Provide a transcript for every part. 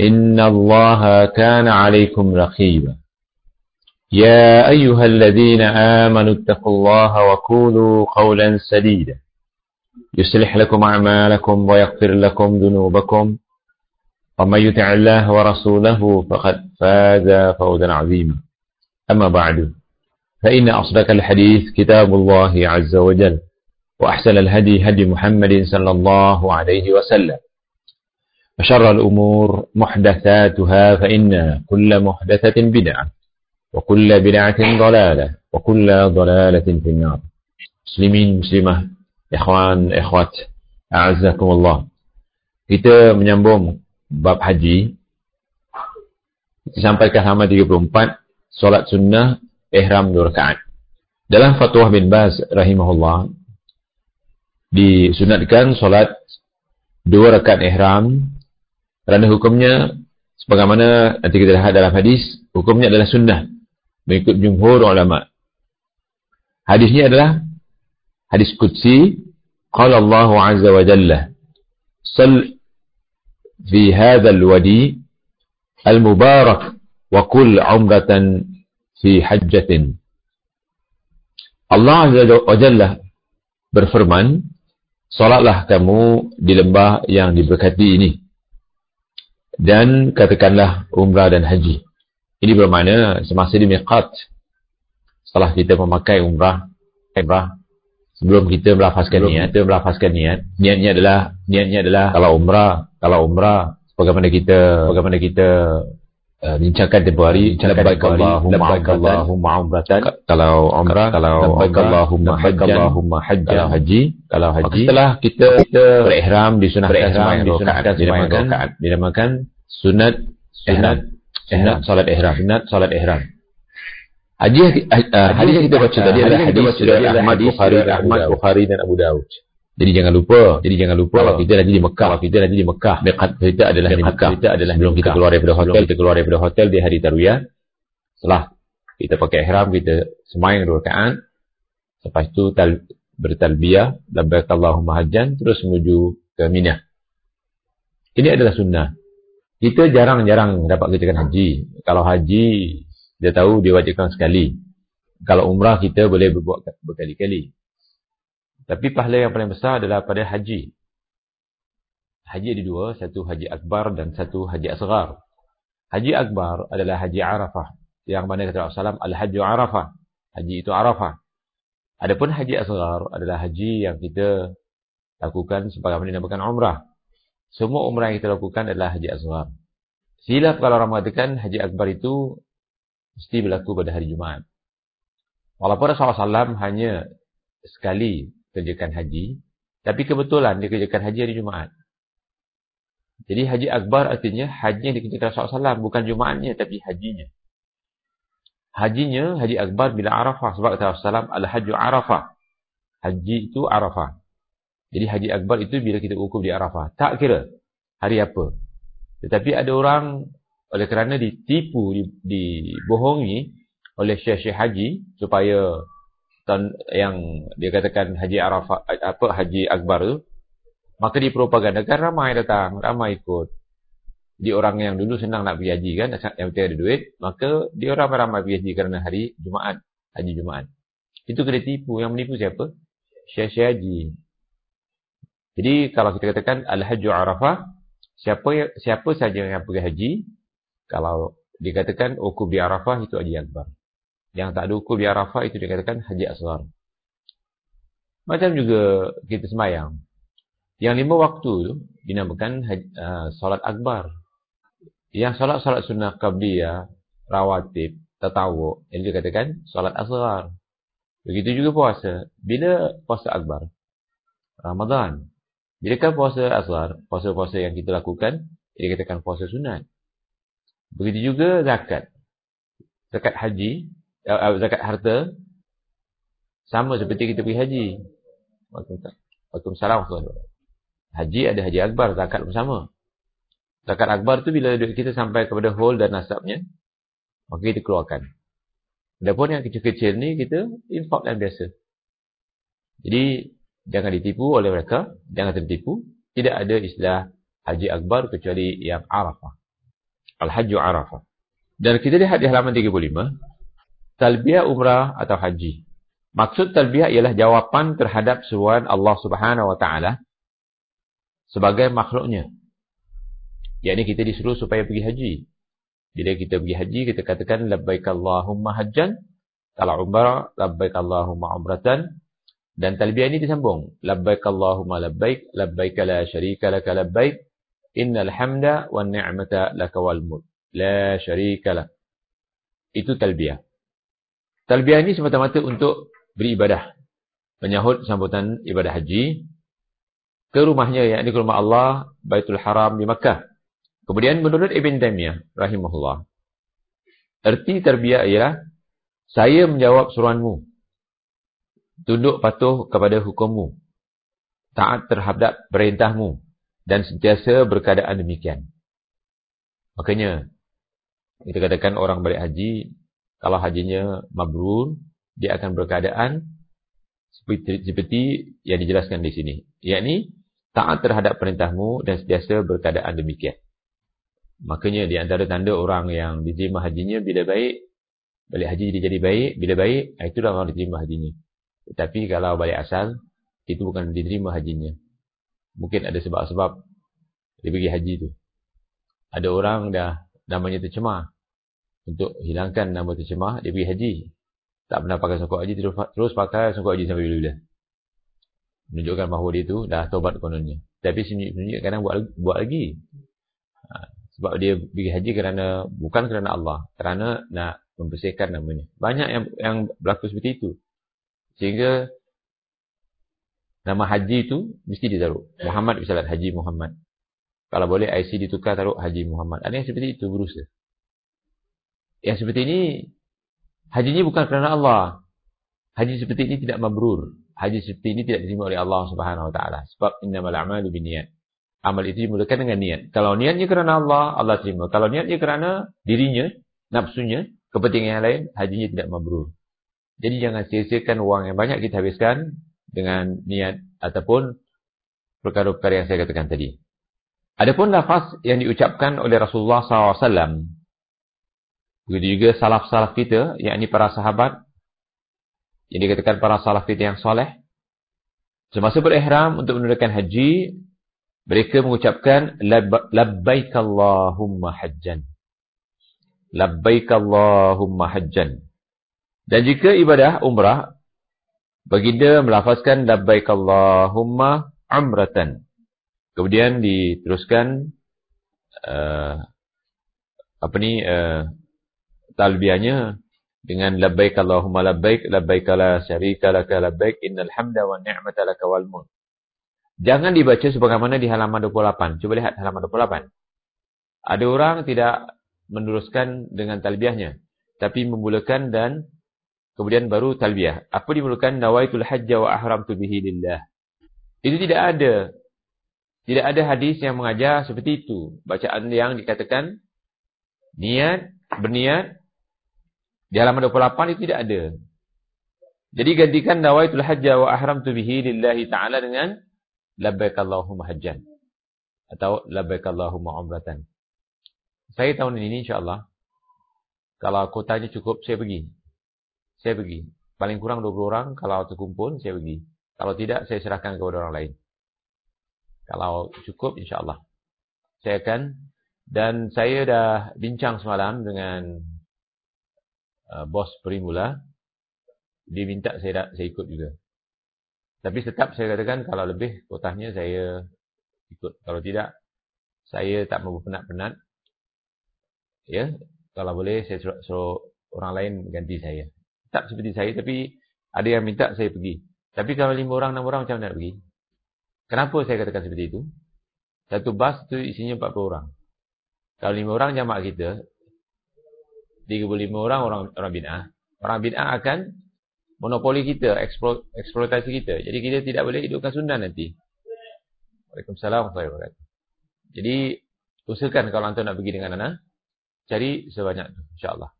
إن الله كان عليكم رقيبا. يا أيها الذين آمنوا اتقوا الله وقولوا قولا سديدا. يصلح لكم أعمالكم ويغفر لكم ذنوبكم. ومن يطع الله ورسوله فقد فاز فوزا عظيما. أما بعد. فإن أصدق الحديث كتاب الله عز وجل. وأحسن الهدي هدي محمد صلى الله عليه وسلم. وشر الأمور محدثاتها فإن كل محدثة بدعة وكل بدعة ضلالة وكل ضلالة في النار مسلمين مسلمة إخوان إخوات أعزكم الله kita menyambung bab haji sampai ke halaman 34 solat sunnah ihram dua rakaat dalam fatwa bin Baz rahimahullah disunatkan solat dua rakaat ihram kerana hukumnya sebagaimana nanti kita lihat dalam hadis hukumnya adalah sunnah mengikut jumhur ulama hadisnya adalah hadis qudsi qala Allah azza wa jalla sal fi hadha alwadi almubarak wa qul umratan fi hajjatin Allah azza wa jalla berfirman Solatlah kamu di lembah yang diberkati ini. Dan katakanlah umrah dan haji. Ini bermakna semasa di miqat. Setelah kita memakai umrah, umrah sebelum kita melafazkan sebelum niat, kita melafazkan niat. Niatnya adalah niatnya adalah kalau umrah, kalau umrah bagaimana kita bagaimana kita Uh, bincangkan tempoh hari labbaik Allahumma Allahumma umratan kalau umrah kalau labbaik Allahumma Allahumma hajjan haji kalau haji setelah kita kita berihram disunahkan berihram disunahkan dinamakan dinamakan sunat sunat sunat salat ihram. Sunat salat ihram. Haji uh, hadis yang kita baca tadi adalah hadis dari Ahmad Bukhari Ahmad Bukhari dan Abu Dawud jadi jangan lupa, jadi jangan lupa kalau kita lagi di Mekah, kalau kita lagi di Mekah, dekat kita adalah di Mekah. Kita adalah sebelum kita keluar daripada hotel, kita keluar daripada hotel di hari tarwiyah. Setelah kita pakai ihram, kita semayang dua rakaat. Lepas itu tal, bertalbiyah, labbaik Allahumma hajjan, terus menuju ke Minah. Ini adalah sunnah. Kita jarang-jarang dapat kerjakan haji. Kalau haji, dia tahu diwajibkan sekali. Kalau umrah, kita boleh berbuat berkali-kali. Tapi pahala yang paling besar adalah pada haji. Haji ada dua, satu haji akbar dan satu haji asgar. Haji akbar adalah haji arafah. Yang mana kata Rasulullah SAW, al-hajju arafah. Haji itu arafah. Adapun haji asgar adalah haji yang kita lakukan sebagaimana dinamakan umrah. Semua umrah yang kita lakukan adalah haji asgar. Silap kalau orang mengatakan haji akbar itu mesti berlaku pada hari Jumaat. Walaupun Rasulullah SAW hanya sekali kerjakan haji. Tapi kebetulan dia kerjakan haji hari Jumaat. Jadi haji akbar artinya haji yang dikerjakan Rasulullah SAW. Bukan Jumaatnya tapi hajinya. Hajinya haji akbar bila Arafah. Sebab kata Rasulullah SAW al-hajju Arafah. Haji itu Arafah. Jadi haji akbar itu bila kita ukur di Arafah. Tak kira hari apa. Tetapi ada orang oleh kerana ditipu, dibohongi oleh syekh-syekh haji supaya dan yang dia katakan haji Arafah apa haji akbar tu maka dipropagandakan ramai datang ramai ikut. Di orang yang dulu senang nak pergi haji kan yang penting ada duit maka dia ramai-ramai pergi haji kerana hari Jumaat haji Jumaat. Itu kena tipu. Yang menipu siapa? Syekh haji. Jadi kalau kita katakan al-hajju Arafah siapa siapa saja yang pergi haji kalau dikatakan ukub di Arafah itu haji akbar Yang tak ada ukur di Arafah itu dikatakan haji asghar. Macam juga kita semayang. Yang lima waktu tu dinamakan uh, solat akbar. Yang solat-solat sunnah qabliyah, rawatib, tatawuk, yang dikatakan solat asghar. Begitu juga puasa. Bila puasa akbar? Ramadan. Bila kan puasa asghar, puasa-puasa yang kita lakukan, dia katakan puasa sunat. Begitu juga zakat. Zakat haji, zakat harta, sama seperti kita pergi haji. Waalaikumsalam. Haji ada haji akbar, zakat bersama. Zakat akbar tu bila duit kita sampai kepada hol dan nasabnya, maka kita keluarkan. Adapun yang kecil-kecil ni kita infak dan biasa. Jadi jangan ditipu oleh mereka, jangan tertipu. Tidak ada istilah haji akbar kecuali yang Arafah. Al-Hajju Arafah. Dan kita lihat di halaman 35, talbiyah umrah atau haji. Maksud talbiyah ialah jawapan terhadap seruan Allah Subhanahu wa taala sebagai makhluknya. Yakni kita disuruh supaya pergi haji. Bila kita pergi haji, kita katakan labbaik Allahumma hajjan. Kalau umrah, labbaik Allahumma umratan. Dan talbiyah ini disambung. Labbaik Allahumma labbaik, labbaik la syarika laka labbaik. Innal hamda wa ni'mata laka wal mulk. La syarika lak. Itu talbiyah. Talbiyah ini semata-mata untuk beribadah. Menyahut sambutan ibadah haji. Ke rumahnya, yakni ke rumah Allah, Baitul Haram di Makkah. Kemudian menurut Ibn Taymiyah, rahimahullah. Erti terbiak ialah, saya menjawab suruhanmu. Tunduk patuh kepada hukummu. Taat terhadap perintahmu. Dan sentiasa berkadaan demikian. Makanya, kita katakan orang balik haji, kalau hajinya mabrur, dia akan berkeadaan seperti, seperti yang dijelaskan di sini. Yakni, taat terhadap perintahmu dan sentiasa berkeadaan demikian. Makanya di antara tanda orang yang diterima hajinya bila baik, balik haji jadi jadi baik, bila baik, itulah orang diterima hajinya. Tetapi kalau balik asal, itu bukan diterima hajinya. Mungkin ada sebab-sebab dia pergi haji tu. Ada orang dah namanya tercemar. Untuk hilangkan nama tercemar, dia pergi haji tak pernah pakai songkok haji terus, terus pakai songkok haji sampai bila-bila. Menunjukkan bahawa dia tu dah tobat kononnya. Tapi sebenarnya kadang buat buat lagi. Ha, sebab dia pergi haji kerana bukan kerana Allah, kerana nak membersihkan namanya. Banyak yang yang berlaku seperti itu. Sehingga nama haji itu mesti ditaruh. Muhammad bisa lihat haji Muhammad. Kalau boleh IC ditukar taruh haji Muhammad. Ada yang seperti itu berusaha. Yang seperti ini Haji ini bukan kerana Allah. Haji seperti ini tidak mabrur. Haji seperti ini tidak diterima oleh Allah Subhanahu Wa Taala. Sebab innamal a'malu binniyat. Amal itu dimulakan dengan niat. Kalau niatnya kerana Allah, Allah terima. Kalau niatnya kerana dirinya, nafsunya, kepentingan yang lain, hajinya tidak mabrur. Jadi jangan sia-siakan wang yang banyak kita habiskan dengan niat ataupun perkara-perkara yang saya katakan tadi. Adapun lafaz yang diucapkan oleh Rasulullah SAW Begitu juga salaf-salaf kita, yakni para sahabat, yang dikatakan para salaf kita yang soleh. Semasa berihram untuk menunaikan haji, mereka mengucapkan, Labbaik Allahumma hajjan. Labbaik Allahumma hajjan. Dan jika ibadah umrah, baginda melafazkan, Labbaik Allahumma umratan. Kemudian diteruskan, uh, apa ni, uh, talbiyahnya dengan labbaik Allahumma labbaik labbaik la syarika laka labbaik innal hamda wan ni'mata laka wal mulk. Jangan dibaca sebagaimana di halaman 28. Cuba lihat halaman 28. Ada orang tidak meneruskan dengan talbiyahnya tapi memulakan dan kemudian baru talbiyah. Apa dimulakan nawaitul hajja wa ahramtu bihi lillah. Itu tidak ada. Tidak ada hadis yang mengajar seperti itu. Bacaan yang dikatakan niat berniat di halaman 28 itu tidak ada. Jadi gantikan nawaitul hajja wa ahramtu bihi lillahi ta'ala dengan labbaik Allahumma hajjan. Atau labbaik Allahumma umratan. Saya tahun ini insyaAllah. Kalau kotanya cukup, saya pergi. Saya pergi. Paling kurang 20 orang. Kalau terkumpul, saya pergi. Kalau tidak, saya serahkan kepada orang lain. Kalau cukup, insyaAllah. Saya akan. Dan saya dah bincang semalam dengan uh, bos perimula, dia minta saya saya ikut juga. Tapi tetap saya katakan kalau lebih kotahnya saya ikut. Kalau tidak, saya tak mahu penat-penat. Ya, kalau boleh saya suruh, suruh orang lain ganti saya. Tak seperti saya, tapi ada yang minta saya pergi. Tapi kalau lima orang, enam orang macam mana nak pergi? Kenapa saya katakan seperti itu? Satu bas tu isinya 40 orang. Kalau lima orang jamaah kita, 35 orang orang orang bid'ah. Orang bid'ah akan monopoli kita, eksplo, eksploitasi kita. Jadi kita tidak boleh hidupkan sunnah nanti. Waalaikumsalam warahmatullahi. Jadi usahakan kalau antum nak pergi dengan anak, cari sebanyak tu insya-Allah.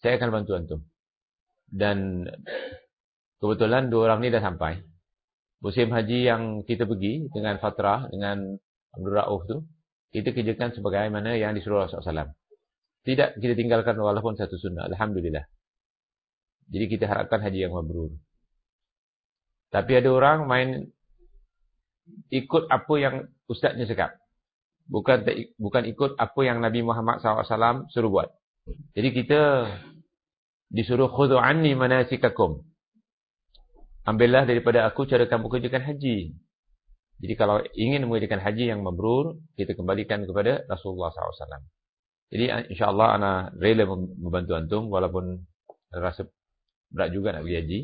Saya akan bantu antum. Dan kebetulan dua orang ni dah sampai. Musim haji yang kita pergi dengan Fatrah dengan Abdul Rauf tu, kita kerjakan sebagaimana yang disuruh Rasulullah SAW. Tidak kita tinggalkan walaupun satu sunnah. Alhamdulillah. Jadi kita harapkan haji yang mabrur. Tapi ada orang main ikut apa yang ustaznya cakap. Bukan bukan ikut apa yang Nabi Muhammad SAW suruh buat. Jadi kita disuruh khudhu anni manasikakum. Ambillah daripada aku cara kamu kerjakan haji. Jadi kalau ingin mengerjakan haji yang mabrur, kita kembalikan kepada Rasulullah SAW. Jadi insyaAllah Ana rela membantu antum walaupun rasa berat juga nak pergi haji.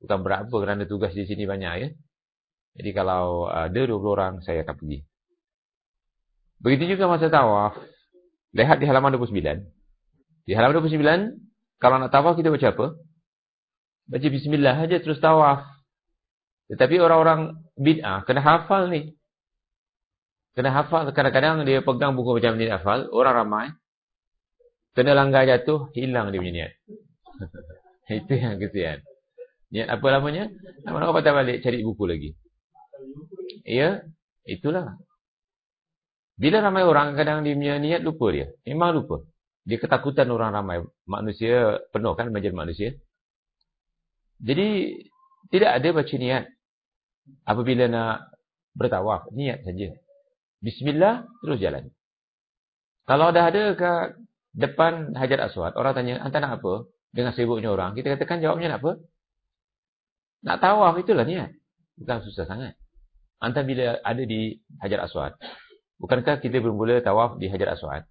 Bukan berat apa kerana tugas di sini banyak ya. Jadi kalau ada 20 orang saya akan pergi. Begitu juga masa tawaf. Lihat di halaman 29. Di halaman 29 kalau nak tawaf kita baca apa? Baca bismillah saja terus tawaf. Tetapi orang-orang bid'ah kena hafal ni. Kena hafal kadang-kadang dia pegang buku macam ni hafal, orang ramai Kena langgar jatuh, hilang dia punya niat. Itu yang kesian. Niat apa lamanya? Nama-nama patah balik, cari buku lagi. Ya, itulah. Bila ramai orang, kadang dia punya niat lupa dia. Memang lupa. Dia ketakutan orang ramai. Manusia penuh kan majlis manusia. Jadi, tidak ada baca niat. Apabila nak bertawaf, niat saja. Bismillah, terus jalan. Kalau dah ada kat depan Hajar Aswad, orang tanya, anda nak apa? Dengan sibuknya orang. Kita katakan jawabnya nak apa? Nak tawaf, itulah niat. Bukan susah sangat. Anda bila ada di Hajar Aswad, bukankah kita bermula tawaf di Hajar Aswad?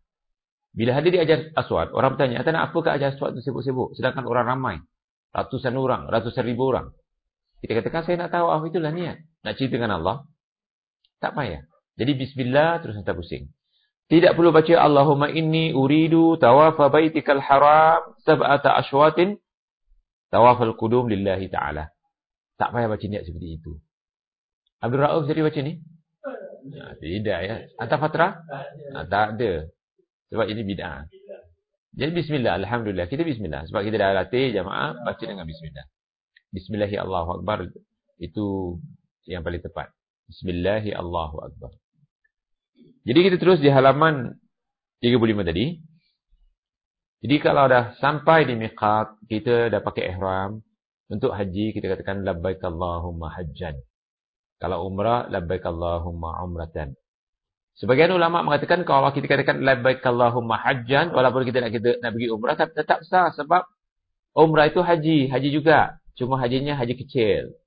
Bila ada di Hajar Aswad, orang bertanya, anda nak apa ke Hajar Aswad itu sibuk-sibuk? Sedangkan orang ramai. Ratusan orang, ratusan ribu orang. Kita katakan, saya nak tawaf, itulah niat. Nak cerita dengan Allah. Tak payah. Jadi bismillah, terus anda pusing. Tidak perlu baca Allahumma inni uridu tawafa baitikal haram sab'ata ashwatin tawafal qudum lillahi ta'ala. Tak payah baca niat seperti itu. Abdul Rauf jadi baca ni? Nah, tidak ya. Anta fatra? Nah, tak ada. Sebab ini bid'ah. Jadi bismillah, alhamdulillah. Kita bismillah sebab kita dah latih jemaah baca dengan bismillah. Bismillahi Allahu akbar itu yang paling tepat. Bismillahi Allahu akbar. Jadi kita terus di halaman 35 tadi. Jadi kalau dah sampai di miqat, kita dah pakai ihram. Untuk haji, kita katakan labbaik Allahumma hajjan. Kalau umrah, labbaik Allahumma umratan. Sebagian ulama mengatakan kalau kita katakan labbaik Allahumma hajjan, walaupun kita nak kita nak pergi umrah, tetap, tetap sah sebab umrah itu haji, haji juga. Cuma hajinya haji kecil.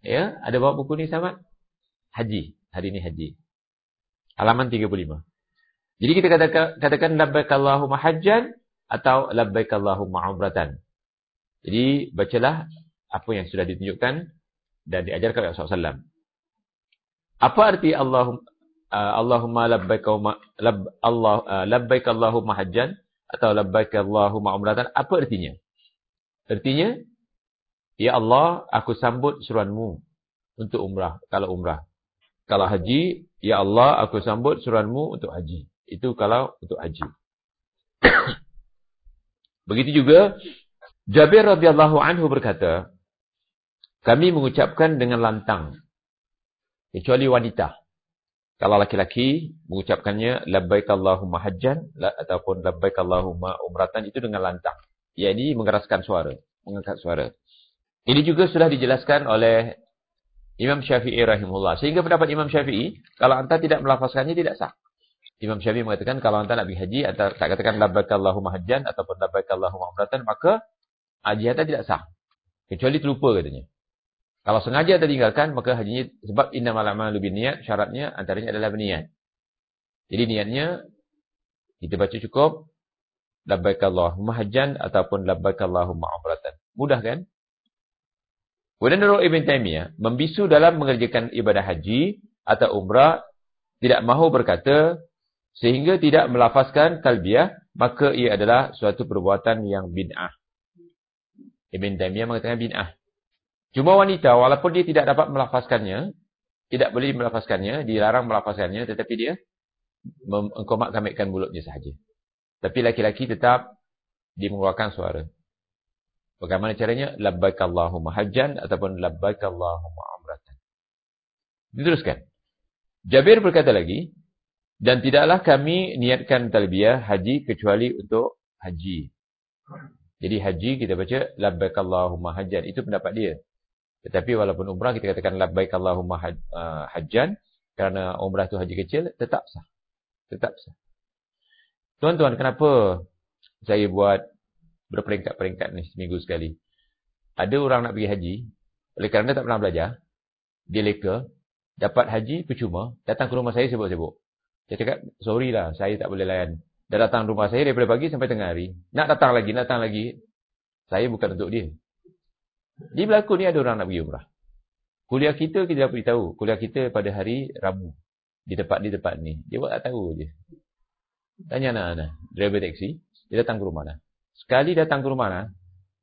Ya, ada bawa buku ni sama? Haji, hari ini haji halaman 35. Jadi kita katakan, katakan labbaik Allahumma hajjan atau labbaik Allahumma umratan. Jadi bacalah apa yang sudah ditunjukkan dan diajarkan oleh Rasulullah SAW. Apa arti Allahumma uh, Allahumma labbaik lab, Allah uh, hajjan atau labbaik Allahumma umratan? Apa artinya? Artinya Ya Allah, aku sambut suruhanmu untuk umrah, kalau umrah. Kalau haji, Ya Allah, aku sambut suruhanmu untuk haji. Itu kalau untuk haji. Begitu juga, Jabir radhiyallahu anhu berkata, kami mengucapkan dengan lantang. Kecuali wanita. Kalau laki-laki mengucapkannya labbaik Allahumma hajjan ataupun labbaik Allahumma umratan itu dengan lantang. Ia ini mengeraskan suara, mengangkat suara. Ini juga sudah dijelaskan oleh Imam Syafi'i rahimahullah. Sehingga pendapat Imam Syafi'i, kalau anda tidak melafazkannya tidak sah. Imam Syafi'i mengatakan kalau anda nak pergi haji atau tak katakan labbaik Allahumma hajjan ataupun labbaik Allahumma umratan maka haji anda tidak sah. Kecuali terlupa katanya. Kalau sengaja tertinggalkan maka hajinya sebab innamal a'malu binniyat syaratnya antaranya adalah berniat. Jadi niatnya kita baca cukup labbaik Allahumma hajjan ataupun labbaik Allahumma umratan. Mudah kan? Kemudian Nurul Ibn Taymiyah membisu dalam mengerjakan ibadah haji atau umrah tidak mahu berkata sehingga tidak melafazkan talbiyah maka ia adalah suatu perbuatan yang bid'ah. Ibn Taymiyah mengatakan bid'ah. Cuma wanita walaupun dia tidak dapat melafazkannya, tidak boleh melafazkannya, dilarang melafazkannya tetapi dia mengkomak-kamikkan mulutnya sahaja. Tapi laki-laki tetap dia mengeluarkan suara. Bagaimana caranya? Labbaik Allahumma hajjan ataupun labbaik Allahumma umratan. Diteruskan. Jabir berkata lagi, dan tidaklah kami niatkan talbiyah haji kecuali untuk haji. Jadi haji kita baca labbaik Allahumma hajjan. Itu pendapat dia. Tetapi walaupun umrah kita katakan labbaik Allahumma uh, hajjan kerana umrah itu haji kecil tetap sah. Tetap sah. Tuan-tuan, kenapa saya buat berperingkat-peringkat ni seminggu sekali? Ada orang nak pergi haji, oleh kerana tak pernah belajar, dia leka, dapat haji percuma, datang ke rumah saya sibuk-sibuk. Saya cakap, sorry lah, saya tak boleh layan. Dah datang rumah saya daripada pagi sampai tengah hari. Nak datang lagi, nak datang lagi. Saya bukan untuk dia. Di berlaku ni ada orang nak pergi umrah. Kuliah kita, kita dah beritahu. Kuliah kita pada hari Rabu. Di tempat di tempat ni. Dia buat tak tahu je. Tanya anak anak driver taksi. Dia datang ke rumah nak. Sekali datang ke rumah nak.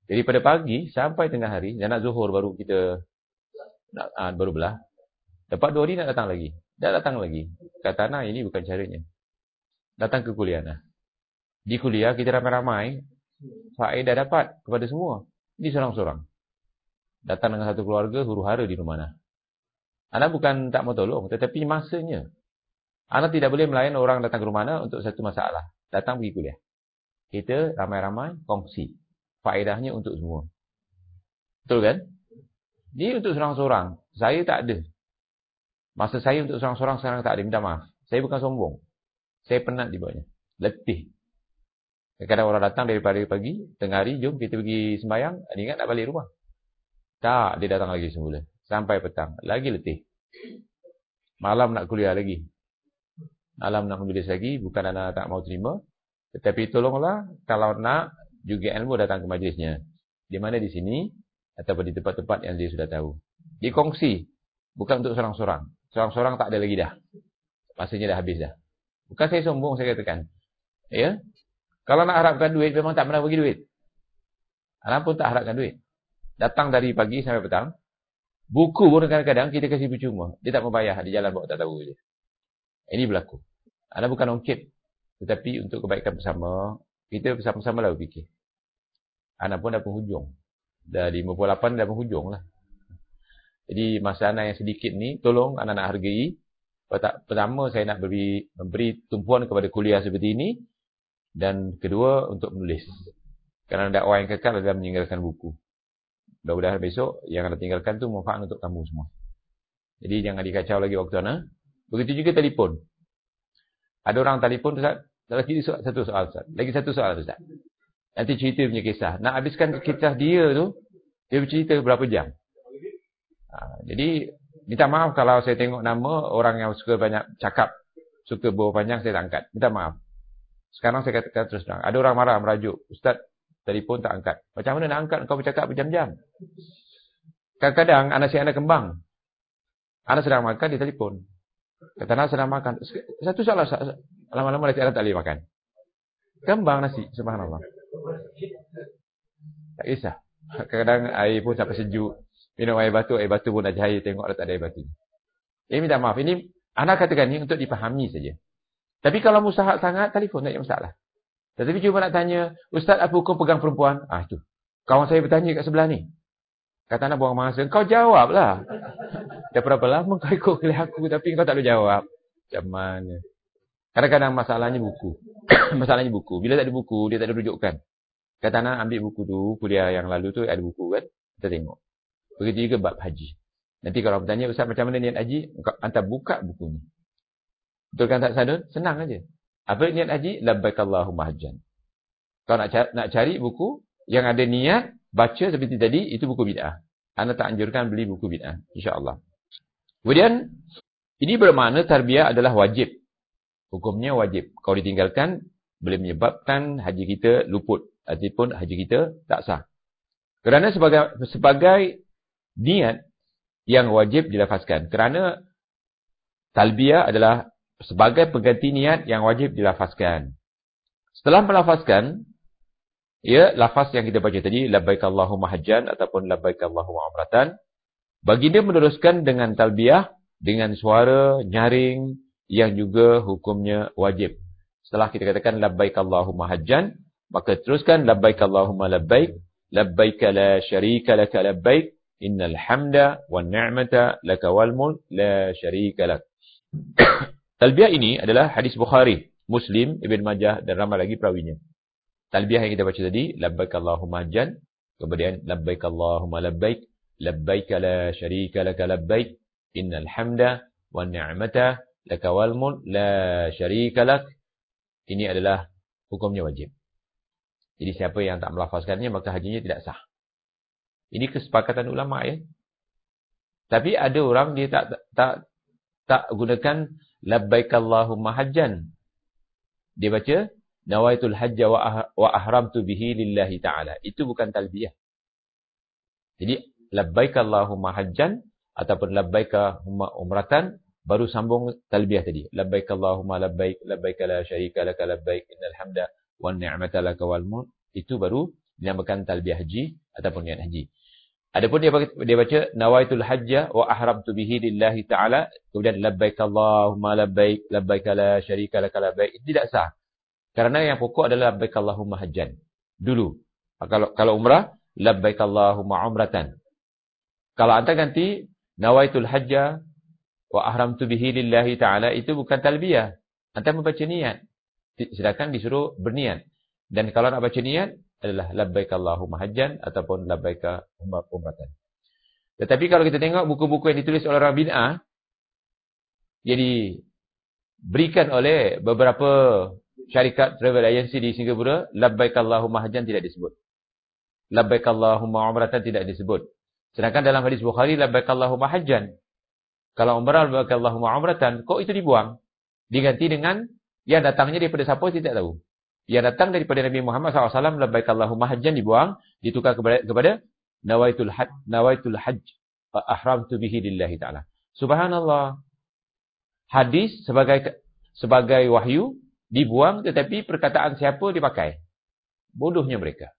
Jadi pada pagi sampai tengah hari. Dan nak zuhur baru kita nak, uh, baru belah. Dapat dua hari nak datang lagi. Dah datang lagi. Kata Ana, ini bukan caranya. Datang ke kuliah Ana. Di kuliah kita ramai-ramai. Faedah dapat kepada semua. Ini seorang-seorang. Datang dengan satu keluarga, huru-hara di rumah Ana. Ana bukan tak mau tolong. Tetapi masanya. Ana tidak boleh melayan orang datang ke rumah Ana untuk satu masalah. Datang pergi kuliah. Kita ramai-ramai kongsi. Faedahnya untuk semua. Betul kan? Ini untuk seorang-seorang. Saya tak ada. Masa saya untuk seorang-seorang sekarang tak ada. Minta maaf. Saya bukan sombong. Saya penat di bawahnya. Letih. Kadang-kadang orang datang dari pagi, tengah hari, jom kita pergi sembahyang. Dia ingat nak balik rumah. Tak, dia datang lagi semula. Sampai petang. Lagi letih. Malam nak kuliah lagi. Malam nak menulis lagi. Bukan anak tak mau terima. Tetapi tolonglah. Kalau nak, juga ilmu datang ke majlisnya. Di mana di sini. Ataupun di tempat-tempat yang dia sudah tahu. Dikongsi. Bukan untuk seorang-seorang. Seorang-seorang tak ada lagi dah. Masanya dah habis dah. Bukan saya sombong saya katakan. Ya. Kalau nak harapkan duit memang tak pernah bagi duit. Anak pun tak harapkan duit. Datang dari pagi sampai petang. Buku pun kadang-kadang kita kasih percuma. Dia tak membayar di jalan bawa tak tahu je. Ini berlaku. Anak bukan ongkit. Tetapi untuk kebaikan bersama, kita bersama-sama lah berfikir. Anak pun dah penghujung. Dah 58 dah penghujung lah. Jadi masa anak yang sedikit ni, tolong anak nak hargai. Pertama, saya nak beri, memberi tumpuan kepada kuliah seperti ini. Dan kedua, untuk menulis. Kerana dakwah yang kekal adalah meninggalkan buku. Mudah-mudahan besok, yang anda tinggalkan tu manfaat untuk kamu semua. Jadi jangan dikacau lagi waktu anak. Begitu juga telefon. Ada orang telefon, Ustaz. Lagi satu soal, Ustaz. Lagi satu soal, Ustaz. Nanti cerita punya kisah. Nak habiskan kisah dia tu, dia bercerita berapa jam. Ha, jadi, minta maaf kalau saya tengok nama orang yang suka banyak cakap, suka bawa panjang, saya tak angkat. Minta maaf. Sekarang saya katakan terus terang. Ada orang marah, merajuk. Ustaz, telefon tak angkat. Macam mana nak angkat kau bercakap berjam-jam? Kadang-kadang anak si anak kembang. Anak sedang makan, di telefon. Kata anak sedang makan. Satu salah, lama-lama anak tak boleh makan. Kembang nasi, subhanallah. Tak kisah. Kadang-kadang air pun sampai sejuk. Minum air batu, air batu pun dah cahaya. Tengok tak ada air batu. Ini minta maaf. Ini anak katakan ini untuk dipahami saja. Tapi kalau mustahak sangat, telefon tak ada masalah. Tetapi cuma nak tanya, Ustaz apa hukum pegang perempuan? Ah itu. Kawan saya bertanya kat sebelah ni. Kata anak buang masa. Kau jawablah. Dah berapa lama kau ikut kuliah aku tapi kau tak ada jawab. Macam mana? Kadang-kadang masalahnya buku. masalahnya buku. Bila tak ada buku, dia tak ada rujukan. Kata anak ambil buku tu, kuliah yang lalu tu ada buku kan. Kita tengok. Begitu juga bab haji. Nanti kalau bertanya, Ustaz macam mana niat haji? Anda buka buku ni. Betulkan tak sadun? Senang aja. Apa niat haji? Labbaik Allahumma hajjan. Kalau nak cari, nak cari buku yang ada niat baca seperti tadi, itu buku bid'ah. Anda tak anjurkan beli buku bid'ah. InsyaAllah. Kemudian, ini bermakna tarbiyah adalah wajib. Hukumnya wajib. Kalau ditinggalkan, boleh menyebabkan haji kita luput. Ataupun haji kita tak sah. Kerana sebagai sebagai niat yang wajib dilafazkan. Kerana talbiyah adalah sebagai pengganti niat yang wajib dilafazkan. Setelah melafazkan, ya, lafaz yang kita baca tadi, labbaik Allahumma hajjan ataupun labbaik Allahumma umratan, baginda meneruskan dengan talbiyah dengan suara nyaring yang juga hukumnya wajib. Setelah kita katakan labbaik Allahumma hajjan, maka teruskan labbaik Allahumma labbaik. Labbaik la syarika laka labbaik. Innal hamda wan ni'mata laka wal mulk. La syarika lak. Talbiyah ini adalah hadis bukhari muslim ibn majah dan ramai lagi perawinya talbiyah yang kita baca tadi labbaik allahumma hajjan kemudian labbaik allahumma labbaik labbaik la syarika laka labbaik innal hamda wan ni'mata laka wal mulk la syarika lak ini adalah hukumnya wajib jadi siapa yang tak melafazkannya maka hajinya tidak sah. Ini kesepakatan ulama ya. Tapi ada orang dia tak tak tak gunakan labbaik Allahumma hajjan. Dia baca nawaitul hajja wa, ah, wa ahramtu bihi lillahi taala. Itu bukan talbiyah. Jadi labbaik Allahumma hajjan ataupun labbaik umratan baru sambung talbiyah tadi. Labbaik Allahumma labbaik labbaik la syarika laka labbaik innal hamda wan ni'mata laka wal mulk itu baru dinamakan talbiyah haji ataupun niat haji. Adapun dia dia baca nawaitul hajja wa ahramtu bihi lillahi taala kemudian labbaik allahumma labbaik labbaik la syarika lak labbaik itu tidak sah. Karena yang pokok adalah labbaik allahumma hajjan. Dulu. Kalau kalau umrah labbaik allahumma umratan. Kalau anda ganti nawaitul hajja wa ahramtu bihi lillahi taala itu bukan talbiyah. Anda membaca niat sedangkan disuruh berniat. Dan kalau nak baca niat adalah labbaik Allahumma hajjan ataupun labbaik umratan. Tetapi kalau kita tengok buku-buku yang ditulis oleh orang bid'ah jadi berikan oleh beberapa syarikat travel agency di Singapura labbaik Allahumma hajjan tidak disebut. Labbaik Allahumma umratan tidak disebut. Sedangkan dalam hadis Bukhari labbaik Allahumma hajjan. Kalau umrah labbaik Allahumma umratan kok itu dibuang? Diganti dengan yang datangnya daripada siapa saya tidak tahu. Yang datang daripada Nabi Muhammad SAW, labbaik Allahumma hajjan dibuang, ditukar kepada, kepada nawaitul hajj, nawaitul hajj, ahramtu bihi lillahi ta'ala. Subhanallah. Hadis sebagai sebagai wahyu dibuang tetapi perkataan siapa dipakai. Bodohnya mereka.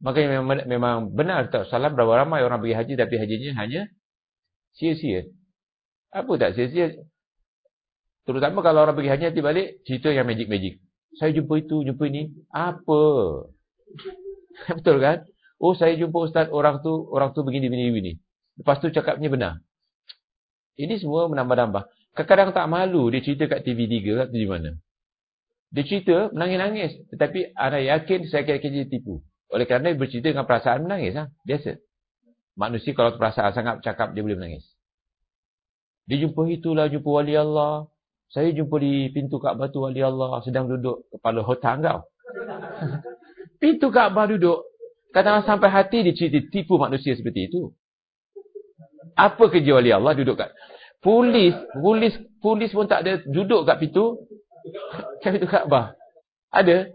Makanya memang, memang benar tak salah berapa ramai orang pergi haji tapi hajinya hanya sia-sia. Apa tak sia-sia? Terutama kalau orang pergi haji nanti balik, cerita yang magic-magic. Saya jumpa itu, jumpa ini. Apa? Betul kan? Oh, saya jumpa ustaz, orang tu orang tu begini, begini, begini. Lepas tu cakapnya benar. Ini semua menambah-nambah. Kadang-kadang tak malu dia cerita kat TV3 atau di mana. Dia cerita menangis-nangis. Tetapi anda yakin saya akan dia tipu. Oleh kerana dia bercerita dengan perasaan menangis. Ha? Biasa. Manusia kalau perasaan sangat bercakap, dia boleh menangis. Dia jumpa itulah, jumpa wali Allah. Saya jumpa di pintu Kaabah tu wali Allah sedang duduk kepala hutang kau. pintu Kaabah duduk. Kadang sampai hati dia cerita tipu manusia seperti itu. Apa kerja wali Allah duduk kat polis, polis polis pun tak ada duduk kat pintu kat pintu Kaabah. Ada?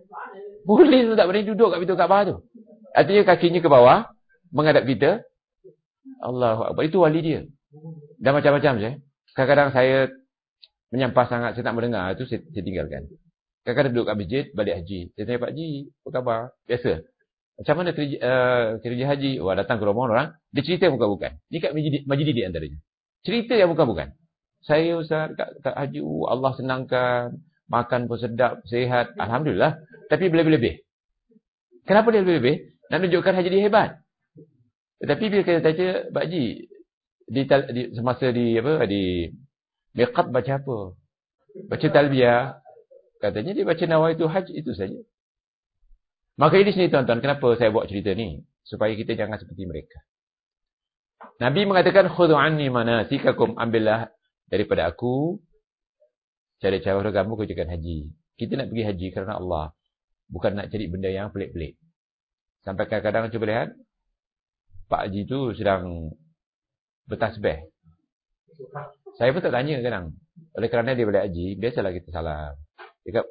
Polis pun tak berani duduk kat pintu Kaabah tu. Artinya kakinya ke bawah menghadap kita. Allah Akbar. Itu wali dia. Dan macam-macam je. Kadang-kadang saya menyampah sangat saya tak mendengar itu saya, saya tinggalkan. Kadang-kadang duduk kat masjid balik haji. Saya tanya Pak Haji, apa khabar? Biasa. Macam mana kerja, uh, haji? Wah datang ke rumah orang, dia cerita bukan-bukan. Ini kat majid di antaranya. Cerita yang bukan-bukan. Saya Ustaz kat, kat haji, uh, Allah senangkan, makan pun sedap, sehat. Alhamdulillah. Tapi lebih-lebih. Kenapa dia lebih-lebih? Nak tunjukkan haji dia hebat. Tetapi bila kita tanya Pak Haji, di, di, semasa di apa di Miqat baca apa? Baca talbiyah. Katanya dia baca nawaitu haj itu saja. Maka ini sini tuan-tuan, kenapa saya buat cerita ni? Supaya kita jangan seperti mereka. Nabi mengatakan khudhu anni manasikakum ambillah daripada aku cara-cara agama kerjakan haji. Kita nak pergi haji kerana Allah. Bukan nak cari benda yang pelik-pelik. Sampai kadang-kadang cuba lihat. Pak Haji tu sedang bertasbih. Saya pun tak tanya kadang. Oleh kerana dia balik haji, biasalah kita salam. Dia kata,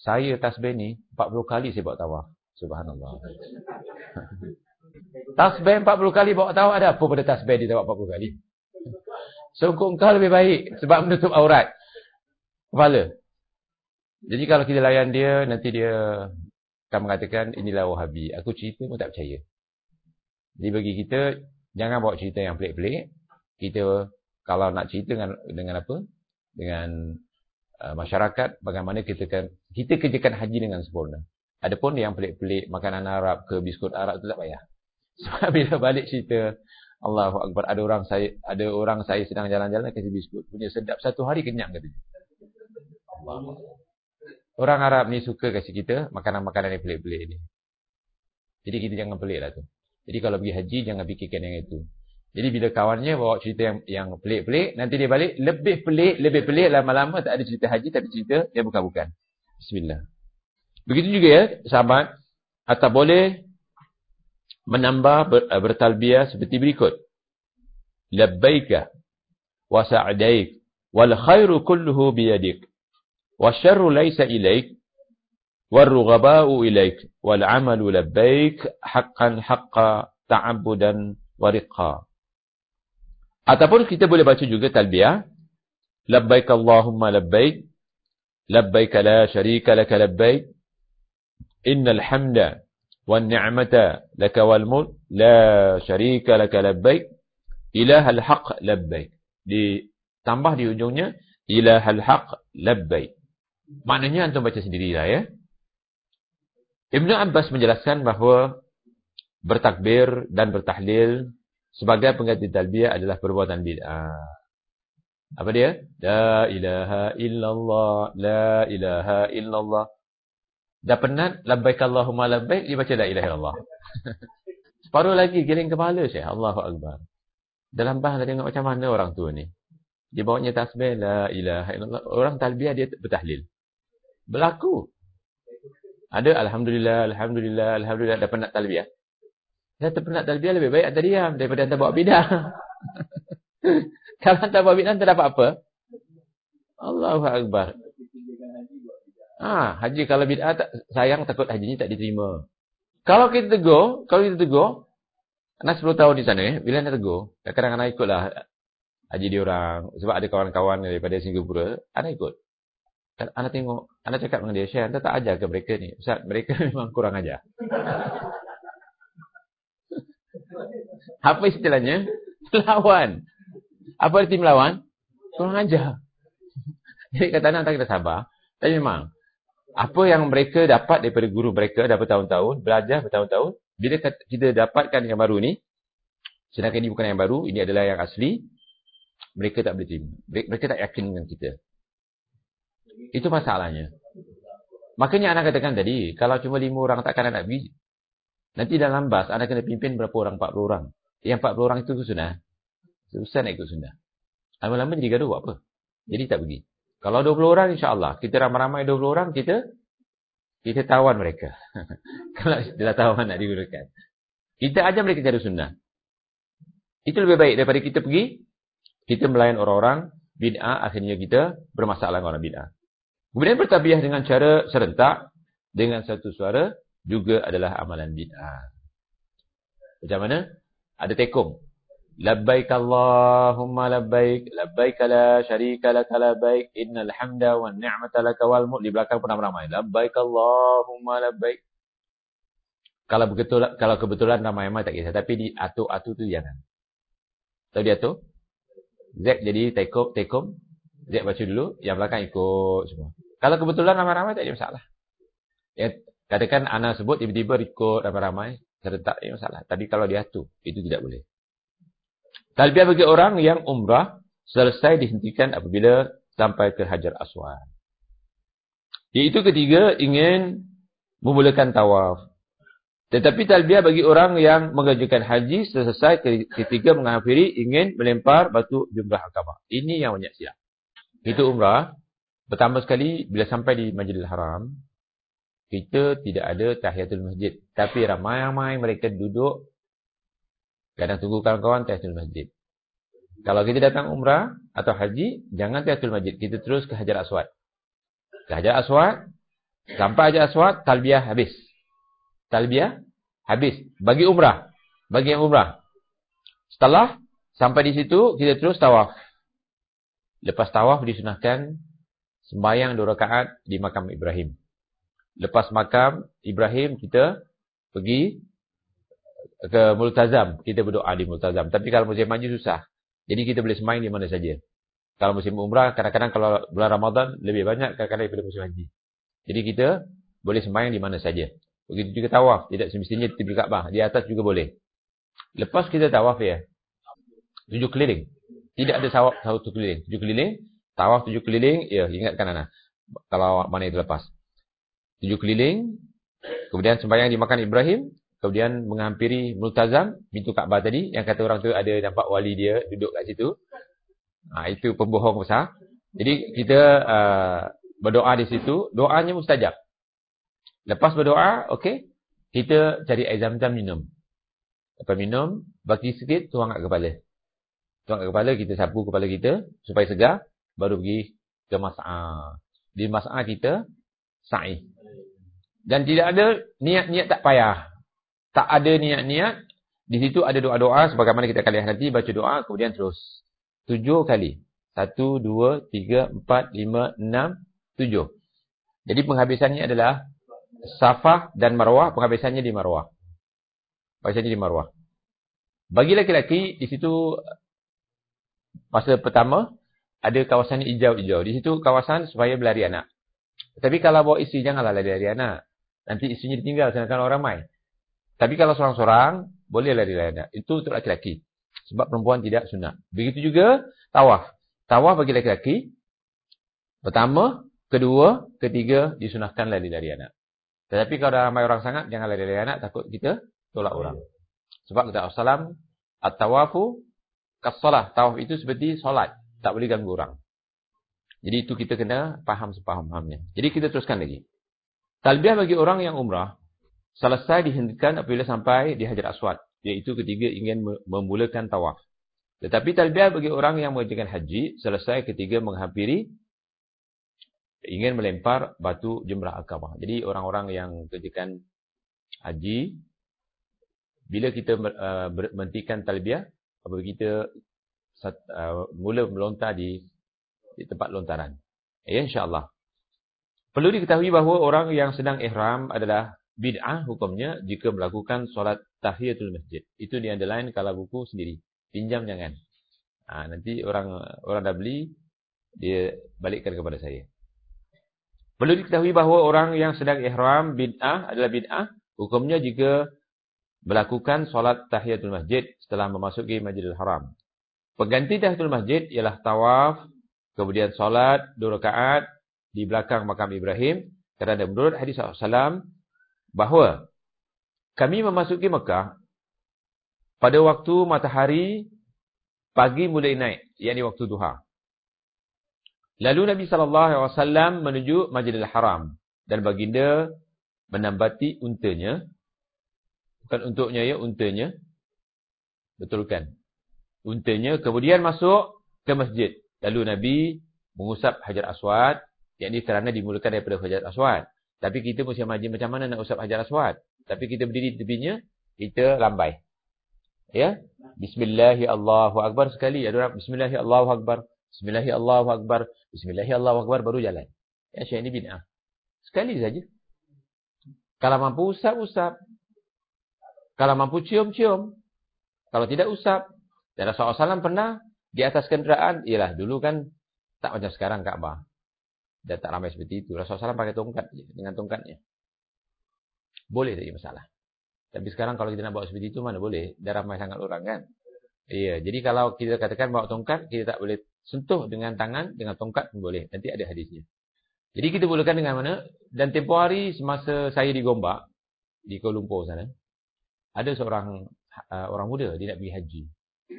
saya tasbih ni 40 kali saya buat tawaf. Subhanallah. tasbih 40 kali bawa tawaf ada apa pada tasbih dia buat 40 kali? Sungguh kau lebih baik sebab menutup aurat. Kepala. Jadi kalau kita layan dia, nanti dia akan mengatakan, inilah wahabi. Aku cerita pun tak percaya. Jadi bagi kita, jangan bawa cerita yang pelik-pelik. Kita, kalau nak cerita dengan dengan apa? Dengan uh, masyarakat, bagaimana kita kan kita kerjakan haji dengan sempurna. Adapun yang pelik-pelik, makanan Arab ke biskut Arab tu tak payah. Sebab bila balik cerita, Allahu Akbar, ada orang saya ada orang saya sedang jalan-jalan kasih biskut. Punya sedap satu hari kenyang kata dia. Orang Arab ni suka kasih kita makanan-makanan yang pelik-pelik ni. Jadi kita jangan pelik lah tu. Jadi kalau pergi haji, jangan fikirkan yang itu. Jadi bila kawannya bawa cerita yang yang pelik-pelik, nanti dia balik, lebih pelik, lebih pelik, lama-lama tak ada cerita haji, tapi cerita dia bukan-bukan. Bismillah. Begitu juga ya, sahabat. Atau boleh menambah ber, uh, bertalbiah seperti berikut. Labbaika wa sa'daik wal khairu kulluhu biyadik. والشر ليس إليك والرغباء إليك والعمل لبيك حقا حقا تعبدا ورقا Ataupun kita boleh baca juga talbiyah. Labbaik Allahumma labbaik. Labbaik la syarika laka labbaik. Innal hamda wan ni'mata laka wal mulk la syarika laka labbaik. Ilahal haq labbaik. Ditambah di ujungnya. Ilahal haq labbaik. Maknanya antum baca sendirilah ya. Ibnu Abbas menjelaskan bahawa bertakbir dan bertahlil sebagai pengganti talbiyah adalah perbuatan bid'ah. Apa dia? La ilaha illallah, la ilaha illallah. Dah penat, labbaik Allahumma labbaik, dia baca la ilaha illallah. Separuh lagi, giling kepala saya. Allahu Akbar. Dalam bahasa tengok macam mana orang tua ni. Dia bawanya tasbih, la ilaha illallah. Orang talbiyah dia bertahlil. Berlaku. Ada Alhamdulillah, Alhamdulillah, Alhamdulillah. Dah penat talbiah. Dah terpenat talbiah lebih baik anda diam daripada anda bawa bidah. Kalau anda bawa bidah, anda dapat apa? Allahu Akbar. Ha, haji kalau bidah tak, sayang takut hajinya tak diterima. Kalau kita tegur, kalau kita tegur, anak 10 tahun di sana, eh, bila anda tegur, kadang-kadang anak ikutlah haji dia orang. Sebab ada kawan-kawan daripada Singapura, anak ikut. Anda tengok, anda cakap dengan dia, Syekh, anda tak ajar ke mereka ni? Ustaz, mereka memang kurang ajar. Apa istilahnya? Lawan. Apa arti melawan? Kurang ajar. Jadi kata anak, kita sabar. Tapi memang, apa yang mereka dapat daripada guru mereka dah bertahun-tahun, belajar bertahun-tahun, bila kita dapatkan yang baru ni, sedangkan ini bukan yang baru, ini adalah yang asli, mereka tak boleh terima. Mereka tak yakin dengan kita. Itu masalahnya. Makanya anak katakan tadi, kalau cuma lima orang takkan nak pergi. Nanti dalam bas, anak kena pimpin berapa orang? 40 orang. Yang 40 orang itu sunnah. Susah nak ikut sunnah. Lama-lama jadi gaduh buat apa? Jadi tak pergi. Kalau 20 orang, insyaAllah. Kita ramai-ramai 20 orang, kita kita tawan mereka. kalau dah tawan nak digunakan. Kita ajar mereka cari sunnah. Itu lebih baik daripada kita pergi. Kita melayan orang-orang. Bid'ah, akhirnya kita bermasalah dengan orang bid'ah. Kemudian bertabiah dengan cara serentak dengan satu suara juga adalah amalan bid'ah. Macam mana? Ada tekung. Labbaik Allahumma labbaik, labbaik la syarika laka labbaik, innal hamda wan ni'mata laka wal mulk. Di belakang pernah ramai. Labbaik Allahumma labbaik. Kalau betul kalau kebetulan ramai-ramai tak kisah, tapi di atur-atur tu jangan. Tahu dia tu? Z jadi tekum, tekum, Z baca dulu, yang belakang ikut semua. Kalau kebetulan ramai-ramai tak ada masalah. Ya, katakan anak sebut tiba-tiba ikut ramai-ramai, serentak tak ada masalah. Tapi kalau dia tu, itu tidak boleh. Talbiah bagi orang yang umrah selesai dihentikan apabila sampai ke Hajar Aswad. Iaitu ketiga ingin memulakan tawaf. Tetapi talbiah bagi orang yang mengajukan haji selesai ketiga mengakhiri ingin melempar batu jumrah akabah. Ini yang banyak silap. Itu umrah. Pertama sekali, bila sampai di Majlis Haram, kita tidak ada tahiyatul masjid. Tapi ramai-ramai mereka duduk, kadang tunggu kawan-kawan tahiyatul masjid. Kalau kita datang umrah atau haji, jangan tahiyatul masjid. Kita terus ke Hajar Aswad. Ke Hajar Aswad, sampai Hajar Aswad, talbiah habis. Talbiah habis. Bagi umrah. Bagi yang umrah. Setelah sampai di situ, kita terus tawaf. Lepas tawaf disunahkan sembahyang dua rakaat di makam Ibrahim. Lepas makam Ibrahim kita pergi ke Multazam, kita berdoa di Multazam. Tapi kalau musim haji susah. Jadi kita boleh sembahyang di mana saja. Kalau musim umrah, kadang-kadang kalau bulan Ramadan lebih banyak kadang-kadang daripada musim haji. Jadi kita boleh sembahyang di mana saja. Begitu juga tawaf, tidak semestinya di tepi Kaabah, di atas juga boleh. Lepas kita tawaf ya. Tujuh keliling. Tidak ada tawaf satu keliling. Tujuh keliling, Tawaf tujuh keliling, ya ingatkan anak. Kalau mana itu lepas. Tujuh keliling, kemudian sembahyang dimakan Ibrahim, kemudian menghampiri Multazam, pintu Kaabah tadi, yang kata orang tu ada nampak wali dia duduk kat situ. Ha, itu pembohong besar. Jadi kita uh, berdoa di situ, doanya mustajab. Lepas berdoa, okey, kita cari air zam-zam minum. Lepas minum, bagi sikit, tuang kat kepala. Kat kepala, kita sapu kepala kita, supaya segar baru pergi ke mas'ah. Di mas'ah kita sa'i. Dan tidak ada niat-niat tak payah. Tak ada niat-niat. Di situ ada doa-doa sebagaimana kita akan lihat nanti baca doa kemudian terus. Tujuh kali. Satu, dua, tiga, empat, lima, enam, tujuh. Jadi penghabisannya adalah Safah dan Marwah. Penghabisannya di Marwah. Penghabisannya di Marwah. Bagi laki-laki, di situ masa pertama, ada kawasan hijau-hijau. Di situ kawasan supaya berlari anak. Tapi kalau bawa isteri, janganlah lari-lari anak. Nanti isterinya ditinggal, sedangkan orang ramai. Tapi kalau seorang-seorang, boleh lari-lari anak. Itu untuk laki-laki. Sebab perempuan tidak sunnah. Begitu juga tawaf. Tawaf bagi laki-laki. Pertama, kedua, ketiga, disunahkan lari-lari anak. Tetapi kalau ada ramai orang sangat, jangan lari-lari anak. Takut kita tolak orang. Sebab kata Rasulullah, At-tawafu kas-salah. Tawaf itu seperti solat. Tak boleh ganggu orang. Jadi itu kita kena faham sepaham-pahamnya. Jadi kita teruskan lagi. Talbiah bagi orang yang umrah, selesai dihentikan apabila sampai di Hajar Aswad. Iaitu ketiga ingin memulakan tawaf. Tetapi talbiah bagi orang yang mengerjakan haji, selesai ketiga menghampiri, ingin melempar batu jemrah akabah. Jadi orang-orang yang kerjakan haji, bila kita uh, berhentikan talbiah, apabila kita uh, mula melontar di, di tempat lontaran. Ya, insyaAllah. Perlu diketahui bahawa orang yang sedang ihram adalah bid'ah hukumnya jika melakukan solat tahiyatul masjid. Itu di underline kalau buku sendiri. Pinjam jangan. Ha, nanti orang orang dah beli, dia balikkan kepada saya. Perlu diketahui bahawa orang yang sedang ihram bid'ah adalah bid'ah. Hukumnya jika melakukan solat tahiyatul masjid setelah memasuki majlis haram. Pengganti tahiyatul masjid ialah tawaf, kemudian solat dua rakaat di belakang makam Ibrahim. Kerana menurut hadis SAW bahawa kami memasuki Mekah pada waktu matahari pagi mulai naik, yakni waktu duha. Lalu Nabi SAW menuju Majidil Haram dan baginda menambati untanya. Bukan untuknya ya, untanya. Betulkan untanya kemudian masuk ke masjid. Lalu Nabi mengusap Hajar Aswad, yakni kerana dimulakan daripada Hajar Aswad. Tapi kita mesti haji macam mana nak usap Hajar Aswad? Tapi kita berdiri di tepinya, kita lambai. Ya? Bismillahirrahmanirrahim sekali. Ada orang Bismillahirrahmanirrahim. Bismillahirrahmanirrahim. Bismillahirrahmanirrahim baru jalan. Ya, syekh ini bid'ah. Sekali saja. Kalau mampu usap, usap. Kalau mampu cium, cium. Kalau tidak usap, dan Rasulullah SAW pernah di atas kenderaan, ialah dulu kan tak macam sekarang Kaabah. Dan tak ramai seperti itu. Rasulullah SAW pakai tongkat dengan tongkatnya. Boleh tak masalah. Tapi sekarang kalau kita nak bawa seperti itu, mana boleh? Dah ramai sangat orang kan? Iya, jadi kalau kita katakan bawa tongkat, kita tak boleh sentuh dengan tangan, dengan tongkat pun boleh. Nanti ada hadisnya. Jadi kita bolehkan dengan mana? Dan tempoh hari semasa saya di Gombak, di Kuala Lumpur sana, ada seorang uh, orang muda, dia nak pergi haji.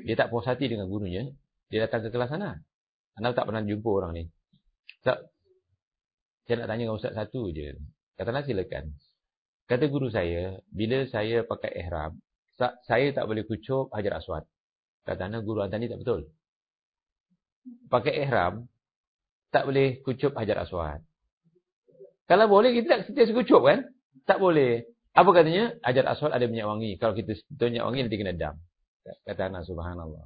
Dia tak puas hati dengan gurunya. Dia datang ke kelas sana. Anda tak pernah jumpa orang ni. Tak, Saya nak tanya dengan Ustaz satu je. Katalah silakan. Kata guru saya, bila saya pakai ihram, saya tak boleh kucup hajar aswad. Kata guru anda ni tak betul. Pakai ihram, tak boleh kucup hajar aswad. Kalau boleh, kita tak setiap kucup kan? Tak boleh. Apa katanya? Hajar aswad ada minyak wangi. Kalau kita sentuh minyak wangi, nanti kena dam. Kata anak subhanallah.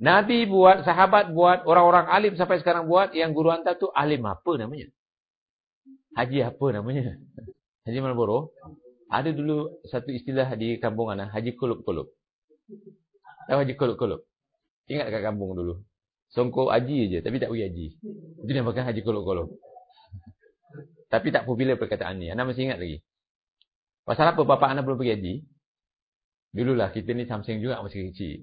Nabi buat, sahabat buat, orang-orang alim sampai sekarang buat, yang guru anda tu alim apa namanya? Haji apa namanya? Haji Malboro. Ada dulu satu istilah di kampung anak, Haji Kulup-Kulup. Tahu Haji Kulup-Kulup? Ingat kat kampung dulu. Songkok haji je, tapi tak pergi haji. Itu dia makan Haji Kulup-Kulup. tapi tak popular perkataan ni. Anak masih ingat lagi. Pasal apa bapak anak belum pergi haji? Dululah kita ni samsing juga masih kecil.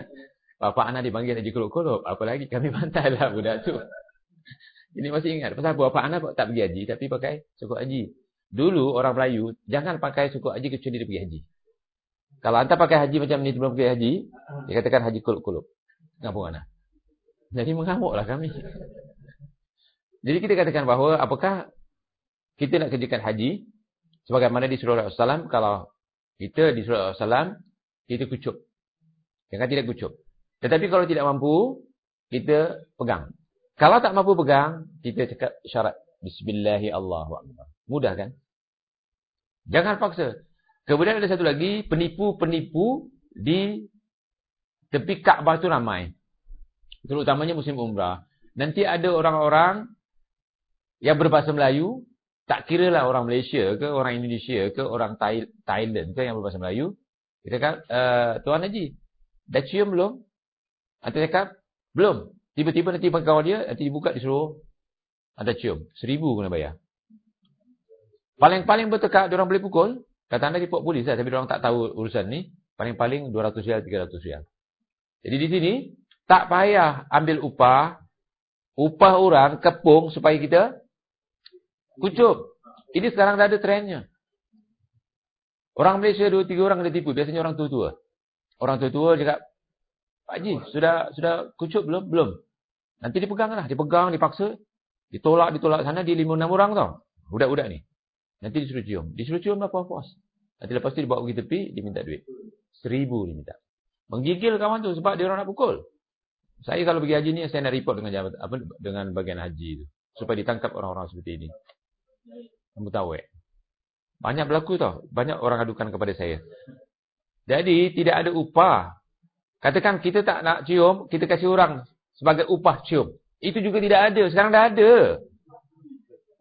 bapak anak dipanggil Haji Kulup-Kulup. Apalagi kami pantai lah budak tu. Ini masih ingat. Pasal apa bapak anak tak pergi haji, tapi pakai songkok haji. Dulu orang Melayu jangan pakai suku haji kecuali dia pergi haji. Kalau anda pakai haji macam ni sebelum pergi haji, dia katakan haji kulup-kulup. Ngapa mana? Jadi mengamuklah kami. Jadi kita katakan bahawa apakah kita nak kerjakan haji sebagaimana di surah Al-Salam kalau kita di surah Al-Salam kita kucup. Jangan tidak kucup. Tetapi kalau tidak mampu kita pegang. Kalau tak mampu pegang, kita cakap syarat bismillahirrahmanirrahim. Mudah kan? Jangan paksa. Kemudian ada satu lagi, penipu-penipu di tepi Kaabah itu ramai. Terutamanya musim umrah. Nanti ada orang-orang yang berbahasa Melayu, tak kira lah orang Malaysia ke, orang Indonesia ke, orang Thailand ke yang berbahasa Melayu. Kita kata, uh, Tuan Haji, dah cium belum? Nanti cakap, belum. Tiba-tiba nanti kawan dia, nanti dibuka disuruh, ada cium. Seribu kena bayar. Paling-paling bertekak, orang boleh pukul. Kata anda report polis lah, tapi orang tak tahu urusan ni. Paling-paling 200 rial, 300 rial. Jadi di sini, tak payah ambil upah. Upah orang kepung supaya kita kucup. Ini sekarang dah ada trennya. Orang Malaysia dua tiga orang kena tipu. Biasanya orang tua-tua. Orang tua-tua cakap, Pak Haji, sudah sudah kucup belum? Belum. Nanti dipegang lah. Dipegang, dipaksa. Ditolak, ditolak sana. Di lima enam orang tau. Budak-budak ni. Nanti disuruh cium. Disuruh cium lah puas-puas. Nanti lepas tu dibawa pergi tepi, dia minta duit. Seribu dia minta. Menggigil kawan tu sebab dia orang nak pukul. Saya kalau pergi haji ni, saya nak report dengan jabat, apa dengan bagian haji tu. Supaya ditangkap orang-orang seperti ini. Kamu tahu eh? Banyak berlaku tau. Banyak orang adukan kepada saya. Jadi, tidak ada upah. Katakan kita tak nak cium, kita kasih orang sebagai upah cium. Itu juga tidak ada. Sekarang dah ada.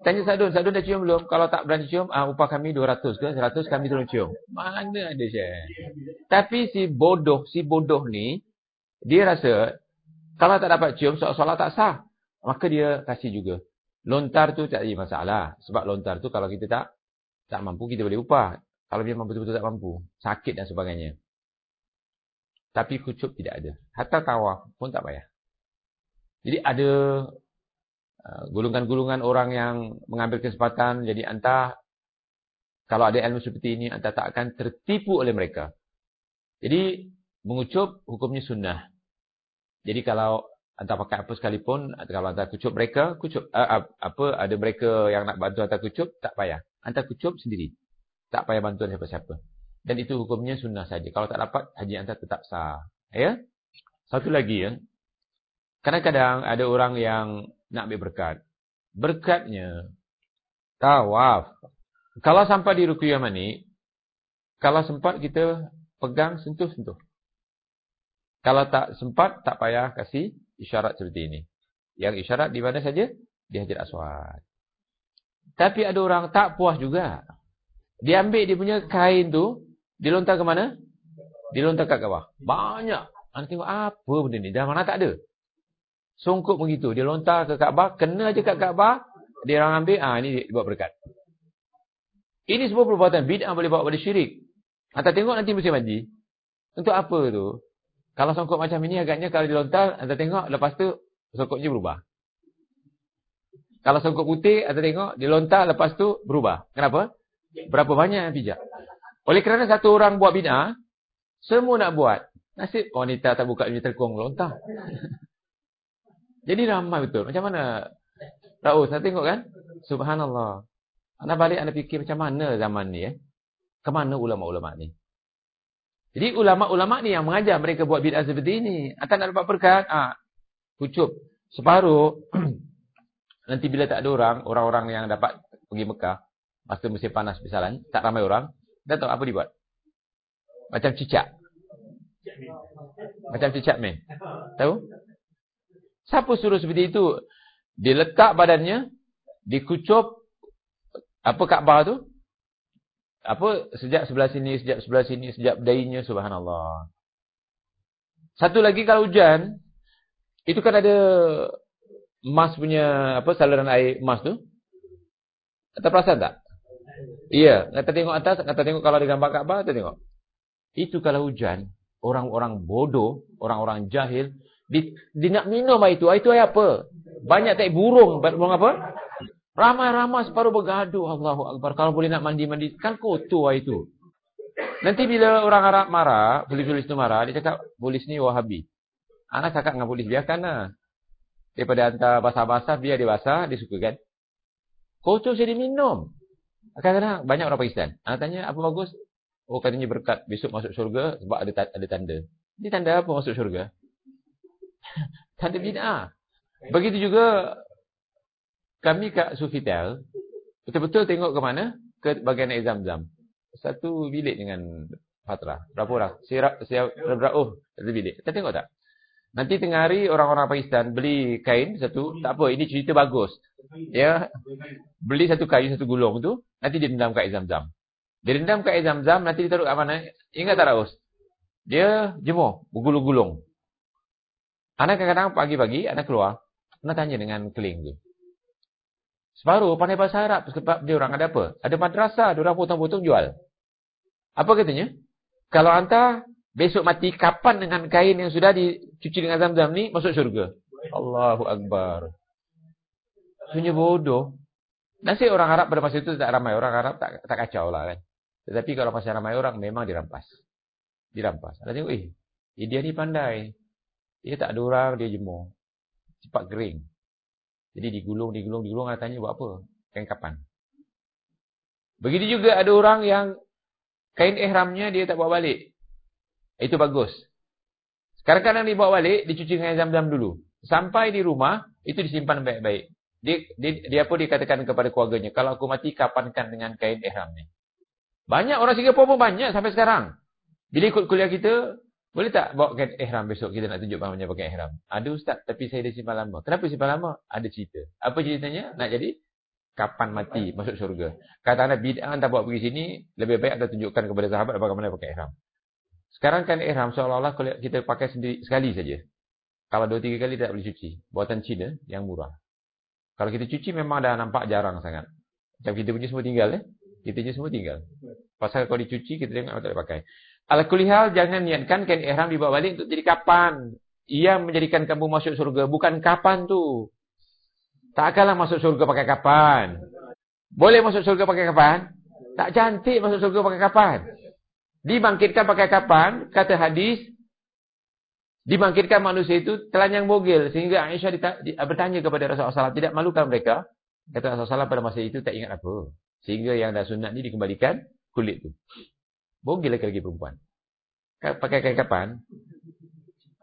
Tanya Sadun, Sadun dah cium belum? Kalau tak berani cium, ah, upah kami 200 ke? 100 kami turun cium. Mana ada saya? Tapi si bodoh, si bodoh ni, dia rasa, kalau tak dapat cium, seolah-olah tak sah. Maka dia kasih juga. Lontar tu tak ada masalah. Sebab lontar tu kalau kita tak tak mampu, kita boleh upah. Kalau dia betul-betul tak mampu. Sakit dan sebagainya. Tapi kucup tidak ada. Hatta tawaf pun tak payah. Jadi ada Uh, gulungan-gulungan orang yang mengambil kesempatan jadi anda kalau ada ilmu seperti ini anda tak akan tertipu oleh mereka. Jadi mengucup hukumnya sunnah. Jadi kalau anda pakai apa sekalipun kalau anda kucup mereka, kucup uh, apa ada mereka yang nak bantu anda kucup tak payah. Anda kucup sendiri. Tak payah bantuan siapa-siapa. Dan itu hukumnya sunnah saja. Kalau tak dapat haji anda tetap sah. Ya? Satu lagi ya. Kadang-kadang ada orang yang nak ambil berkat. Berkatnya tawaf. Kalau sampai di ruku yamani, kalau sempat kita pegang sentuh-sentuh. Kalau tak sempat, tak payah kasih isyarat seperti ini. Yang isyarat di mana saja? Di Hajar Aswad. Tapi ada orang tak puas juga. Dia ambil dia punya kain tu, dilontar ke mana? Dilontar kat bawah. Banyak. Anda tengok apa benda ni? Dah mana tak ada? Songkok begitu. Dia lontar ke Kaabah. Kena je kat Kaabah. Dia orang ambil. Ah ha, ini buat berkat. Ini semua perbuatan. Bid'ah boleh bawa pada syirik. Anda tengok nanti musim haji. Untuk apa tu? Kalau songkok macam ini agaknya kalau dilontar. Anda tengok lepas tu songkoknya berubah. Kalau songkok putih. Anda tengok dilontar lepas tu berubah. Kenapa? Berapa banyak yang pijak. Oleh kerana satu orang buat bid'ah. Semua nak buat. Nasib wanita tak buka dunia terkong lontar. Jadi ramai betul. Macam mana? Tahu, saya tengok kan? Subhanallah. Anda balik anda fikir macam mana zaman ni eh? Ke mana ulama-ulama ni? Jadi ulama-ulama ni yang mengajar mereka buat bid'ah seperti ini. Anda nak dapat berkat, ah, kucup separuh. nanti bila tak ada orang, orang-orang yang dapat pergi Mekah, masa musim panas misalnya, tak ramai orang, dah tahu apa dibuat? Macam cicak. Macam cicak meh. Tahu? Siapa suruh seperti itu? Diletak badannya, dikucup apa Kaabah tu? Apa sejak sebelah sini, sejak sebelah sini, sejak dainya subhanallah. Satu lagi kalau hujan, itu kan ada emas punya apa saluran air emas tu. Kita perasan tak? Iya, kita tengok atas, kita tengok kalau ada gambar Kaabah, kita tengok. Itu kalau hujan, orang-orang bodoh, orang-orang jahil, di, di nak minum air itu. Air itu air apa? Banyak tak burung, burung apa? Ramai-ramai separuh bergaduh. Allahu Akbar. Kalau boleh nak mandi-mandi. Kan kotor lah itu. Nanti bila orang Arab marah. Polis-polis itu marah. Dia cakap. Polis ni wahabi. Anak cakap dengan polis. Biarkan lah. Daripada hantar basah-basah. Biar dia basah. Dia suka kan. Kotor saya diminum. Kadang-kadang banyak orang Pakistan. Anak tanya apa bagus. Oh katanya berkat. Besok masuk syurga. Sebab ada ada tanda. Ini tanda apa masuk syurga? tanda bid'ah. Begitu juga kami kat Sufitel betul-betul tengok ke mana? Ke bagian air zam-zam. Satu bilik dengan Fatra. Berapa orang? Siap, berapa? Oh, satu bilik. Kita tengok tak? Nanti tengah hari orang-orang Pakistan beli kain satu. Tak apa, ini cerita bagus. Ya, Beli satu kain, satu gulung tu. Nanti dia rendam kat air zam-zam. Dia rendam kat air zam-zam, nanti dia taruh kat mana? Ingat tak Raus? Dia jemur, bergulung-gulung. Anak kadang-kadang pagi-pagi, anak keluar. Anak tanya dengan keling tu. Separuh pandai bahasa Arab sebab dia orang ada apa? Ada madrasah, dia orang potong-potong jual. Apa katanya? Kalau anda besok mati kapan dengan kain yang sudah dicuci dengan zam-zam ni masuk syurga? Allahu Akbar. Punya bodoh. Nasib orang Arab pada masa itu tak ramai. Orang Arab tak tak kacau lah kan. Tetapi kalau masih ramai orang memang dirampas. Dirampas. Ada tengok, eh, dia ni pandai. Dia tak ada orang, dia jemur. Cepat kering. Jadi digulung, digulung, digulung, ada tanya buat apa? Kain kapan? Begitu juga ada orang yang kain ihramnya dia tak bawa balik. Itu bagus. Sekarang-kadang dia bawa balik, dicuci dengan zam-zam dulu. Sampai di rumah, itu disimpan baik-baik. Dia, dia, dia apa dia katakan kepada keluarganya? Kalau aku mati, kapankan dengan kain ihramnya? Banyak orang Singapura pun banyak sampai sekarang. Bila ikut kuliah kita, boleh tak bawa ihram besok kita nak tunjuk bagaimana pakai ihram? Ada ustaz tapi saya dah simpan lama. Kenapa simpan lama? Ada cerita. Apa ceritanya? Nak jadi kapan mati masuk syurga. Kata anda bid'ah anda bawa pergi sini, lebih baik anda tunjukkan kepada sahabat bagaimana pakai ihram. Sekarang kan ihram seolah-olah kita pakai sendiri sekali saja. Kalau dua tiga kali tak boleh cuci. Buatan Cina yang murah. Kalau kita cuci memang dah nampak jarang sangat. Macam kita punya semua tinggal eh. Kita punya semua tinggal. Pasal kalau dicuci kita tengok tak boleh pakai. Ala kulihal jangan niatkan kain ihram dibawa balik untuk jadi kapan. Ia menjadikan kamu masuk surga. Bukan kapan tu. Tak akanlah masuk surga pakai kapan. Boleh masuk surga pakai kapan? Tak cantik masuk surga pakai kapan. Dibangkitkan pakai kapan? Kata hadis. Dibangkitkan manusia itu telanjang bogil. Sehingga Aisyah bertanya kepada Rasulullah SAW. Tidak malukan mereka. Kata Rasulullah SAW pada masa itu tak ingat apa. Sehingga yang dah sunat ni dikembalikan kulit tu. Bogil lagi-lagi perempuan. Pakai kain kapan?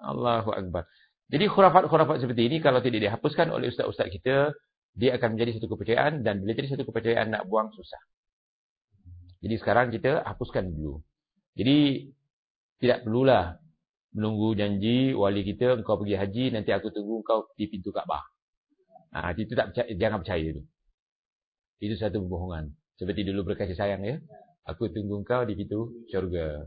Allahu Akbar. Jadi khurafat-khurafat seperti ini kalau tidak dihapuskan oleh ustaz-ustaz kita, dia akan menjadi satu kepercayaan dan bila jadi satu kepercayaan nak buang susah. Jadi sekarang kita hapuskan dulu. Jadi tidak perlulah menunggu janji wali kita engkau pergi haji nanti aku tunggu engkau di pintu Kaabah. Ah itu tak percaya, jangan percaya itu. Itu satu kebohongan. Seperti dulu berkasih sayang ya. Aku tunggu kau di pintu syurga.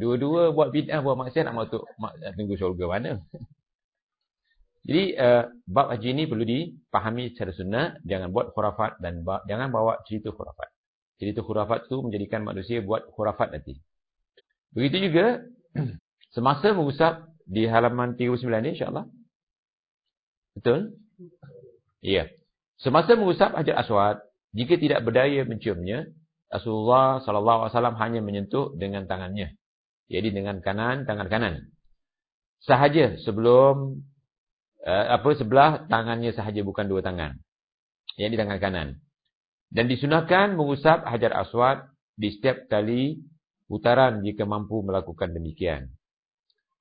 Dua-dua buat bid'ah, buat maksiat nak masuk nak tunggu syurga mana? Jadi uh, bab haji ini perlu dipahami secara sunnah, jangan buat khurafat dan jangan bawa cerita khurafat. Cerita khurafat tu menjadikan manusia buat khurafat nanti. Begitu juga semasa mengusap di halaman 39 ni insya-Allah. Betul? Iya. Semasa mengusap hajar aswad, jika tidak berdaya menciumnya, Rasulullah wasallam hanya menyentuh dengan tangannya. Jadi dengan kanan tangan kanan. Sahaja sebelum uh, apa sebelah tangannya sahaja bukan dua tangan. Yang di tangan kanan. Dan disunahkan mengusap hajar aswad di setiap kali putaran jika mampu melakukan demikian.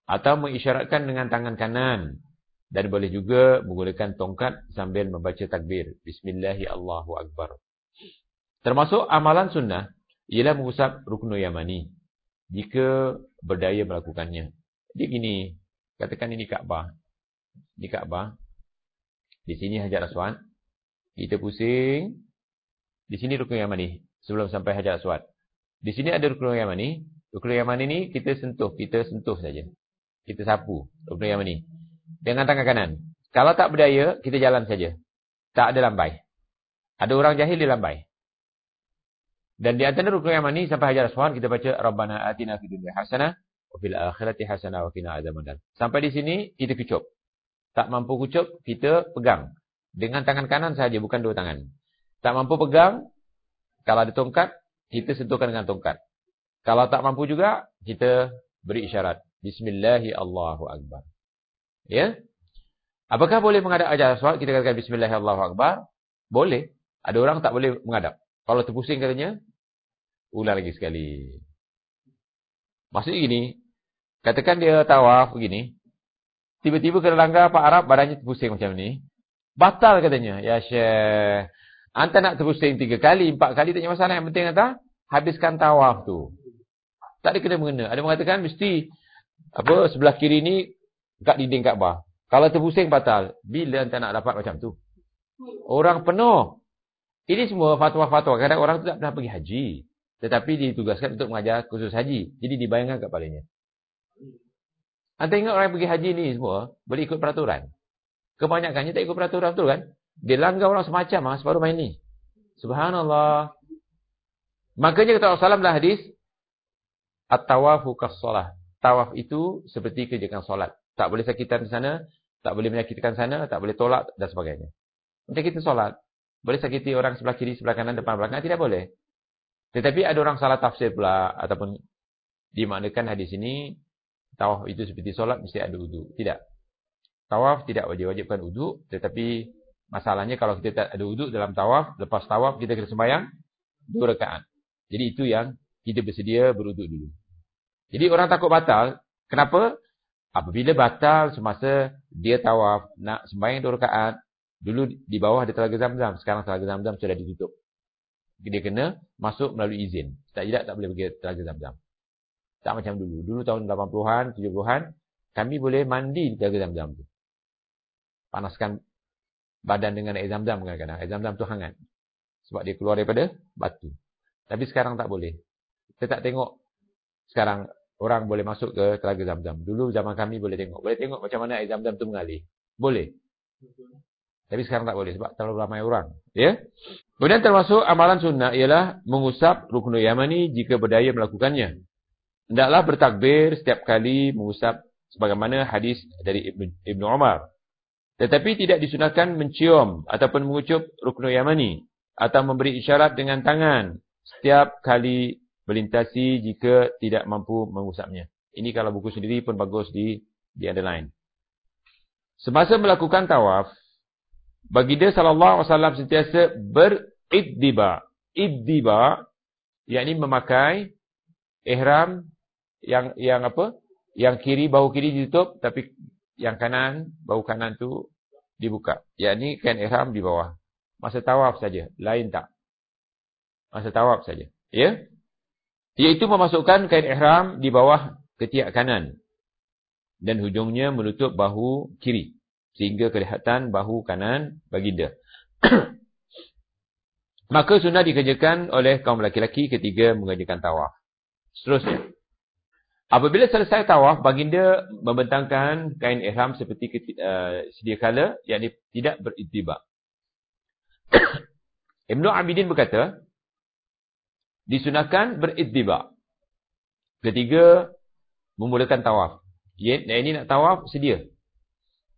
Atau mengisyaratkan dengan tangan kanan. Dan boleh juga menggunakan tongkat sambil membaca takbir. Bismillahirrahmanirrahim. Termasuk amalan sunnah ialah mengusap ruknul yamani. Jika berdaya melakukannya. Jadi gini. Katakan ini Kaabah. Ini Kaabah. Di sini hajar aswad. Kita pusing. Di sini rukun yamani. Sebelum sampai hajar aswad. Di sini ada rukun yamani. Rukun yamani ni kita sentuh. Kita sentuh saja. Kita sapu rukun yamani. Dengan tangan kanan. Kalau tak berdaya, kita jalan saja. Tak ada lambai. Ada orang jahil di lambai. Dan di antara rukun yamani sampai hajar aswad kita baca Rabbana atina fid dunya hasanah wa fil akhirati hasanah wa qina adzabannar. Sampai di sini kita kecup. Tak mampu kecup, kita pegang dengan tangan kanan saja bukan dua tangan. Tak mampu pegang, kalau ada tongkat, kita sentuhkan dengan tongkat. Kalau tak mampu juga, kita beri isyarat. Bismillahirrahmanirrahim. Ya? Apakah boleh menghadap ajar aswad? Kita katakan Bismillahirrahmanirrahim. Boleh. Ada orang tak boleh menghadap. Kalau terpusing katanya, ulang lagi sekali. Maksudnya gini, katakan dia tawaf begini, tiba-tiba kena langgar Pak Arab, badannya terpusing macam ni. Batal katanya. Ya Syekh. Anda nak terpusing tiga kali, empat kali, tak ada masalah. Yang penting kata, habiskan tawaf tu. Tak ada kena mengena. Ada mengatakan mesti apa sebelah kiri ni kat dinding Kaabah. Kalau terpusing batal. Bila anda nak dapat macam tu? Orang penuh. Ini semua fatwa-fatwa. Kadang orang tu tak pernah pergi haji. Tetapi ditugaskan untuk mengajar khusus haji. Jadi dibayangkan kat palanya. Anda ingat orang yang pergi haji ni semua boleh ikut peraturan. Kebanyakannya tak ikut peraturan betul kan? Dia langgar orang semacam ah separuh main ni. Subhanallah. Makanya kata Rasulullah dalam hadis at-tawafu kas-salah. Tawaf itu seperti kerjakan solat. Tak boleh sakitan di sana, tak boleh menyakitkan sana, tak boleh tolak dan sebagainya. Macam kita solat, boleh sakiti orang sebelah kiri, sebelah kanan, depan, belakang, tidak boleh. Tetapi ada orang salah tafsir pula ataupun dimaknakan hadis ini tawaf itu seperti solat mesti ada wudu. Tidak. Tawaf tidak wajib-wajibkan uduk. Tetapi masalahnya kalau kita tak ada uduk dalam tawaf. Lepas tawaf kita kena sembahyang. Dua rekaan. Jadi itu yang kita bersedia beruduk dulu. Jadi orang takut batal. Kenapa? Apabila batal semasa dia tawaf. Nak sembahyang dua rekaan. Dulu di bawah ada telaga zam-zam. Sekarang telaga zam-zam sudah ditutup. Dia kena masuk melalui izin. Tak tidak tak boleh pergi telaga zam-zam. Tak macam dulu. Dulu tahun 80-an, 70-an. Kami boleh mandi di telaga zam-zam tu panaskan badan dengan air zam-zam kadang-kadang. Air zam-zam tu hangat. Sebab dia keluar daripada batu. Tapi sekarang tak boleh. Kita tak tengok sekarang orang boleh masuk ke telaga zam-zam. Dulu zaman kami boleh tengok. Boleh tengok macam mana air zam-zam tu mengalir. Boleh. Tapi sekarang tak boleh sebab terlalu ramai orang. Ya. Kemudian termasuk amalan sunnah ialah mengusap rukun yamani jika berdaya melakukannya. Hendaklah bertakbir setiap kali mengusap sebagaimana hadis dari Ibn Umar. Tetapi tidak disunahkan mencium ataupun mengucup rukun yamani atau memberi isyarat dengan tangan setiap kali melintasi jika tidak mampu mengusapnya. Ini kalau buku sendiri pun bagus di di underline. Semasa melakukan tawaf, baginda sallallahu alaihi wasallam sentiasa beriddiba. Iddiba yakni memakai ihram yang yang apa? Yang kiri bahu kiri ditutup tapi yang kanan, bau kanan tu dibuka. Yang ni kain ihram di bawah. Masa tawaf saja, lain tak. Masa tawaf saja. Ya? Iaitu memasukkan kain ihram di bawah ketiak kanan. Dan hujungnya menutup bahu kiri. Sehingga kelihatan bahu kanan baginda. Maka sunnah dikerjakan oleh kaum lelaki-lelaki ketika mengerjakan tawaf. Seterusnya. Apabila selesai tawaf, baginda membentangkan kain ihram seperti uh, sedia kala, yakni tidak beritibak. Ibn Abidin berkata, disunahkan beritibak. Ketiga, memulakan tawaf. Yang ini nak tawaf, sedia.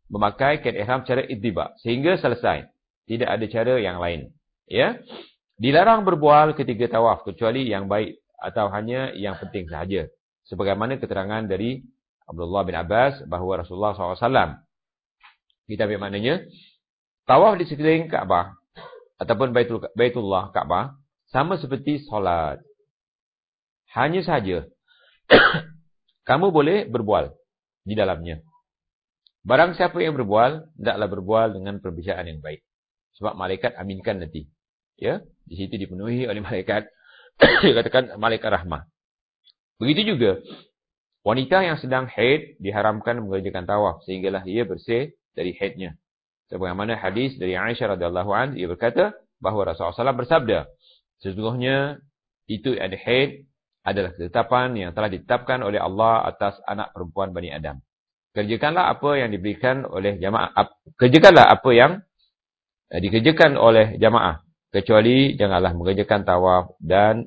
Memakai kain ihram secara itibak. Sehingga selesai. Tidak ada cara yang lain. Ya, Dilarang berbual ketiga tawaf, kecuali yang baik atau hanya yang penting sahaja sebagaimana keterangan dari Abdullah bin Abbas bahawa Rasulullah SAW Kita ambil maknanya, tawaf di sekeliling Kaabah ataupun Baitul, Baitullah Kaabah sama seperti solat. Hanya saja, kamu boleh berbual di dalamnya. Barang siapa yang berbual, tidaklah berbual dengan perbicaraan yang baik. Sebab malaikat aminkan nanti. Ya, Di situ dipenuhi oleh malaikat. Dikatakan malaikat rahmah. Begitu juga, wanita yang sedang haid diharamkan mengerjakan tawaf. Sehinggalah ia bersih dari haidnya. Sebagaimana hadis dari Aisyah radhiyallahu an ia berkata bahawa Rasulullah SAW bersabda, sesungguhnya itu ada haid adalah ketetapan yang telah ditetapkan oleh Allah atas anak perempuan Bani Adam. Kerjakanlah apa yang diberikan oleh jamaah. Kerjakanlah apa yang eh, dikerjakan oleh jamaah. Kecuali janganlah mengerjakan tawaf dan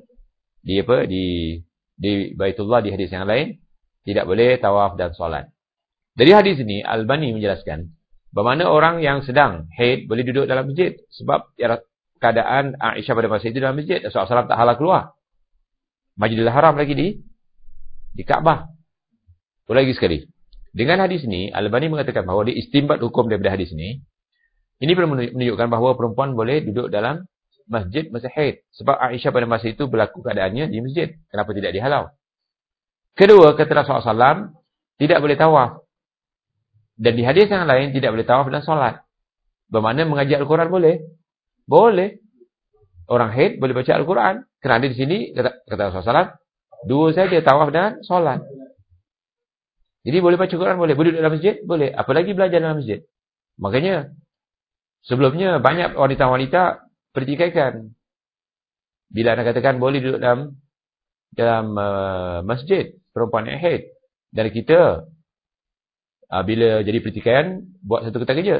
di apa di di Baitullah di hadis yang lain tidak boleh tawaf dan solat. Dari hadis ini Al-Bani menjelaskan Bagaimana orang yang sedang haid boleh duduk dalam masjid. Sebab keadaan Aisyah pada masa itu dalam masjid. Rasulullah tak halal keluar. Majidil Haram lagi di di Kaabah. Lagi sekali. Dengan hadis ini, Al-Bani mengatakan bahawa dia istimbat hukum daripada hadis ini. Ini menunjukkan bahawa perempuan boleh duduk dalam masjid masa haid. Sebab Aisyah pada masa itu berlaku keadaannya di masjid. Kenapa tidak dihalau? Kedua, kata Rasulullah SAW, tidak boleh tawaf. Dan di hadis yang lain tidak boleh tawaf dan solat. Bermakna mengaji Al-Quran boleh? Boleh. Orang haid boleh baca Al-Quran. Kerana di sini, kata, kata Rasulullah SAW, dua saja tawaf dan solat. Jadi boleh baca Al-Quran boleh. Boleh duduk dalam masjid? Boleh. Apalagi belajar dalam masjid. Makanya, sebelumnya banyak wanita-wanita pertikaikan. Bila anda katakan boleh duduk dalam dalam uh, masjid, perempuan yang haid. Dan kita uh, bila jadi pertikaian buat satu kata kerja.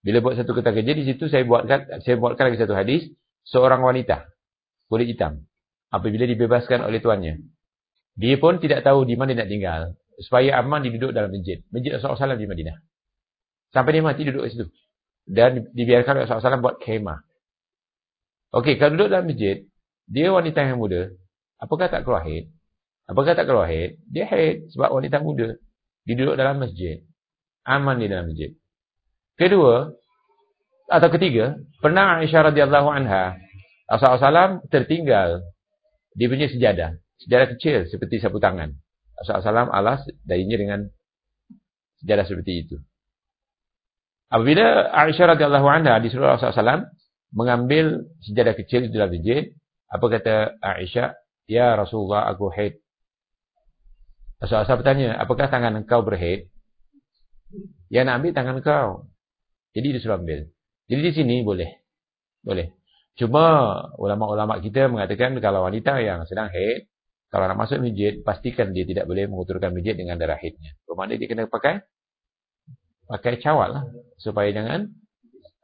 Bila buat satu kata kerja di situ saya buatkan saya buatkan lagi satu hadis seorang wanita kulit hitam apabila dibebaskan oleh tuannya. Dia pun tidak tahu di mana nak tinggal supaya aman diduduk dalam masjid. Masjid Rasulullah SAW di Madinah. Sampai dia mati duduk di situ. Dan dibiarkan Rasulullah SAW buat kemah. Okey, kalau duduk dalam masjid, dia wanita yang muda, apakah tak keluar haid? Apakah tak keluar haid? Dia haid sebab wanita muda. Dia duduk dalam masjid aman di dalam masjid. Kedua, atau ketiga, pernah Aisyah radhiyallahu anha, Rasulullah SAW tertinggal di punya sejadah. Sejadah kecil seperti sapu tangan. Rasulullah SAW alas darinya dengan sejadah seperti itu. Apabila Aisyah radhiyallahu anha disuruh Rasulullah SAW mengambil sejadah kecil di dalam masjid, apa kata Aisyah? Ya Rasulullah, aku haid. Rasulullah bertanya, apakah tangan engkau berhaid? Yang nak ambil tangan kau. Jadi dia suruh ambil. Jadi di sini boleh. Boleh. Cuma ulama-ulama kita mengatakan kalau wanita yang sedang haid, kalau nak masuk masjid, pastikan dia tidak boleh menguturkan masjid dengan darah haidnya. Bermakna dia kena pakai pakai cawal lah. Supaya jangan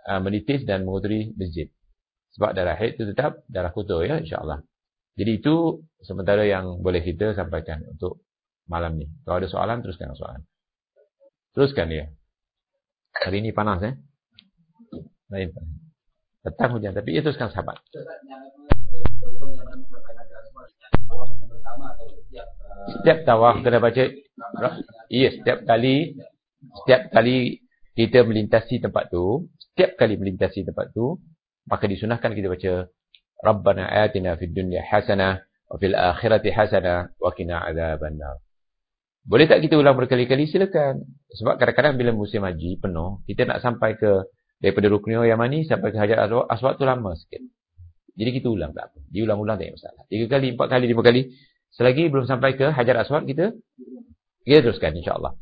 uh, menitis dan menguturi masjid. Sebab darah haid itu tetap darah kotor ya insyaAllah. Jadi itu sementara yang boleh kita sampaikan untuk malam ni. Kalau ada soalan, teruskan soalan. Teruskan dia. Hari ini panas eh. Lain panas. Petang hujan tapi itu teruskan sahabat. Setiap tawaf kena baca Iya, setiap kali setiap kali kita melintasi tempat tu, setiap kali melintasi tempat tu, maka disunahkan kita baca Rabbana atina fid dunya hasanah wa fil akhirati hasanah wa qina adzabannar. Boleh tak kita ulang berkali-kali? Silakan. Sebab kadang-kadang bila musim haji penuh, kita nak sampai ke daripada Ruknio Yamani sampai ke Hajar Aswad, Aswad tu lama sikit. Jadi kita ulang tak apa. Diulang-ulang tak ada masalah. Tiga kali, empat kali, lima kali. Selagi belum sampai ke Hajar Aswad, kita kita teruskan insyaAllah.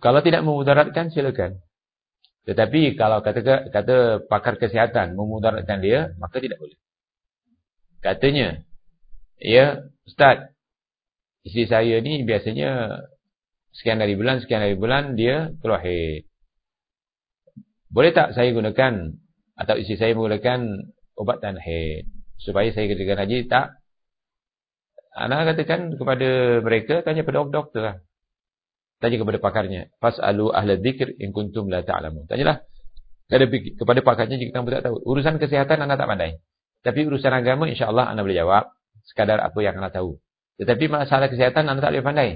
Kalau tidak memudaratkan, silakan. Tetapi kalau kata kata pakar kesihatan memudaratkan dia, maka tidak boleh. Katanya, ya, Ustaz, isteri saya ni biasanya sekian dari bulan, sekian dari bulan, dia keluar haid. Boleh tak saya gunakan, atau isteri saya menggunakan ubatan haid, supaya saya kerjakan haji, tak? Anak katakan kepada mereka, tanya pada doktor lah. Tanya kepada pakarnya. Fas'alu ahla dzikr in kuntum la ta'lamun. Tanyalah kepada pakarnya jika kamu tak tahu. Urusan kesihatan anak tak pandai. Tapi urusan agama insya-Allah anda boleh jawab sekadar apa yang anda tahu. Tetapi masalah kesihatan anda tak boleh pandai.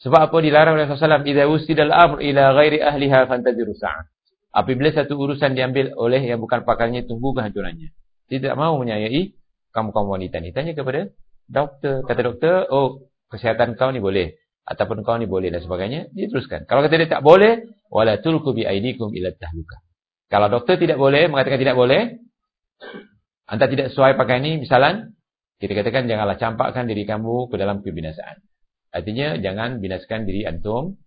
Sebab apa dilarang oleh Rasulullah SAW? Iza usidal amr ila ghairi ahliha fantaziru sa'ah. Apabila satu urusan diambil oleh yang bukan pakarnya, tunggu kehancurannya. Tidak mahu menyayai kamu-kamu wanita ni. Tanya kepada doktor. Kata doktor, oh kesihatan kau ni boleh. Ataupun kau ni boleh dan sebagainya. Dia teruskan. Kalau kata dia tak boleh, wala tulku bi aidikum ila tahluka. Kalau doktor tidak boleh, mengatakan tidak boleh, anda tidak sesuai pakai ini, misalan, kita katakan janganlah campakkan diri kamu ke dalam kebinasaan. Artinya jangan binasakan diri antum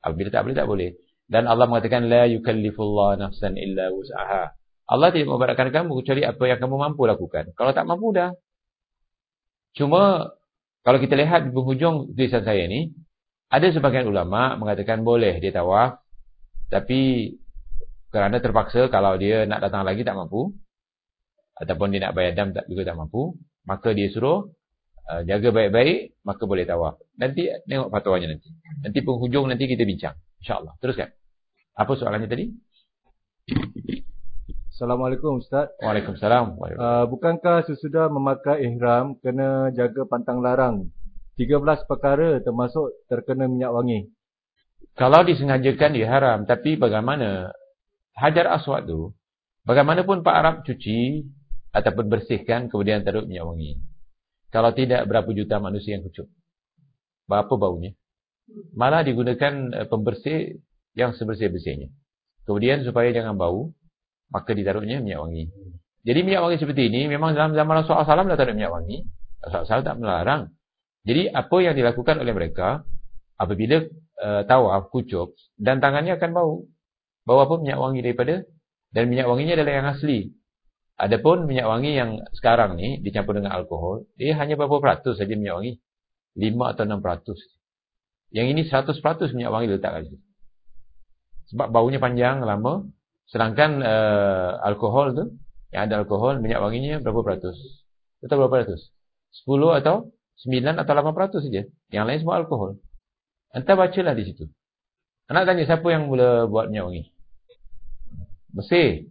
apabila tak boleh tak boleh. Dan Allah mengatakan la yukallifullahu nafsan illa wus'aha. Allah tidak memberatkan kamu kecuali apa yang kamu mampu lakukan. Kalau tak mampu dah. Cuma kalau kita lihat di penghujung tulisan saya ni, ada sebagian ulama mengatakan boleh dia tawaf tapi kerana terpaksa kalau dia nak datang lagi tak mampu ataupun dia nak bayar dam tak juga tak mampu, maka dia suruh Uh, jaga baik-baik, maka boleh tawaf. Nanti tengok fatwanya nanti. Nanti penghujung nanti kita bincang. InsyaAllah. Teruskan. Apa soalannya tadi? Assalamualaikum Ustaz. Waalaikumsalam. Uh, bukankah sesudah memakai ihram kena jaga pantang larang? 13 perkara termasuk terkena minyak wangi. Kalau disengajakan dia haram. Tapi bagaimana? Hajar aswad tu. Bagaimanapun Pak Arab cuci ataupun bersihkan kemudian taruh minyak wangi. Kalau tidak, berapa juta manusia yang kecup? Berapa baunya? Malah digunakan uh, pembersih yang sebersih-bersihnya. Kemudian supaya jangan bau, maka ditaruhnya minyak wangi. Jadi minyak wangi seperti ini, memang dalam zaman Rasulullah SAW dah taruh minyak wangi. Rasulullah SAW tak melarang. Jadi apa yang dilakukan oleh mereka, apabila uh, tawaf, kucup, dan tangannya akan bau. Bau apa? Minyak wangi daripada, dan minyak wanginya adalah yang asli. Adapun minyak wangi yang sekarang ni dicampur dengan alkohol, dia hanya berapa peratus saja minyak wangi? 5 atau 6 peratus. Yang ini 100 peratus minyak wangi letakkan situ. Sebab baunya panjang, lama. Sedangkan uh, alkohol tu, yang ada alkohol, minyak wanginya berapa peratus? Betul berapa peratus? 10 atau 9 atau 8 peratus saja. Yang lain semua alkohol. Entah bacalah di situ. Anak tanya siapa yang mula buat minyak wangi? Mesir.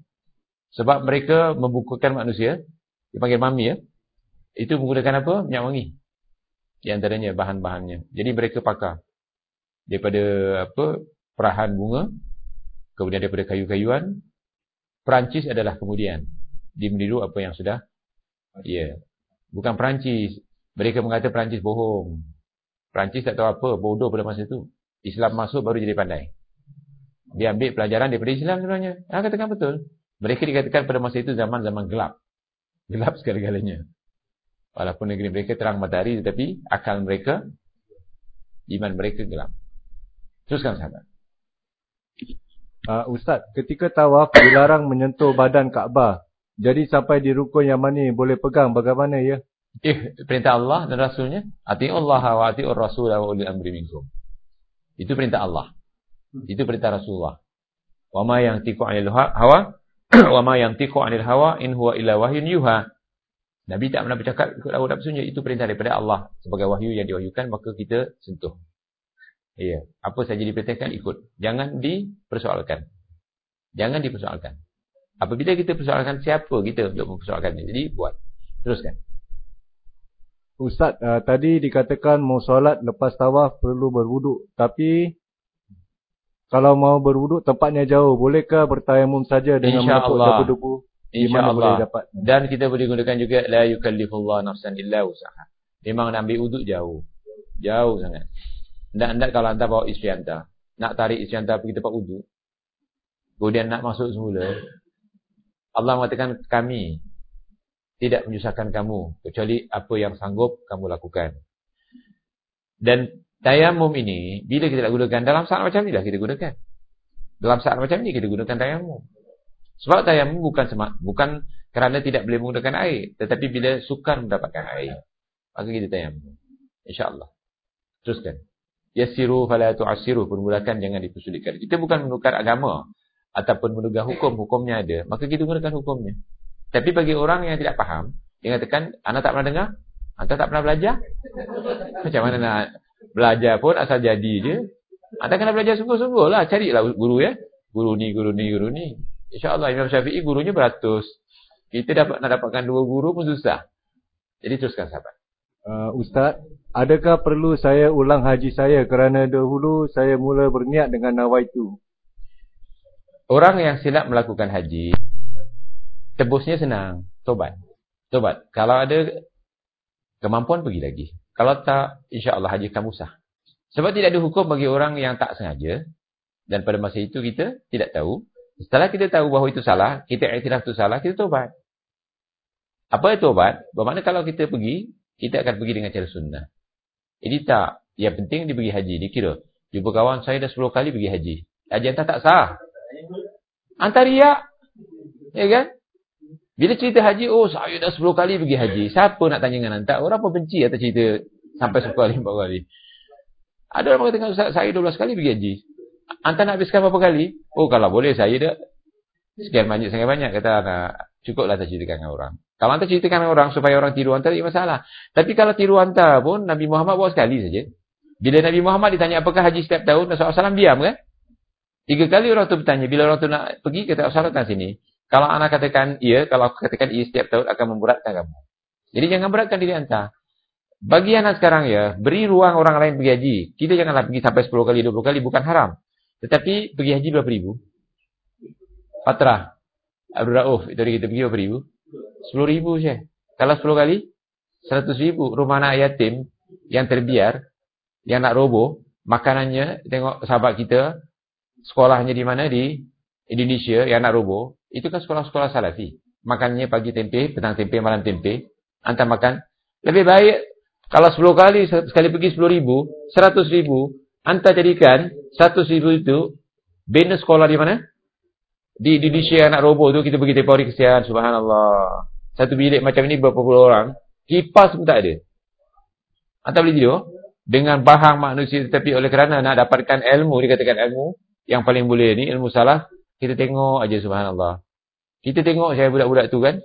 Sebab mereka membukukan manusia, dipanggil mami ya. Itu menggunakan apa? Minyak wangi. Di antaranya bahan-bahannya. Jadi mereka pakar. Daripada apa? Perahan bunga. Kemudian daripada kayu-kayuan. Perancis adalah kemudian. Di meniru apa yang sudah. Ya. Yeah. Bukan Perancis. Mereka mengata Perancis bohong. Perancis tak tahu apa. Bodoh pada masa itu. Islam masuk baru jadi pandai. Dia ambil pelajaran daripada Islam sebenarnya. Ha, katakan betul. Mereka dikatakan pada masa itu zaman-zaman gelap. Gelap segala-galanya. Walaupun negeri mereka terang matahari tetapi akal mereka, iman mereka gelap. Teruskan sahabat. Uh, Ustaz, ketika tawaf dilarang menyentuh badan Kaabah. Jadi sampai di rukun yang mana boleh pegang bagaimana ya? Eh, perintah Allah dan Rasulnya. Ati Allah wa ati Rasul wa ulil amri minkum. Itu perintah Allah. Itu perintah Rasulullah. Wa ma yang tiku anil hawa wa ma yantiqu 'anil hawa in huwa illa wahyun yuha. Nabi tak pernah bercakap ikut hawa nafsu itu perintah daripada Allah sebagai wahyu yang diwahyukan maka kita sentuh. Iya, apa saja diperintahkan ikut. Jangan dipersoalkan. Jangan dipersoalkan. Apabila kita persoalkan siapa kita untuk mempersoalkannya. Jadi buat. Teruskan. Ustaz, uh, tadi dikatakan mau solat lepas tawaf perlu berwuduk. Tapi kalau mau berwuduk tempatnya jauh, bolehkah bertayamum saja dengan menepuk debu-debu? InsyaAllah. Dan kita boleh gunakan juga la yukallifullah nafsan illa usaha. Memang nak ambil wuduk jauh. Jauh sangat. Nak-nak kalau anda bawa isteri anda. Nak tarik isteri anda pergi tempat wuduk. Kemudian nak masuk semula. Allah mengatakan kami tidak menyusahkan kamu. Kecuali apa yang sanggup kamu lakukan. Dan Tayamum ini, bila kita nak gunakan dalam saat macam ni lah kita gunakan. Dalam saat macam ni kita gunakan tayamum. Sebab tayamum bukan semak, bukan kerana tidak boleh menggunakan air. Tetapi bila sukar mendapatkan air. Maka kita tayamum. InsyaAllah. Teruskan. Yassiru falatu asiru. Permulakan jangan dipersulitkan. Kita bukan menukar agama. Ataupun menukar hukum. Hukumnya ada. Maka kita gunakan hukumnya. Tapi bagi orang yang tidak faham. Dia katakan, anak tak pernah dengar? Anda tak pernah belajar? Macam mana nak Belajar pun asal jadi je. Anda kena belajar sungguh-sungguh lah. Carilah guru ya. Guru ni, guru ni, guru ni. InsyaAllah Imam Syafi'i gurunya beratus. Kita dapat nak dapatkan dua guru pun susah. Jadi teruskan sahabat. Uh, Ustaz, adakah perlu saya ulang haji saya kerana dahulu saya mula berniat dengan nawaitu? Orang yang silap melakukan haji, tebusnya senang, tobat. Tobat. Kalau ada kemampuan, pergi lagi. Kalau tak, insya Allah haji kamu sah. Sebab tidak ada hukum bagi orang yang tak sengaja. Dan pada masa itu kita tidak tahu. Setelah kita tahu bahawa itu salah, kita iktiraf itu salah, kita tobat. Apa itu tobat? Bermakna kalau kita pergi, kita akan pergi dengan cara sunnah. Jadi tak. Yang penting dia pergi haji. Dia kira. Jumpa kawan saya dah 10 kali pergi haji. Haji hantar tak sah. Antar riak. Ya kan? Bila cerita haji, oh saya dah 10 kali pergi haji. Siapa nak tanya dengan hantar? Orang pun benci atas cerita sampai 10 kali, 4 kali. Ada orang kata, saya 12 kali pergi haji. Antar nak habiskan berapa kali? Oh kalau boleh saya dah. Sekian banyak, sekian banyak. Kata, nah, cukuplah tak ceritakan dengan orang. Kalau anda ceritakan orang supaya orang tiru anda, tidak masalah. Tapi kalau tiru anda pun, Nabi Muhammad buat sekali saja. Bila Nabi Muhammad ditanya apakah haji setiap tahun, Rasulullah SAW diam kan? Tiga kali orang tu bertanya, bila orang tu nak pergi, kata Rasulullah datang sini. Kalau anak katakan iya, kalau aku katakan iya setiap tahun akan memberatkan kamu. Jadi jangan beratkan diri anda. Bagi anak sekarang ya, beri ruang orang lain pergi haji. Kita janganlah pergi sampai 10 kali, 20 kali, bukan haram. Tetapi pergi haji berapa ribu? Patra. Abdul Rauf, itu kita pergi berapa ribu? Sepuluh ribu je. Kalau sepuluh kali, seratus ribu. Rumah anak yatim yang terbiar, yang nak roboh, makanannya, tengok sahabat kita, sekolahnya di mana? Di Indonesia, yang nak roboh. Itu kan sekolah-sekolah salafi. Makannya pagi tempe, petang tempe, malam tempe. Antar makan. Lebih baik, kalau sepuluh kali, sekali pergi sepuluh ribu, seratus ribu, antar jadikan seratus ribu itu, bina sekolah di mana? Di Indonesia anak roboh tu kita pergi tempoh kesian. Subhanallah. Satu bilik macam ni berapa puluh orang. Kipas pun tak ada. Anda boleh tidur. Dengan bahang manusia tetapi oleh kerana nak dapatkan ilmu. Dikatakan ilmu. Yang paling boleh ni ilmu salah. Kita tengok aja subhanallah. Kita tengok saya budak-budak tu kan.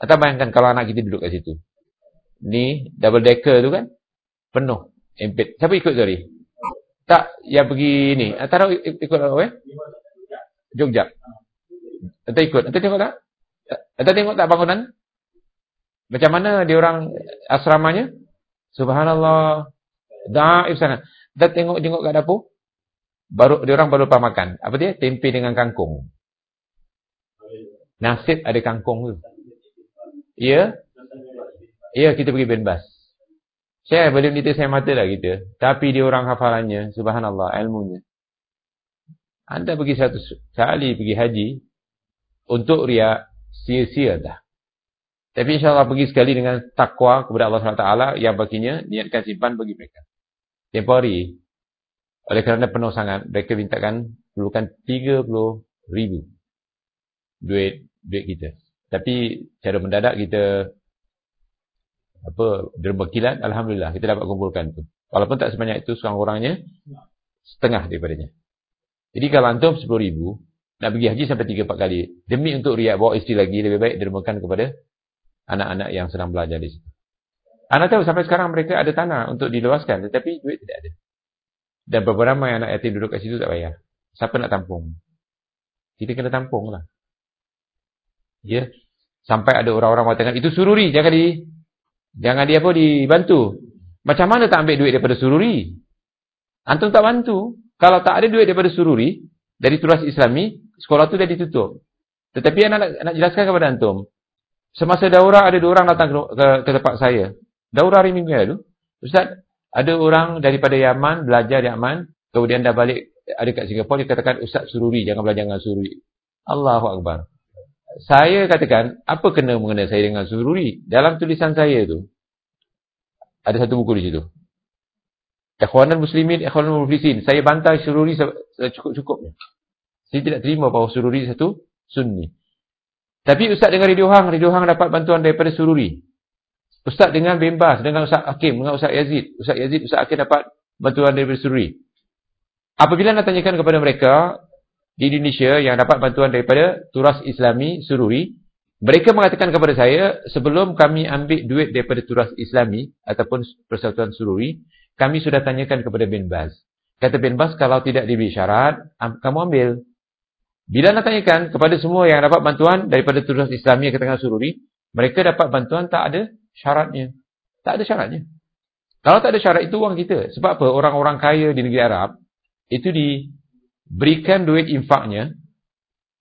Atau bayangkan kalau anak kita duduk kat situ. Ni double decker tu kan. Penuh. Empit. Siapa ikut sorry? Tak yang pergi ni. Antara ikut apa eh? Jogja. Anda ikut. Anda tengok tak? Anda tengok tak bangunan? Macam mana dia orang asramanya? Subhanallah. Daif sana. Anda tengok jenguk kat dapur? Baru dia orang baru lepas makan. Apa dia? Tempe dengan kangkung. Nasib ada kangkung tu. Ya? Ya, kita pergi benbas. Saya boleh cerita saya mata lah kita. Tapi dia orang hafalannya. Subhanallah. Ilmunya. Anda pergi satu kali pergi haji untuk riak sia-sia dah. Tapi insyaAllah pergi sekali dengan takwa kepada Allah SWT yang baginya niatkan simpan bagi mereka. Tempoh hari, oleh kerana penuh sangat, mereka mintakan perlukan 30 ribu duit duit kita. Tapi cara mendadak kita apa derma kilat, Alhamdulillah kita dapat kumpulkan tu. Walaupun tak sebanyak itu, seorang orangnya setengah daripadanya. Jadi kalau antum 10 ribu, nak pergi haji sampai 3-4 kali. Demi untuk riak bawa isteri lagi, lebih baik dermakan kepada anak-anak yang sedang belajar di situ. Anda tahu sampai sekarang mereka ada tanah untuk diluaskan, tetapi duit tidak ada. Dan beberapa ramai anak yatim duduk kat situ tak payah. Siapa nak tampung? Kita kena tampung lah. Ya. Sampai ada orang-orang mengatakan, itu sururi, jangan di jangan dia apa dibantu. Macam mana tak ambil duit daripada sururi? Antum tak bantu. Kalau tak ada duit daripada sururi, dari turas islami, sekolah tu dah ditutup. Tetapi anak nak jelaskan kepada antum. Semasa daurah ada dua orang datang ke, ke, ke tempat saya. Daurah hari minggu lalu. Ustaz, ada orang daripada Yaman, belajar di Yaman. Kemudian dah balik, ada kat Singapura, dia katakan, Ustaz sururi, jangan belajar dengan sururi. Allahu Akbar. Saya katakan, apa kena mengenai saya dengan sururi? Dalam tulisan saya tu, ada satu buku di situ. Ikhwanul Muslimin, Ikhwanul Muflisin. Saya bantah sururi cukup-cukupnya. Saya tidak terima bahawa sururi satu sunni. Tapi Ustaz dengan Radio Hang, Radio Hang dapat bantuan daripada sururi. Ustaz dengan Bembas, dengan Ustaz Hakim, dengan Ustaz Yazid. Ustaz Yazid, Ustaz Hakim dapat bantuan daripada sururi. Apabila nak tanyakan kepada mereka di Indonesia yang dapat bantuan daripada Turas Islami Sururi, mereka mengatakan kepada saya, sebelum kami ambil duit daripada Turas Islami ataupun Persatuan Sururi, kami sudah tanyakan kepada bin Baz. Kata bin Baz, kalau tidak diberi syarat, kamu ambil. Bila nak tanyakan kepada semua yang dapat bantuan daripada tulis Islami yang ketengah sururi, mereka dapat bantuan tak ada syaratnya. Tak ada syaratnya. Kalau tak ada syarat itu uang kita. Sebab apa? Orang-orang kaya di negeri Arab itu diberikan duit infaknya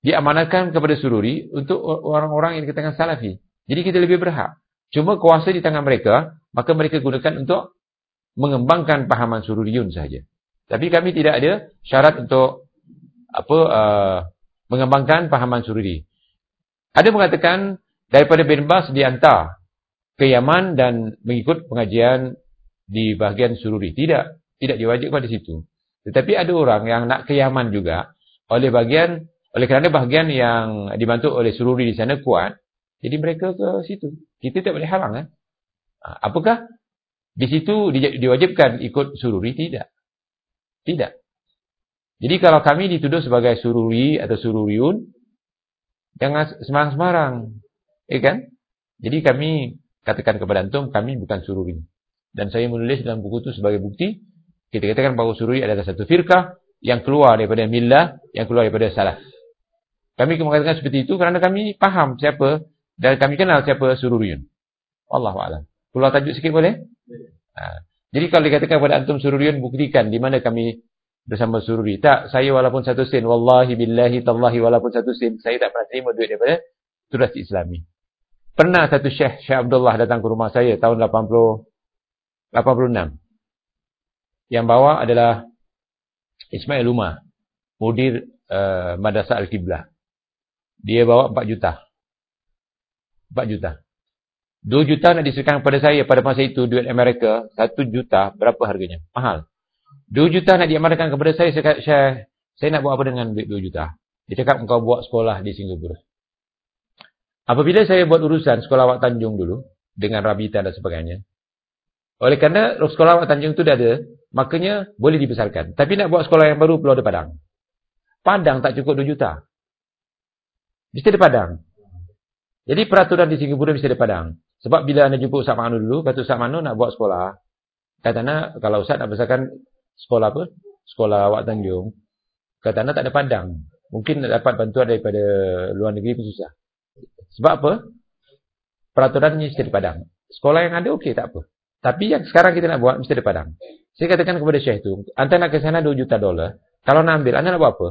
diamanatkan kepada sururi untuk orang-orang yang dikatakan salafi. Jadi kita lebih berhak. Cuma kuasa di tangan mereka, maka mereka gunakan untuk mengembangkan pahaman sururiyun saja. Tapi kami tidak ada syarat untuk apa uh, mengembangkan pahaman sururi. Ada mengatakan daripada bin Bas diantar ke Yaman dan mengikut pengajian di bahagian sururi. Tidak, tidak diwajibkan di situ. Tetapi ada orang yang nak ke Yaman juga oleh bahagian oleh kerana bahagian yang dibantu oleh sururi di sana kuat, jadi mereka ke situ. Kita tak boleh halang kan? Apakah di situ diwajibkan ikut sururi? Tidak. Tidak. Jadi kalau kami dituduh sebagai sururi atau sururiun, jangan semarang-semarang. Eh kan? Jadi kami katakan kepada antum, kami bukan sururi. Dan saya menulis dalam buku itu sebagai bukti, kita katakan bahawa sururi adalah satu firqah yang keluar daripada millah, yang keluar daripada salaf. Kami mengatakan seperti itu kerana kami faham siapa dan kami kenal siapa sururiun. Wallahualam. Keluar tajuk sikit boleh? Ha. Jadi kalau dikatakan kepada antum sururiun, buktikan di mana kami bersama sururi. Tak, saya walaupun satu sen, wallahi billahi tallahi walaupun satu sen, saya tak pernah terima duit daripada turas islami. Pernah satu syekh, Syekh Abdullah datang ke rumah saya tahun 80, 86. Yang bawa adalah Ismail Umar, mudir uh, Madrasah Al-Qiblah. Dia bawa 4 juta. 4 juta. 2 juta nak diserahkan kepada saya pada masa itu duit Amerika, 1 juta berapa harganya? Mahal. 2 juta nak diamankan kepada saya, saya kata, saya nak buat apa dengan duit 2 juta? Dia cakap, engkau buat sekolah di Singapura. Apabila saya buat urusan sekolah Wak Tanjung dulu, dengan Rabita dan sebagainya, oleh kerana sekolah Wak Tanjung itu dah ada, makanya boleh dibesarkan. Tapi nak buat sekolah yang baru, perlu ada Padang. Padang tak cukup 2 juta. Mesti ada Padang. Jadi peraturan di Singapura mesti ada Padang. Sebab bila anda jumpa Ustaz Manu dulu, kata Ustaz Manu nak buat sekolah, kata anda, kalau Ustaz nak besarkan sekolah apa? Sekolah Wak Tanjung. Kata anda tak ada padang. Mungkin dapat bantuan daripada luar negeri pun susah. Sebab apa? Peraturannya mesti di padang. Sekolah yang ada okey tak apa. Tapi yang sekarang kita nak buat mesti di padang. Saya katakan kepada Syekh itu, anda nak ke sana 2 juta dolar. Kalau nak ambil, anda nak buat apa?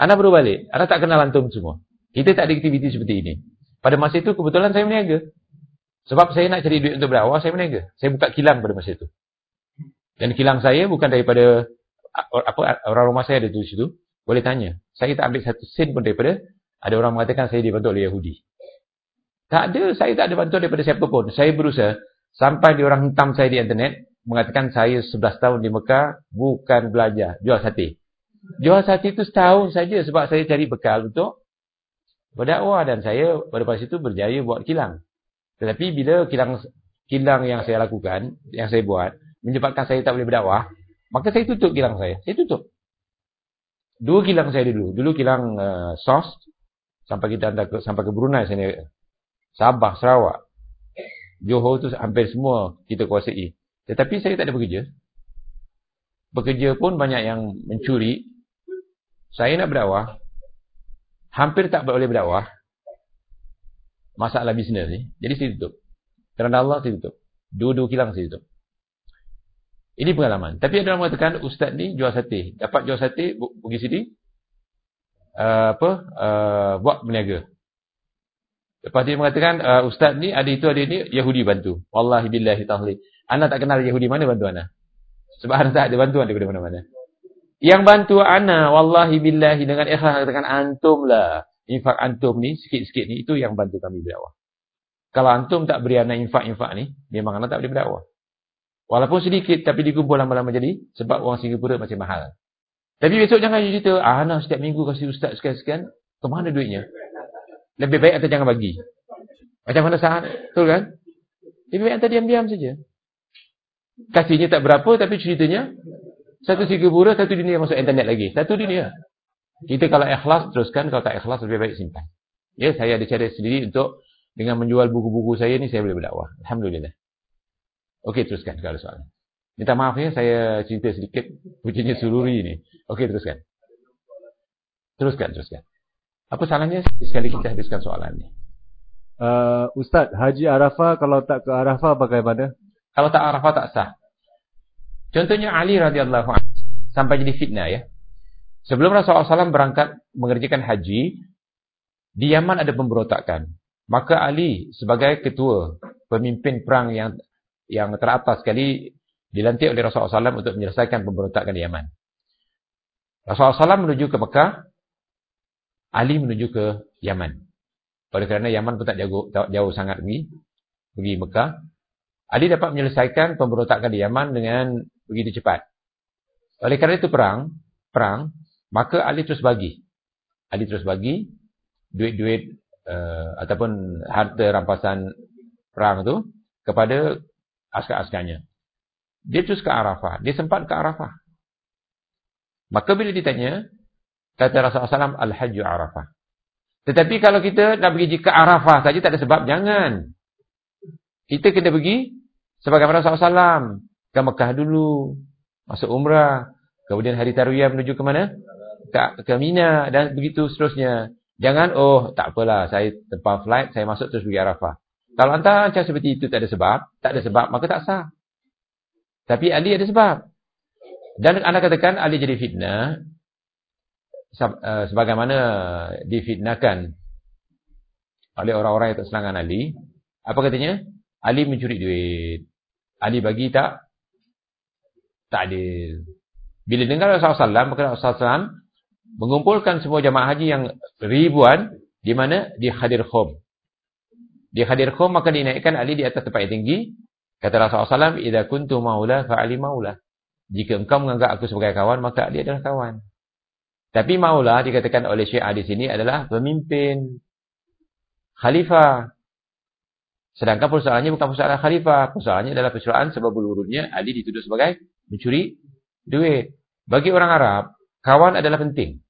Anda baru balik. Anda tak kenal antum semua. Kita tak ada aktiviti seperti ini. Pada masa itu kebetulan saya meniaga. Sebab saya nak cari duit untuk berawal, saya meniaga. Saya buka kilang pada masa itu. Dan kilang saya bukan daripada apa orang rumah saya ada di situ. Boleh tanya. Saya tak ambil satu sen pun daripada ada orang mengatakan saya dibantu oleh Yahudi. Tak ada, saya tak ada bantuan daripada siapa pun. Saya berusaha sampai di orang hitam saya di internet mengatakan saya 11 tahun di Mekah bukan belajar, jual sate. Jual sate itu setahun saja sebab saya cari bekal untuk berdakwah dan saya pada masa itu berjaya buat kilang. Tetapi bila kilang kilang yang saya lakukan, yang saya buat, menyebabkan saya tak boleh berdakwah, maka saya tutup kilang saya. Saya tutup. Dua kilang saya dulu. Dulu kilang uh, sos sampai kita ke, sampai ke Brunei sini. Sabah, Sarawak. Johor tu hampir semua kita kuasai. Tetapi saya tak ada bekerja. Bekerja pun banyak yang mencuri. Saya nak berdakwah. Hampir tak boleh berdakwah. Masalah bisnes ni. Jadi saya tutup. Kerana Allah saya tutup. Dua-dua kilang saya tutup. Ini pengalaman. Tapi ada orang mengatakan ustaz ni jual sate. Dapat jual sate pergi sini. Uh, apa? Uh, buat berniaga. Lepas dia mengatakan uh, ustaz ni ada itu ada ini Yahudi bantu. Wallahi billahi ta'ala. Anda tak kenal Yahudi mana bantu anda? Sebab anda tak ada bantuan daripada mana-mana. Yang bantu ana wallahi billahi dengan ikhlas katakan antum lah. Infak antum ni sikit-sikit ni itu yang bantu kami berdakwah. Kalau antum tak beri anak infak-infak ni, memang anak tak boleh berdakwah. Walaupun sedikit tapi dikumpul lama-lama jadi sebab orang Singapura masih mahal. Tapi besok jangan cerita, ah ana setiap minggu kasih ustaz sekian-sekian, ke mana duitnya? Lebih baik atau jangan bagi. Macam mana sah? Betul kan? Lebih baik atau diam-diam saja. Kasihnya tak berapa tapi ceritanya satu Singapura, satu dunia masuk internet lagi. Satu dunia. Kita kalau ikhlas teruskan, kalau tak ikhlas lebih baik simpan. Ya, saya ada cara sendiri untuk dengan menjual buku-buku saya ni saya boleh berdakwah. Alhamdulillah. Okey, teruskan kalau ada soalan. Minta maaf ya, saya cerita sedikit pujinya sururi ini. Okey, teruskan. Teruskan, teruskan. Apa salahnya sekali kita habiskan soalan ini? Uh, Ustaz, Haji Arafah kalau tak ke Arafah bagaimana? Kalau tak Arafah tak sah. Contohnya Ali radhiyallahu anhu sampai jadi fitnah ya. Sebelum Rasulullah SAW berangkat mengerjakan haji, di Yaman ada pemberontakan. Maka Ali sebagai ketua pemimpin perang yang yang teratas sekali dilantik oleh Rasulullah SAW untuk menyelesaikan pemberontakan di Yaman. Rasulullah SAW menuju ke Mekah, Ali menuju ke Yaman. Oleh kerana Yaman pun tak jauh, jauh sangat pergi, pergi Mekah. Ali dapat menyelesaikan pemberontakan di Yaman dengan begitu cepat. Oleh kerana itu perang, perang, maka Ali terus bagi. Ali terus bagi duit-duit uh, ataupun harta rampasan perang itu kepada askar-askarnya. Dia terus ke Arafah. Dia sempat ke Arafah. Maka bila ditanya, kata Rasulullah SAW, Al-Hajju Arafah. Tetapi kalau kita nak pergi ke Arafah saja tak ada sebab, jangan. Kita kena pergi sebagaimana Rasulullah SAW. Ke Mekah dulu. Masuk umrah. Kemudian hari Tarwiyah menuju ke mana? Ke, ke Mina dan begitu seterusnya. Jangan, oh tak apalah. Saya tempah flight, saya masuk terus pergi Arafah. Kalau anda macam seperti itu tak ada sebab, tak ada sebab, maka tak sah. Tapi Ali ada sebab. Dan anda katakan Ali jadi fitnah, uh, sebagaimana difitnahkan oleh orang-orang yang tak senangan Ali. Apa katanya? Ali mencuri duit. Ali bagi tak? Tak adil. Bila dengar Rasulullah SAW, maka Rasulullah SAW mengumpulkan semua jamaah haji yang ribuan di mana? Di Khadir Khum. Di Khadir Khum maka dinaikkan Ali di atas tempat yang tinggi. Kata Rasulullah SAW, Iza kuntu maula fa'ali maula. Jika engkau menganggap aku sebagai kawan, maka Ali adalah kawan. Tapi maulah dikatakan oleh Syiah di sini adalah pemimpin khalifah. Sedangkan persoalannya bukan persoalan khalifah. Persoalannya adalah persoalan sebab urutnya Ali dituduh sebagai mencuri duit. Bagi orang Arab, kawan adalah penting.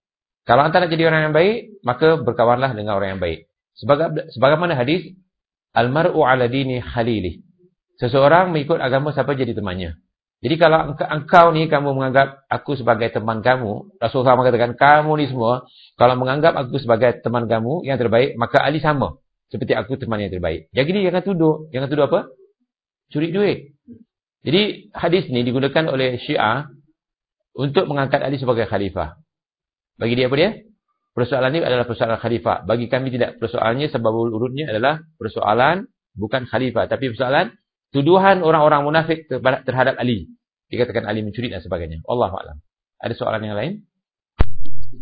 Kalau anda nak jadi orang yang baik, maka berkawanlah dengan orang yang baik. Sebaga, sebagaimana hadis, Al-mar'u ala dini khalilih. Seseorang mengikut agama siapa jadi temannya. Jadi kalau engkau ni kamu menganggap aku sebagai teman kamu, Rasulullah mengatakan kamu ni semua kalau menganggap aku sebagai teman kamu yang terbaik, maka Ali sama seperti aku teman yang terbaik. Jadi jangan tuduh, jangan tuduh apa? Curi duit. Jadi hadis ni digunakan oleh Syiah untuk mengangkat Ali sebagai khalifah. Bagi dia apa dia? Persoalan ini adalah persoalan khalifah. Bagi kami tidak. Persoalannya sebab urutnya adalah persoalan bukan khalifah. Tapi persoalan tuduhan orang-orang munafik terhadap Ali. Dikatakan Ali mencuri dan sebagainya. Allah Alam. Ada soalan yang lain?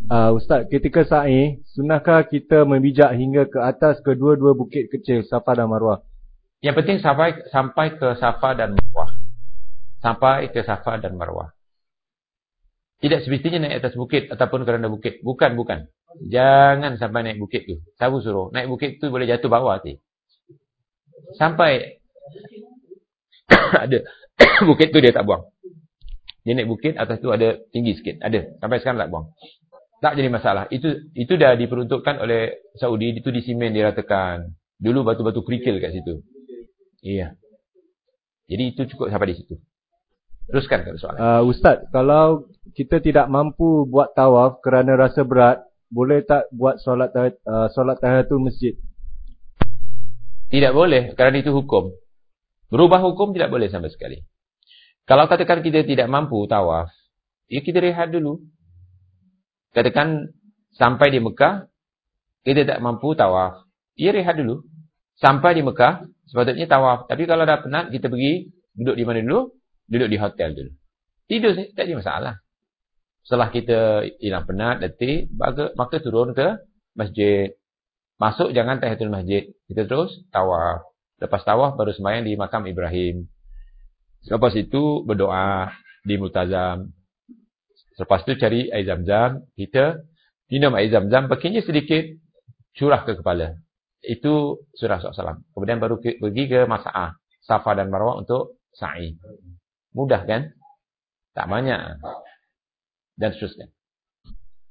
Uh, Ustaz, ketika sa'i, sunahkah kita membijak hingga ke atas kedua-dua bukit kecil, Safa dan Marwah? Yang penting sampai sampai ke Safa dan Marwah. Sampai ke Safa dan Marwah. Tidak semestinya naik atas bukit ataupun kerana bukit. Bukan, bukan. Jangan sampai naik bukit tu. Sabu suruh. Naik bukit tu boleh jatuh bawah nanti. Sampai ada bukit tu dia tak buang. Dia naik bukit atas tu ada tinggi sikit. Ada. Sampai sekarang tak buang. Tak jadi masalah. Itu itu dah diperuntukkan oleh Saudi. Itu di simen diratakan. Dulu batu-batu kerikil kat situ. Iya. Jadi itu cukup sampai di situ. Teruskan ke soalan. Uh, Ustaz, kalau kita tidak mampu buat tawaf kerana rasa berat, boleh tak buat solat uh, solat tahiyatul masjid? Tidak boleh kerana itu hukum. Berubah hukum tidak boleh sampai sekali. Kalau katakan kita tidak mampu tawaf, ya kita rehat dulu. Katakan sampai di Mekah, kita tak mampu tawaf. Ya rehat dulu. Sampai di Mekah, sepatutnya tawaf. Tapi kalau dah penat, kita pergi duduk di mana dulu? Duduk di hotel dulu. Tidur tak ada masalah. Setelah kita hilang penat, letih, maka turun ke masjid. Masuk jangan tahiyatul masjid. Kita terus tawaf. Lepas tawaf baru sembahyang di makam Ibrahim. Lepas itu berdoa di Multazam. Lepas itu cari air zam-zam. Kita minum air zam-zam. Pakainya sedikit curah ke kepala. Itu surah SAW. Kemudian baru pergi ke Masa'ah. Safa dan Marwah untuk sa'i. Mudah kan? Tak banyak. Dan seterusnya.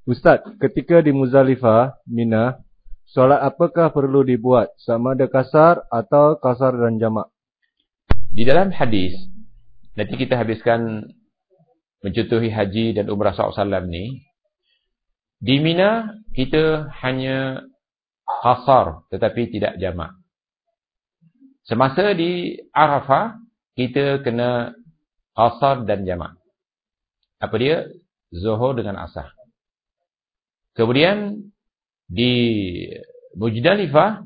Ustaz, ketika di Muzalifah, Mina, Solat apakah perlu dibuat? Sama ada kasar atau kasar dan jamak? Di dalam hadis, nanti kita habiskan mencontohi haji dan umrah SAW ni. Di Mina, kita hanya kasar tetapi tidak jamak. Semasa di Arafah, kita kena asar dan jamak. Apa dia? Zuhur dengan asar. Kemudian di Mujdalifah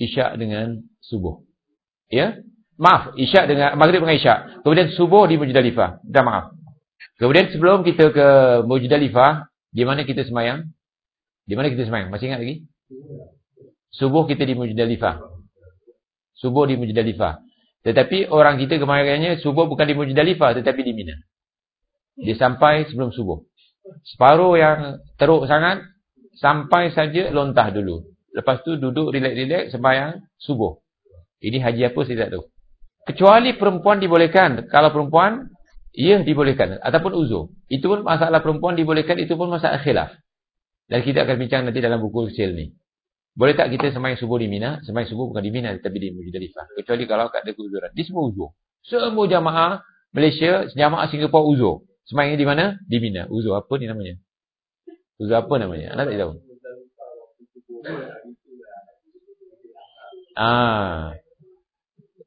isyak dengan subuh. Ya? Maaf, isyak dengan maghrib dengan isyak. Kemudian subuh di Mujdalifah. Dah maaf. Kemudian sebelum kita ke Mujdalifah, di mana kita semayang? Di mana kita semayang? Masih ingat lagi? Subuh kita di Mujdalifah. Subuh di Mujdalifah. Tetapi orang kita kemarinnya subuh bukan di Mujdalifah tetapi di Mina. Dia sampai sebelum subuh. Separuh yang teruk sangat sampai saja lontah dulu. Lepas tu duduk relax-relax sembahyang subuh. Ini haji apa saya tak tahu. Kecuali perempuan dibolehkan. Kalau perempuan, ia dibolehkan. Ataupun uzur. Itu pun masalah perempuan dibolehkan, itu pun masalah khilaf. Dan kita akan bincang nanti dalam buku kecil ni. Boleh tak kita semayang subuh di Mina? Semayang subuh bukan di Mina, tapi di Mujdalifah. Kecuali kalau tak ada keuzuran. Di semua uzur. Semua jamaah Malaysia, jamaah Singapura uzur. Semayang di mana? Di Mina. Uzur apa ni namanya? Uzur apa namanya? Anak tak tahu. Ah,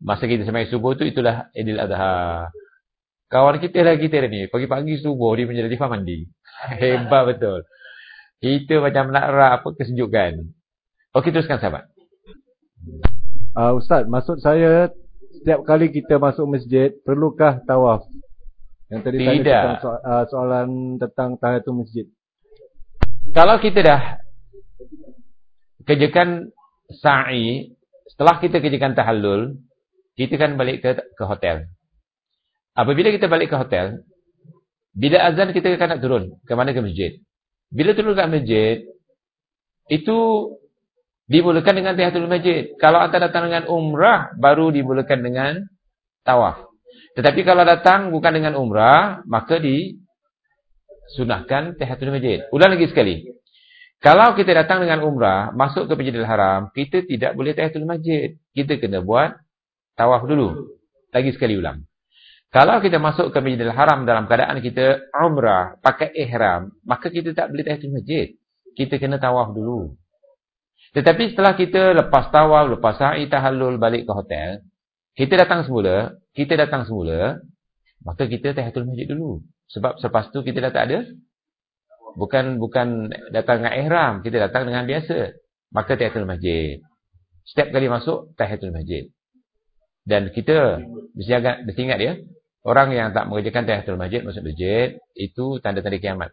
Masa kita semayang subuh tu, itulah Idul Adha. Kawan kita lah kita ni. Pagi-pagi subuh, dia Mujdalifah mandi. Hebat betul. Kita macam nak rak apa kesejukan. Okey teruskan sahabat. Uh, Ustaz, maksud saya setiap kali kita masuk masjid perlukah tawaf? Yang tadi Tidak. tanya tentang so, uh, soalan tentang tahiyatul masjid. Kalau kita dah kerjakan sa'i, setelah kita kerjakan tahallul, kita kan balik ke ke hotel. Apabila kita balik ke hotel, bila azan kita akan nak turun ke mana ke masjid. Bila turun ke masjid, itu dimulakan dengan tahiyatul masjid. Kalau anda datang dengan umrah, baru dimulakan dengan tawaf. Tetapi kalau datang bukan dengan umrah, maka disunahkan tahiyatul masjid. Ulang lagi sekali. Kalau kita datang dengan umrah, masuk ke Masjidil Haram, kita tidak boleh tahiyatul masjid. Kita kena buat tawaf dulu. Lagi sekali ulang. Kalau kita masuk ke Masjidil Haram dalam keadaan kita umrah, pakai ihram, maka kita tak boleh tahiyatul masjid. Kita kena tawaf dulu. Tetapi setelah kita lepas tawaf, lepas sa'i tahallul balik ke hotel, kita datang semula, kita datang semula, maka kita tahiyatul masjid dulu. Sebab selepas tu kita dah tak ada bukan bukan datang dengan ihram, kita datang dengan biasa. Maka tahiyatul masjid. Setiap kali masuk tahiyatul masjid. Dan kita mesti agak mesti ingat ya, orang yang tak mengerjakan tahiyatul masjid masuk masjid itu tanda-tanda kiamat.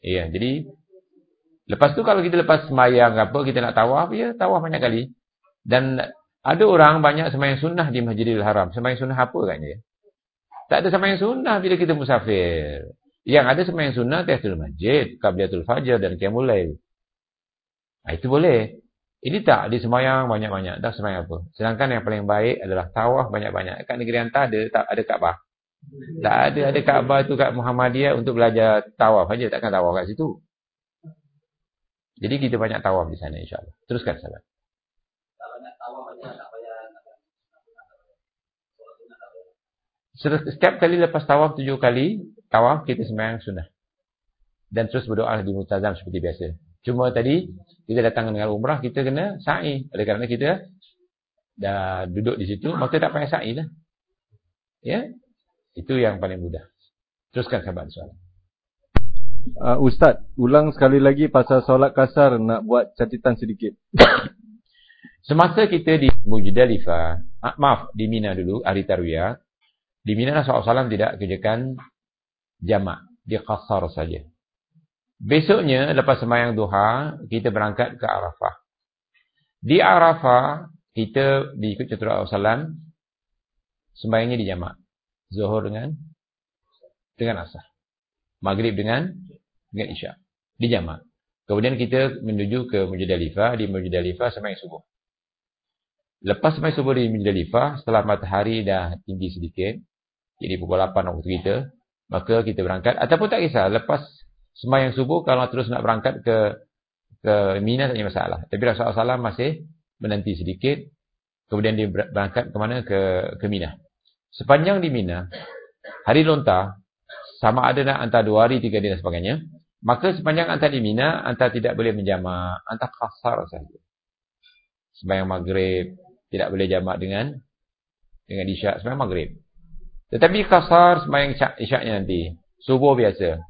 Iya, jadi Lepas tu kalau kita lepas semayang apa, kita nak tawaf, ya tawaf banyak kali. Dan ada orang banyak semayang sunnah di Masjidil Haram. Semayang sunnah apa katnya? Tak ada semayang sunnah bila kita musafir. Yang ada semayang sunnah, Tihatul Masjid, Qabliyatul Fajr dan Qiyamul Lail. Nah, itu boleh. Ini tak, di semayang banyak-banyak. Tak semayang apa. Sedangkan yang paling baik adalah tawaf banyak-banyak. Kat negeri hantar ada, tak ada Kaabah. Tak ada, ada Kaabah tu kat Muhammadiyah untuk belajar tawaf saja. Takkan tawaf kat situ. Jadi kita banyak tawaf di sana insyaAllah. Teruskan sahabat. Setiap kali lepas tawaf tujuh kali, tawaf kita sembahyang sunnah. Dan terus berdoa di mutazam seperti biasa. Cuma tadi, kita datang dengan umrah, kita kena sa'i. Oleh kerana kita dah duduk di situ, maka tak payah sa'i lah. Ya? Itu yang paling mudah. Teruskan sahabat soalan. Uh, Ustaz, ulang sekali lagi pasal solat kasar nak buat catatan sedikit. Semasa kita di Mujdalifah, ah, maaf, di Mina dulu, hari Tarwiyah, di Mina Rasulullah SAW tidak kerjakan jamak, dia kasar saja. Besoknya, lepas semayang duha, kita berangkat ke Arafah. Di Arafah, kita diikut Rasulullah SAW, sembayangnya di jamak. Zuhur dengan dengan asar. Maghrib dengan dengan isyak. Di jamak. Kemudian kita menuju ke Mujdalifah. Di Mujdalifah semai subuh. Lepas semai subuh di Mujdalifah, setelah matahari dah tinggi sedikit, jadi pukul 8 waktu kita, maka kita berangkat. Ataupun tak kisah, lepas semayang subuh, kalau terus nak berangkat ke ke Mina, tak ada masalah. Tapi Rasulullah SAW masih menanti sedikit, kemudian dia berangkat ke mana? Ke, ke Mina. Sepanjang di Mina, hari lontar, sama ada nak antara dua hari, tiga hari dan sebagainya, Maka sepanjang anda di Mina, anda tidak boleh menjamak. Anda kasar saja. Sebayang maghrib, tidak boleh jamak dengan dengan isyak sembahyang maghrib. Tetapi kasar sembahyang isyaknya nanti. Subuh biasa.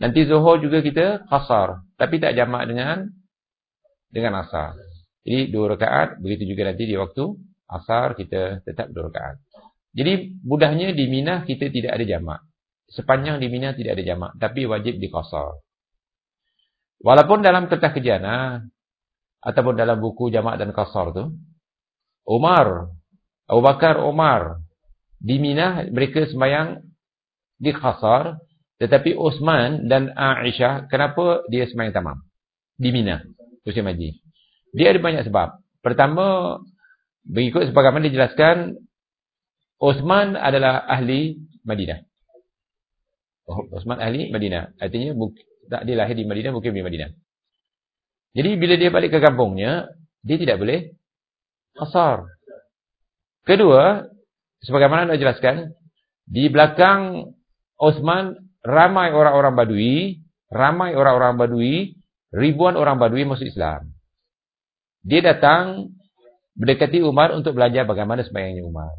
Nanti zuhur juga kita kasar. Tapi tak jamak dengan dengan asar. Jadi dua rakaat. Begitu juga nanti di waktu asar kita tetap dua rakaat. Jadi mudahnya di Minah kita tidak ada jamak. Sepanjang di Minah tidak ada jamak. Tapi wajib di kasar. Walaupun dalam kertas kejana. Ataupun dalam buku jamak dan kasar tu. Umar. Abu Bakar Umar di Minah mereka sembahyang di Khasar tetapi Osman dan Aisyah kenapa dia sembahyang tamam? Di Minah Musim Haji dia ada banyak sebab. Pertama mengikut sebagaimana dijelaskan Osman adalah ahli Madinah. Oh, Osman ahli Madinah. Artinya tak dia lahir di Madinah bukan di Madinah. Jadi bila dia balik ke kampungnya dia tidak boleh Khasar kedua sebagaimana anda jelaskan, di belakang Osman ramai orang-orang Badui, ramai orang-orang Badui, ribuan orang Badui masuk Islam. Dia datang mendekati Umar untuk belajar bagaimana sembahyangnya Umar.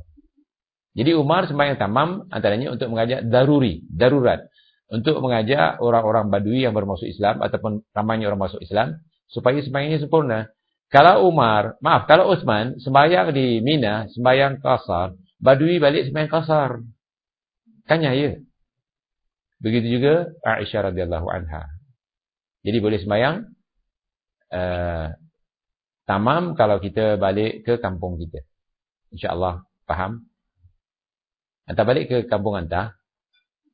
Jadi Umar sembahyang tamam antaranya untuk mengajak daruri, darurat. Untuk mengajak orang-orang Badui yang bermasuk Islam ataupun ramainya orang masuk Islam supaya sembahyangnya sempurna. Kalau Umar, maaf, kalau Osman sembahyang di Mina, sembahyang kasar, Badui balik sembahyang kasar. Tanya ya. Begitu juga Aisyah radhiyallahu anha. Jadi boleh sembahyang uh, tamam kalau kita balik ke kampung kita. Insya-Allah faham. Anta balik ke kampung anta,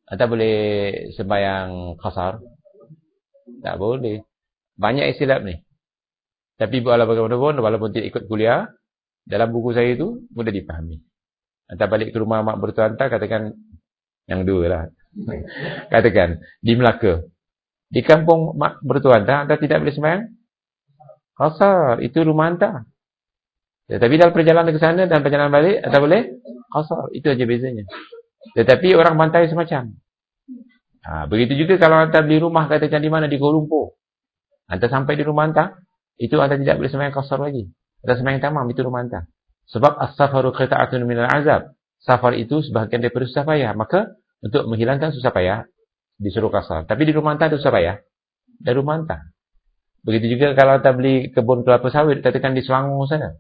anta boleh sembahyang kasar? Tak boleh. Banyak istilah ni. Tapi walaupun walaupun tidak ikut kuliah, dalam buku saya itu mudah dipahami. Hantar balik ke rumah mak bertua hantar, katakan yang dua lah. katakan, di Melaka. Di kampung mak bertua hantar, hantar tidak boleh sembahyang? Kasar, itu rumah hantar. Tetapi dalam perjalanan ke sana dan perjalanan balik, hantar boleh? Kasar, itu aja bezanya. Tetapi orang bantai semacam. Ha, begitu juga kalau hantar beli rumah, katakan di mana? Di Kuala Lumpur. Hantar sampai di rumah hantar, itu hantar tidak boleh sembahyang kasar lagi. Hantar sembahyang tamam, itu rumah hantar. Sebab as-safaru qita'atun minal azab. Safar itu sebahagian daripada susah payah. Maka untuk menghilangkan susah payah disuruh kasar. Tapi di rumah anda susah payah. Dari rumah anda. Begitu juga kalau anda beli kebun kelapa sawit katakan di Selangor sana.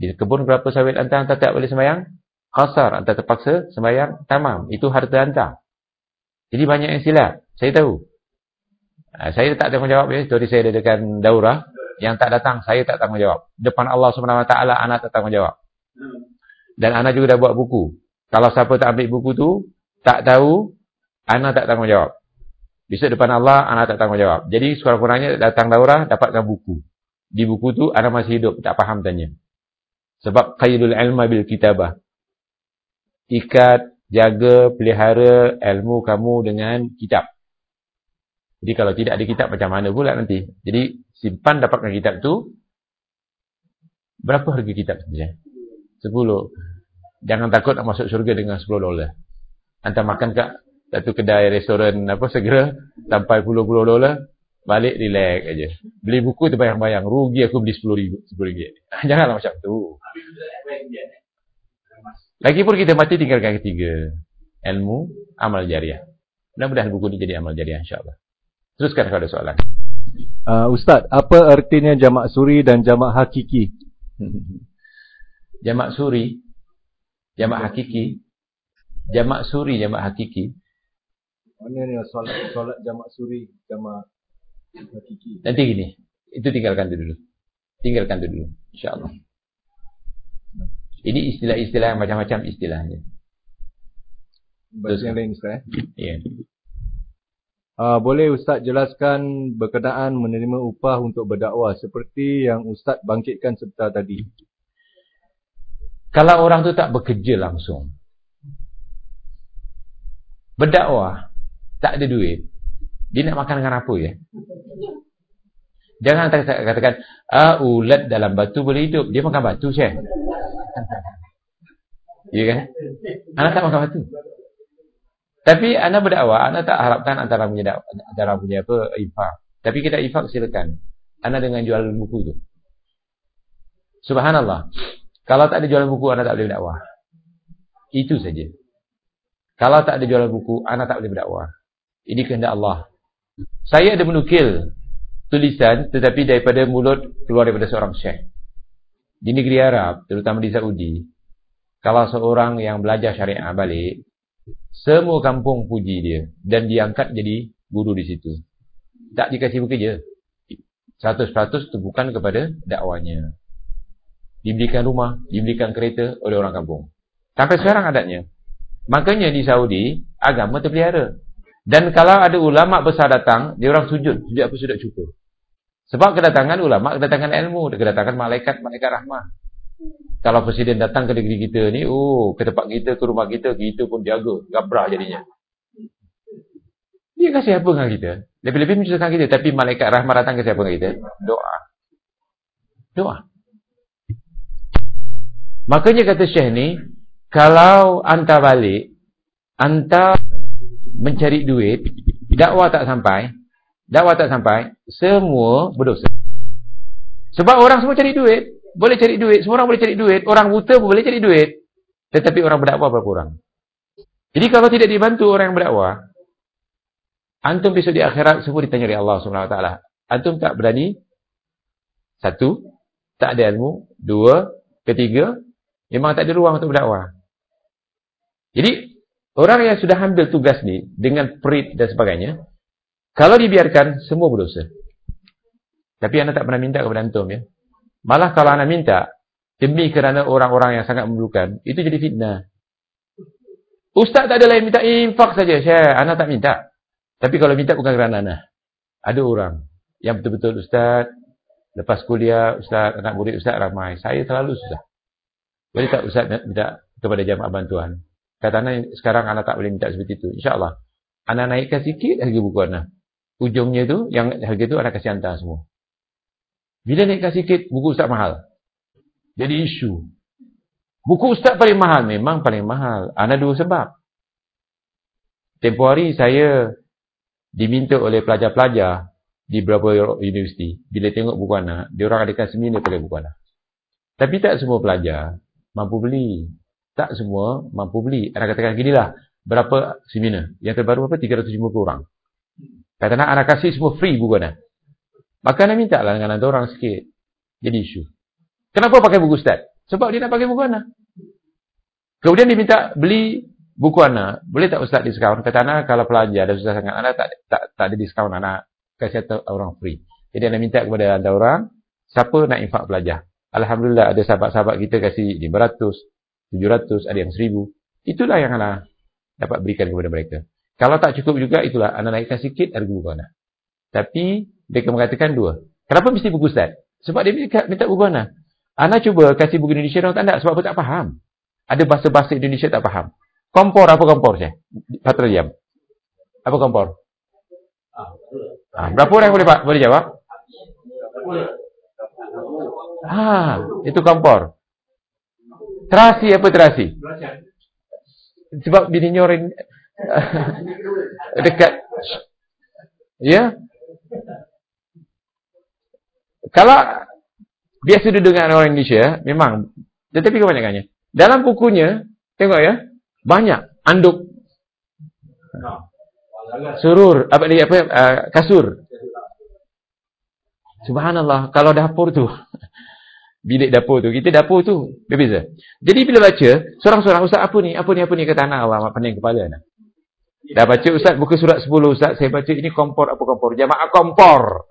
Di kebun kelapa sawit anda anda tak boleh sembahyang kasar. Anda terpaksa sembahyang tamam. Itu harta anda. Jadi banyak yang silap. Saya tahu. Ha, saya tak tanggungjawab ya. Story saya dedekan daurah. Yang tak datang, saya tak tanggungjawab. Depan Allah SWT, anak tak tanggungjawab. Dan anak juga dah buat buku. Kalau siapa tak ambil buku tu, tak tahu, anak tak tanggungjawab. Bisa depan Allah, anak tak tanggungjawab. Jadi sekurang-kurangnya datang daurah, dapatkan buku. Di buku tu, anak masih hidup, tak faham tanya. Sebab qaidul ilma bil kitabah. Ikat, jaga, pelihara ilmu kamu dengan kitab. Jadi kalau tidak ada kitab, macam mana pula nanti? Jadi simpan dapatkan kitab tu. Berapa harga kitab sebenarnya? Sepuluh. Jangan takut nak masuk syurga dengan sepuluh dolar. Anda makan kat satu kedai restoran apa segera sampai puluh-puluh dolar. Balik relax aja. Beli buku tu bayang-bayang. Rugi aku beli sepuluh ribu. Sepuluh ringgit. Janganlah macam tu. Lagipun kita mati tinggalkan ketiga. Ilmu, amal jariah. Mudah-mudahan buku ini jadi amal jariah insyaAllah. Teruskan kalau ada soalan. Uh, Ustaz, apa artinya jamak suri dan jamak hakiki? jamak suri jamak hakiki. Jamak suri jamak hakiki. Mana ni solat solat jamak suri jamak hakiki. Nanti gini. Itu tinggalkan dulu. Tinggalkan dulu insyaallah. Ini istilah-istilah macam-macam istilahnya Bahasa yang lain Ustaz Ya Uh, boleh Ustaz jelaskan berkenaan menerima upah untuk berdakwah seperti yang Ustaz bangkitkan sebentar tadi. Kalau orang tu tak bekerja langsung. Berdakwah. Tak ada duit. Dia nak makan dengan apa ya? Jangan katakan, ah, ulat dalam batu boleh hidup. Dia makan batu, Syekh. Ya kan? Anak tak makan batu. Tapi anak berdakwah, anak tak harapkan antara punya antara punya apa, infak. Tapi kita infak silakan. Anak dengan jual buku tu. Subhanallah. Kalau tak ada jualan buku, anak tak boleh berdakwah. Itu saja. Kalau tak ada jualan buku, anak tak boleh berdakwah. Ini kehendak Allah. Saya ada menukil tulisan tetapi daripada mulut keluar daripada seorang syekh. Di negeri Arab, terutama di Saudi, kalau seorang yang belajar syariah balik, semua kampung puji dia dan diangkat jadi guru di situ. Tak dikasih bekerja. 100% itu bukan kepada dakwanya. Diberikan rumah, diberikan kereta oleh orang kampung. Sampai sekarang adatnya. Makanya di Saudi, agama terpelihara. Dan kalau ada ulama besar datang, dia orang sujud. Sujud apa sudah cukup. Sebab kedatangan ulama, kedatangan ilmu, kedatangan malaikat, malaikat rahmah. Kalau presiden datang ke negeri kita ni, oh, ke tempat kita, ke rumah kita, kita pun jaga, gabrah jadinya. Dia kasih apa dengan kita? Lebih-lebih menciptakan kita. Tapi malaikat rahmah datang ke siapa dengan kita? Doa. Doa. Makanya kata Syekh ni, kalau anda balik, anda mencari duit, dakwah tak sampai, dakwah tak sampai, semua berdosa. Sebab orang semua cari duit boleh cari duit, semua orang boleh cari duit, orang buta pun boleh cari duit. Tetapi orang berdakwah berapa orang? Jadi kalau tidak dibantu orang yang berdakwah, antum besok di akhirat semua ditanya oleh Allah SWT. Antum tak berani? Satu, tak ada ilmu. Dua, ketiga, memang tak ada ruang untuk berdakwah. Jadi, orang yang sudah ambil tugas ni dengan perit dan sebagainya, kalau dibiarkan, semua berdosa. Tapi anda tak pernah minta kepada antum ya. Malah kalau anak minta, demi kerana orang-orang yang sangat memerlukan, itu jadi fitnah. Ustaz tak ada lain minta infak saja. Saya, anak tak minta. Tapi kalau minta bukan kerana anak. Ada orang yang betul-betul ustaz, lepas kuliah, ustaz, anak murid ustaz ramai. Saya selalu susah. Boleh tak ustaz minta kepada jamaah bantuan? Kata anak, sekarang anak tak boleh minta seperti itu. InsyaAllah. Anak naikkan sikit harga buku anak. Ujungnya tu, yang harga tu anak kasih hantar semua. Bila naikkan sikit, buku ustaz mahal. Jadi isu. Buku ustaz paling mahal. Memang paling mahal. Ada dua sebab. Tempoh hari saya diminta oleh pelajar-pelajar di beberapa universiti. Bila tengok buku anak, dia orang adakan seminar pakai buku anak. Tapi tak semua pelajar mampu beli. Tak semua mampu beli. Anak katakan ginilah. Berapa seminar? Yang terbaru apa? 350 orang. Kata nak anak kasih semua free buku anak. Maka minta lah dengan orang sikit. Jadi isu. Kenapa pakai buku Ustaz? Sebab dia nak pakai buku anak. Kemudian dia minta beli buku anak. Boleh tak Ustaz diskaun? Kata anak kalau pelajar dan susah sangat. Anak tak, tak, tak ada diskaun anak. Kasih orang free. Jadi anda minta kepada anda orang. Siapa nak infak pelajar? Alhamdulillah ada sahabat-sahabat kita kasih 500, 700, ada yang 1000. Itulah yang anak dapat berikan kepada mereka. Kalau tak cukup juga itulah anak naikkan sikit harga buku anak. Tapi mereka mengatakan dua. Kenapa mesti buku Ustaz? Sebab dia minta buku mana? Ana cuba kasih buku Indonesia orang tak ada sebab apa tak faham. Ada bahasa-bahasa Indonesia tak faham. Kompor apa kompor saya? Patra jam. Apa kompor? Ha, berapa orang boleh? Boleh jawab? Ha, itu kompor. Terasi apa terasi? Sebab bininya orang dekat. Ya? Kalau biasa duduk dengan orang Indonesia, memang. Tetapi kebanyakannya. Dalam bukunya, tengok ya, banyak anduk. Surur, apa dia apa uh, kasur. Subhanallah, kalau dapur tu bilik dapur tu, kita dapur tu berbeza. Jadi bila baca, seorang-seorang ustaz apa ni? Apa ni apa ni kata anak Allah, pening kepala. Dah baca ustaz buku surat 10 ustaz, saya baca ini kompor apa kompor? Jamaah kompor.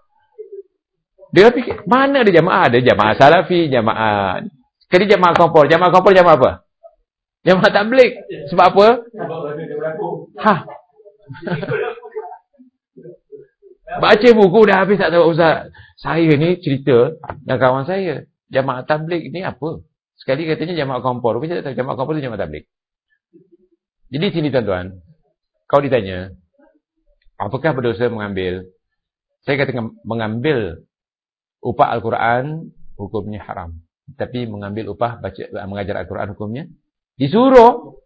Dia fikir, mana ada jamaah? Ada jamaah salafi, jamaah. Kali jamaah kompor. Jamaah kompor jamaah apa? Jamaah tablik. Sebab apa? Ha. Baca buku dah habis tak tahu Ustaz. Saya ni cerita dengan kawan saya. Jamaah tablik ni apa? Sekali katanya jamaah kompor. Tapi saya tak tahu jamaah kompor tu jamaah tablik. Jadi sini tuan-tuan. Kau ditanya. Apakah berdosa mengambil? Saya kata mengambil upah Al-Quran hukumnya haram. Tapi mengambil upah baca mengajar Al-Quran hukumnya disuruh.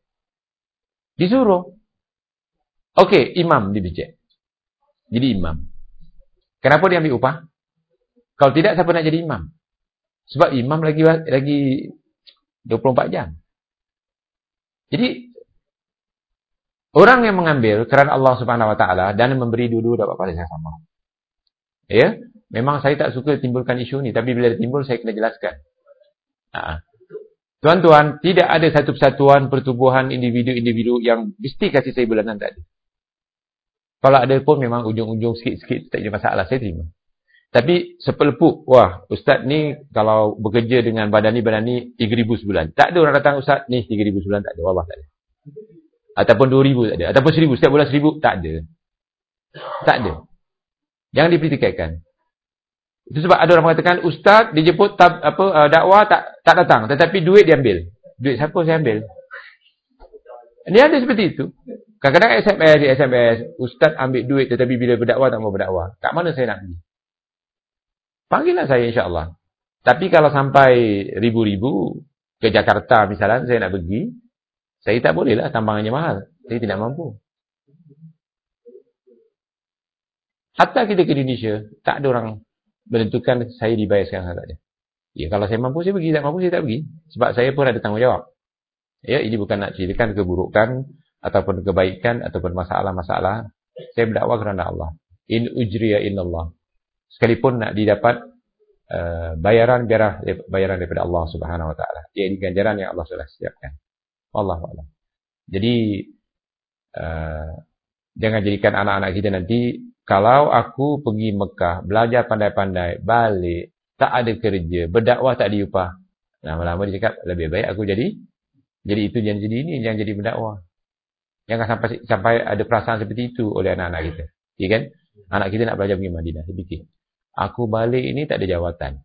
Disuruh. Okey, imam dibijak. Jadi imam. Kenapa dia ambil upah? Kalau tidak siapa nak jadi imam? Sebab imam lagi lagi 24 jam. Jadi orang yang mengambil kerana Allah Subhanahu Wa Taala dan memberi dulu dapat pahala sama. Ya, memang saya tak suka timbulkan isu ni tapi bila timbul saya kena jelaskan. Ha. Tuan-tuan, tidak ada satu persatuan pertubuhan individu-individu yang mesti kasih saya bulanan tak ada. Kalau ada pun memang ujung-ujung sikit-sikit tak ada masalah, saya terima. Tapi sepelepuk, wah ustaz ni kalau bekerja dengan badan ni, badan ni 3,000 sebulan. Tak ada orang datang ustaz ni 3,000 sebulan, tak ada. Allah tak ada. Ataupun 2,000 tak ada. Ataupun 1,000, setiap bulan 1,000, tak ada. Tak ada. Jangan dipertikaikan. Itu sebab ada orang mengatakan ustaz dijemput tab, apa uh, dakwah tak tak datang tetapi duit diambil. Duit siapa saya ambil? Ini ada seperti itu. Kadang-kadang SMS di SMS, ustaz ambil duit tetapi bila berdakwah tak mau berdakwah. Tak mana saya nak pergi? Panggillah saya insya-Allah. Tapi kalau sampai ribu-ribu ke Jakarta misalnya saya nak pergi, saya tak boleh lah tambangannya mahal. Saya tidak mampu. Hatta kita ke Indonesia, tak ada orang menentukan saya dibayar sekarang tak ada. Ya, kalau saya mampu saya pergi, tak mampu saya tak pergi. Sebab saya pun ada tanggungjawab. Ya, ini bukan nak ceritakan keburukan ataupun kebaikan ataupun masalah-masalah. Saya berdakwah kerana Allah. In ujriya Allah. Sekalipun nak didapat uh, bayaran biarlah bayaran daripada Allah Subhanahu wa taala. Ia ini ganjaran yang Allah sudah siapkan. Wallahu a'lam. Jadi uh, jangan jadikan anak-anak kita nanti kalau aku pergi Mekah, belajar pandai-pandai, balik, tak ada kerja, berdakwah tak diupah. Lama-lama dia cakap, lebih baik aku jadi jadi itu jangan jadi ini, jangan jadi berdakwah. Jangan sampai sampai ada perasaan seperti itu oleh anak-anak kita. Ya kan? Anak kita nak belajar pergi Madinah, dia fikir. Aku balik ini tak ada jawatan.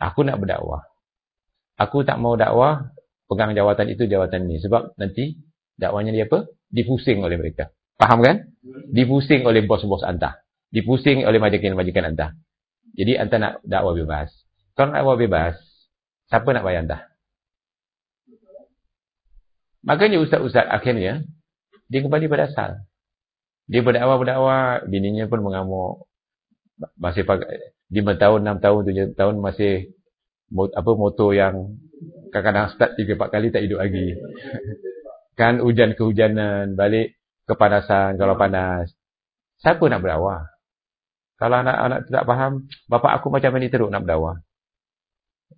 Aku nak berdakwah. Aku tak mau dakwah, pegang jawatan itu, jawatan ini. Sebab nanti dakwanya dia apa? Dipusing oleh mereka. Faham kan? Dipusing oleh bos-bos anda. Dipusing oleh majikan-majikan anda. Jadi anda nak dakwah bebas. Kalau nak dakwah bebas, siapa nak bayar anda? Makanya ustaz-ustaz akhirnya, dia kembali pada asal. Dia berdakwah-berdakwah, bininya pun mengamuk. Masih pakai, 5 tahun, 6 tahun, 7 tahun masih apa motor yang kadang-kadang start 3-4 kali tak hidup lagi. kan hujan kehujanan, balik kepanasan kalau panas. Siapa nak berdakwah? Kalau anak-anak tidak faham, bapa aku macam ini teruk nak berdakwah.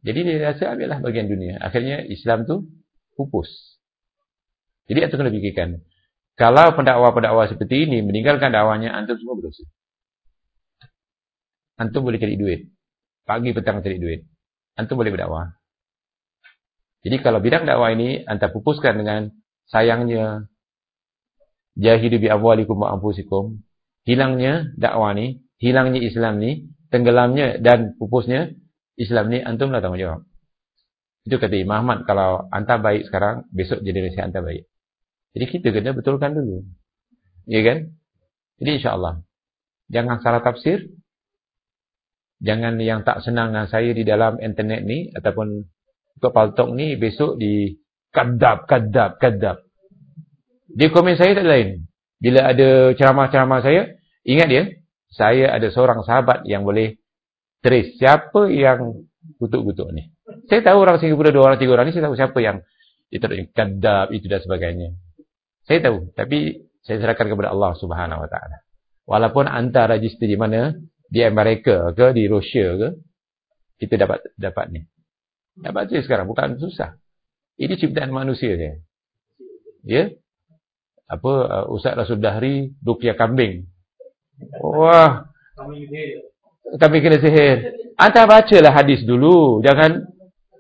Jadi dia rasa ambillah bagian dunia. Akhirnya Islam tu pupus. Jadi itu kena fikirkan. Kalau pendakwa-pendakwa seperti ini meninggalkan dakwahnya, antum semua berdosa. Antum boleh cari duit. Pagi petang cari duit. Antum boleh berdakwah. Jadi kalau bidang dakwah ini, antum pupuskan dengan sayangnya, jahidu bi amwalikum wa anfusikum. Hilangnya dakwah ni hilangnya Islam ni tenggelamnya dan pupusnya Islam ni antum lah tanggungjawab. Itu kata Imam Ahmad kalau anta baik sekarang besok generasi anta baik. Jadi kita kena betulkan dulu. Ya kan? Jadi insyaallah. Jangan salah tafsir. Jangan yang tak senang dengan saya di dalam internet ni ataupun untuk paltok ni besok di kadab kadab kadab dia komen saya tak lain. Bila ada ceramah-ceramah saya, ingat dia, saya ada seorang sahabat yang boleh trace siapa yang kutuk-kutuk ni. Saya tahu orang Singapura dua orang, tiga orang ni, saya tahu siapa yang itu kadab, itu dan sebagainya. Saya tahu, tapi saya serahkan kepada Allah Subhanahu Wa Taala. Walaupun antara register di mana, di Amerika ke, di Rusia ke, kita dapat dapat ni. Dapat je sekarang, bukan susah. Ini ciptaan manusia je. Ya? Apa uh, Ustaz Rasul Dahri ruqyah kambing. Wah. Kambing kena sihir. Anta bacalah hadis dulu, jangan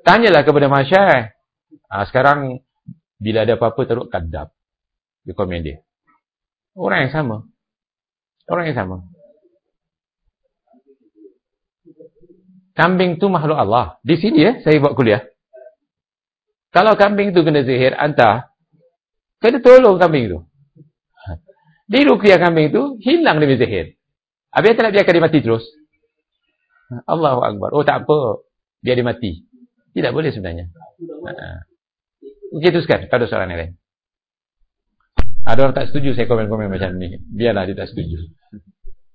tanyalah kepada masyayikh. Ha, sekarang bila ada apa-apa teruk kadab. Di komen dia. Orang yang sama. Orang yang sama. Kambing tu makhluk Allah. Di sini ya, saya buat kuliah. Kalau kambing tu kena sihir, anta Kena tolong kambing tu. Di rukiah kambing tu, hilang demi zahir. Habis tak nak biarkan dia mati terus. Allahu Akbar. Oh tak apa. Biar dia mati. Tidak boleh sebenarnya. Okey teruskan. Kalau soalan yang lain. Ada orang tak setuju saya komen-komen macam ni. Biarlah dia tak setuju.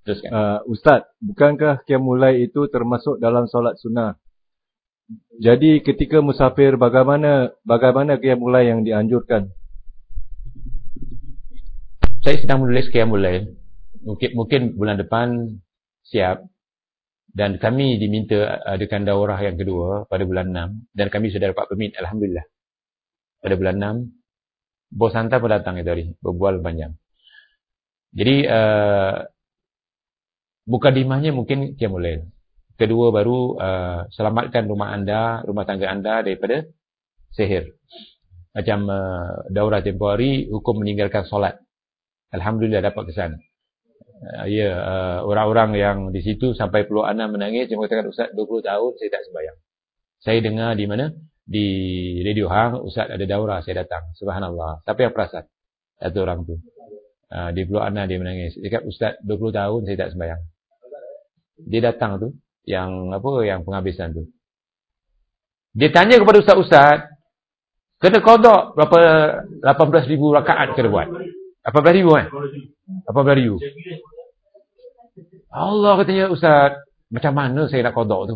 Teruskan. Uh, Ustaz, bukankah Qiyamulai itu termasuk dalam solat sunnah? Jadi ketika musafir bagaimana bagaimana qiyamul lail yang dianjurkan? Saya sedang menulis qiyamul lail. Mungkin mungkin bulan depan siap dan kami diminta adakan daurah yang kedua pada bulan 6 dan kami sudah dapat permit alhamdulillah. Pada bulan 6 bos hantar pun datang itu hari berbual panjang. Jadi uh, buka dimahnya mungkin qiyamul lail. Kedua baru uh, selamatkan rumah anda, rumah tangga anda daripada sihir. Macam uh, daurah tempoh hari, hukum meninggalkan solat. Alhamdulillah dapat kesan. Uh, ya, uh, orang-orang yang di situ sampai puluh anak menangis, dia mengatakan, Ustaz 20 tahun saya tak sembahyang. Saya dengar di mana? Di Radio Hang, Ustaz ada daurah, saya datang. Subhanallah. Siapa yang perasan? Satu orang tu. Uh, di puluh anak dia menangis. Dia kata, Ustaz 20 tahun saya tak sembahyang. Dia datang tu yang apa yang penghabisan tu. Dia tanya kepada ustaz-ustaz, kena kodok berapa 18,000 rakaat kena buat? 18,000 kan? 18,000. Allah katanya ustaz, macam mana saya nak kodok tu?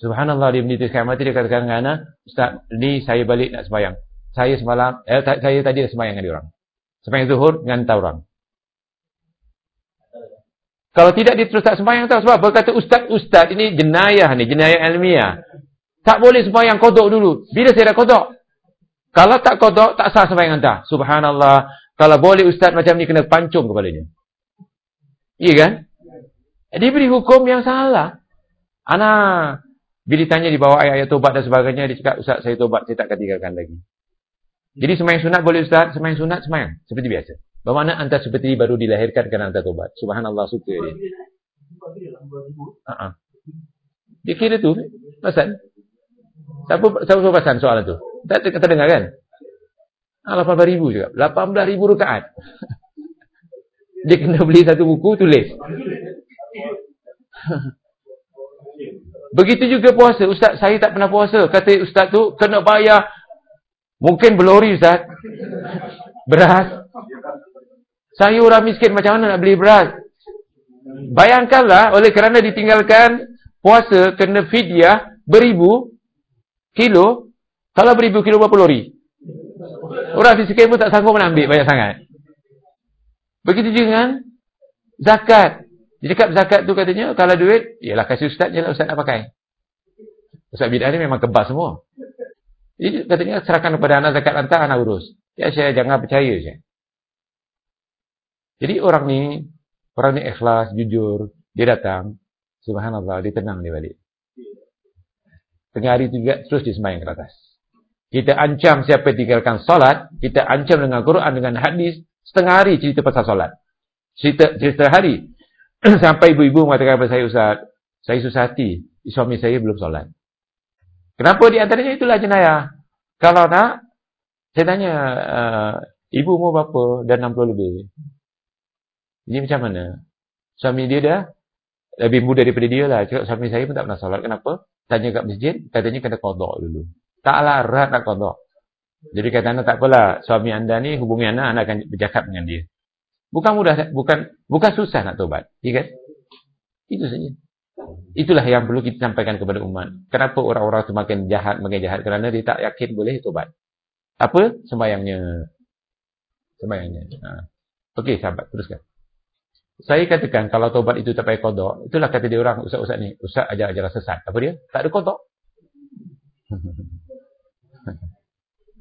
Subhanallah dia meniti sekarang mati dia katakan dengan anak, ustaz, ni saya balik nak sembahyang. Saya semalam, eh, saya tadi dah sembahyang dengan dia orang. Sembahyang zuhur dengan orang. Kalau tidak dia terus tak sembahyang tahu sebab berkata ustaz-ustaz ini jenayah ni, jenayah ilmiah. Tak boleh sembahyang kodok dulu. Bila saya dah kodok? Kalau tak kodok, tak sah sembahyang anda. Subhanallah. Kalau boleh ustaz macam ni kena pancung kepadanya. Iya kan? Dia beri hukum yang salah. Anak, bila ditanya di bawah ayat-ayat tobat dan sebagainya, dia cakap, Ustaz saya tobat, saya tak akan tinggalkan lagi. Jadi sembahyang sunat boleh Ustaz? Sembahyang sunat, sembahyang. Seperti biasa. Bermakna anda seperti baru dilahirkan kerana anda tobat. Subhanallah suka dia. Uh-huh. Dia kira tu, pasal. Siapa, siapa pasal soalan tu? Tak, tak dengar kan? Ah, 18 ribu juga. 18 ribu rukaat. dia kena beli satu buku, tulis. Begitu juga puasa. Ustaz, saya tak pernah puasa. Kata Ustaz tu, kena bayar. Mungkin belori Ustaz. Beras. Saya orang miskin macam mana nak beli beras? Bayangkanlah oleh kerana ditinggalkan puasa kena fidyah beribu kilo. Kalau beribu kilo berapa lori? Orang miskin pun tak sanggup nak ambil banyak sangat. Begitu juga dengan zakat. Dia cakap zakat tu katanya kalau duit, ialah kasih ustaz je lah ustaz nak pakai. Ustaz bid'ah ni memang kebas semua. Jadi katanya serahkan kepada anak zakat lantar anak urus. Ya saya jangan percaya je. Jadi orang ni, orang ni ikhlas, jujur, dia datang, subhanallah, dia tenang dia balik. Tengah hari juga terus dia sembahyang ke atas. Kita ancam siapa yang tinggalkan solat, kita ancam dengan Quran, dengan hadis, setengah hari cerita pasal solat. Cerita, cerita hari. Sampai ibu-ibu mengatakan kepada saya, Ustaz, saya susah hati, suami saya belum solat. Kenapa di antaranya itulah jenayah? Kalau nak, saya tanya, uh, ibu umur berapa dan 60 lebih? Ini macam mana? Suami dia dah lebih muda daripada dia lah. Cakap suami saya pun tak pernah solat. Kenapa? Tanya kat masjid, katanya kena kodok dulu. Taklah rat nak kodok. Jadi kata anda tak apalah. Suami anda ni hubungi anda, anda akan bercakap dengan dia. Bukan mudah, bukan bukan susah nak tobat. Ya kan? Itu saja. Itulah yang perlu kita sampaikan kepada umat. Kenapa orang-orang semakin jahat, makin jahat? Kerana dia tak yakin boleh tobat. Apa? Sembayangnya. Sembayangnya. Ha. Okey, sahabat. Teruskan. Saya katakan kalau taubat itu tak payah kodok, itulah kata dia orang, ustaz-ustaz ni, ustaz ajar-ajar sesat. Apa dia? Tak ada kodok.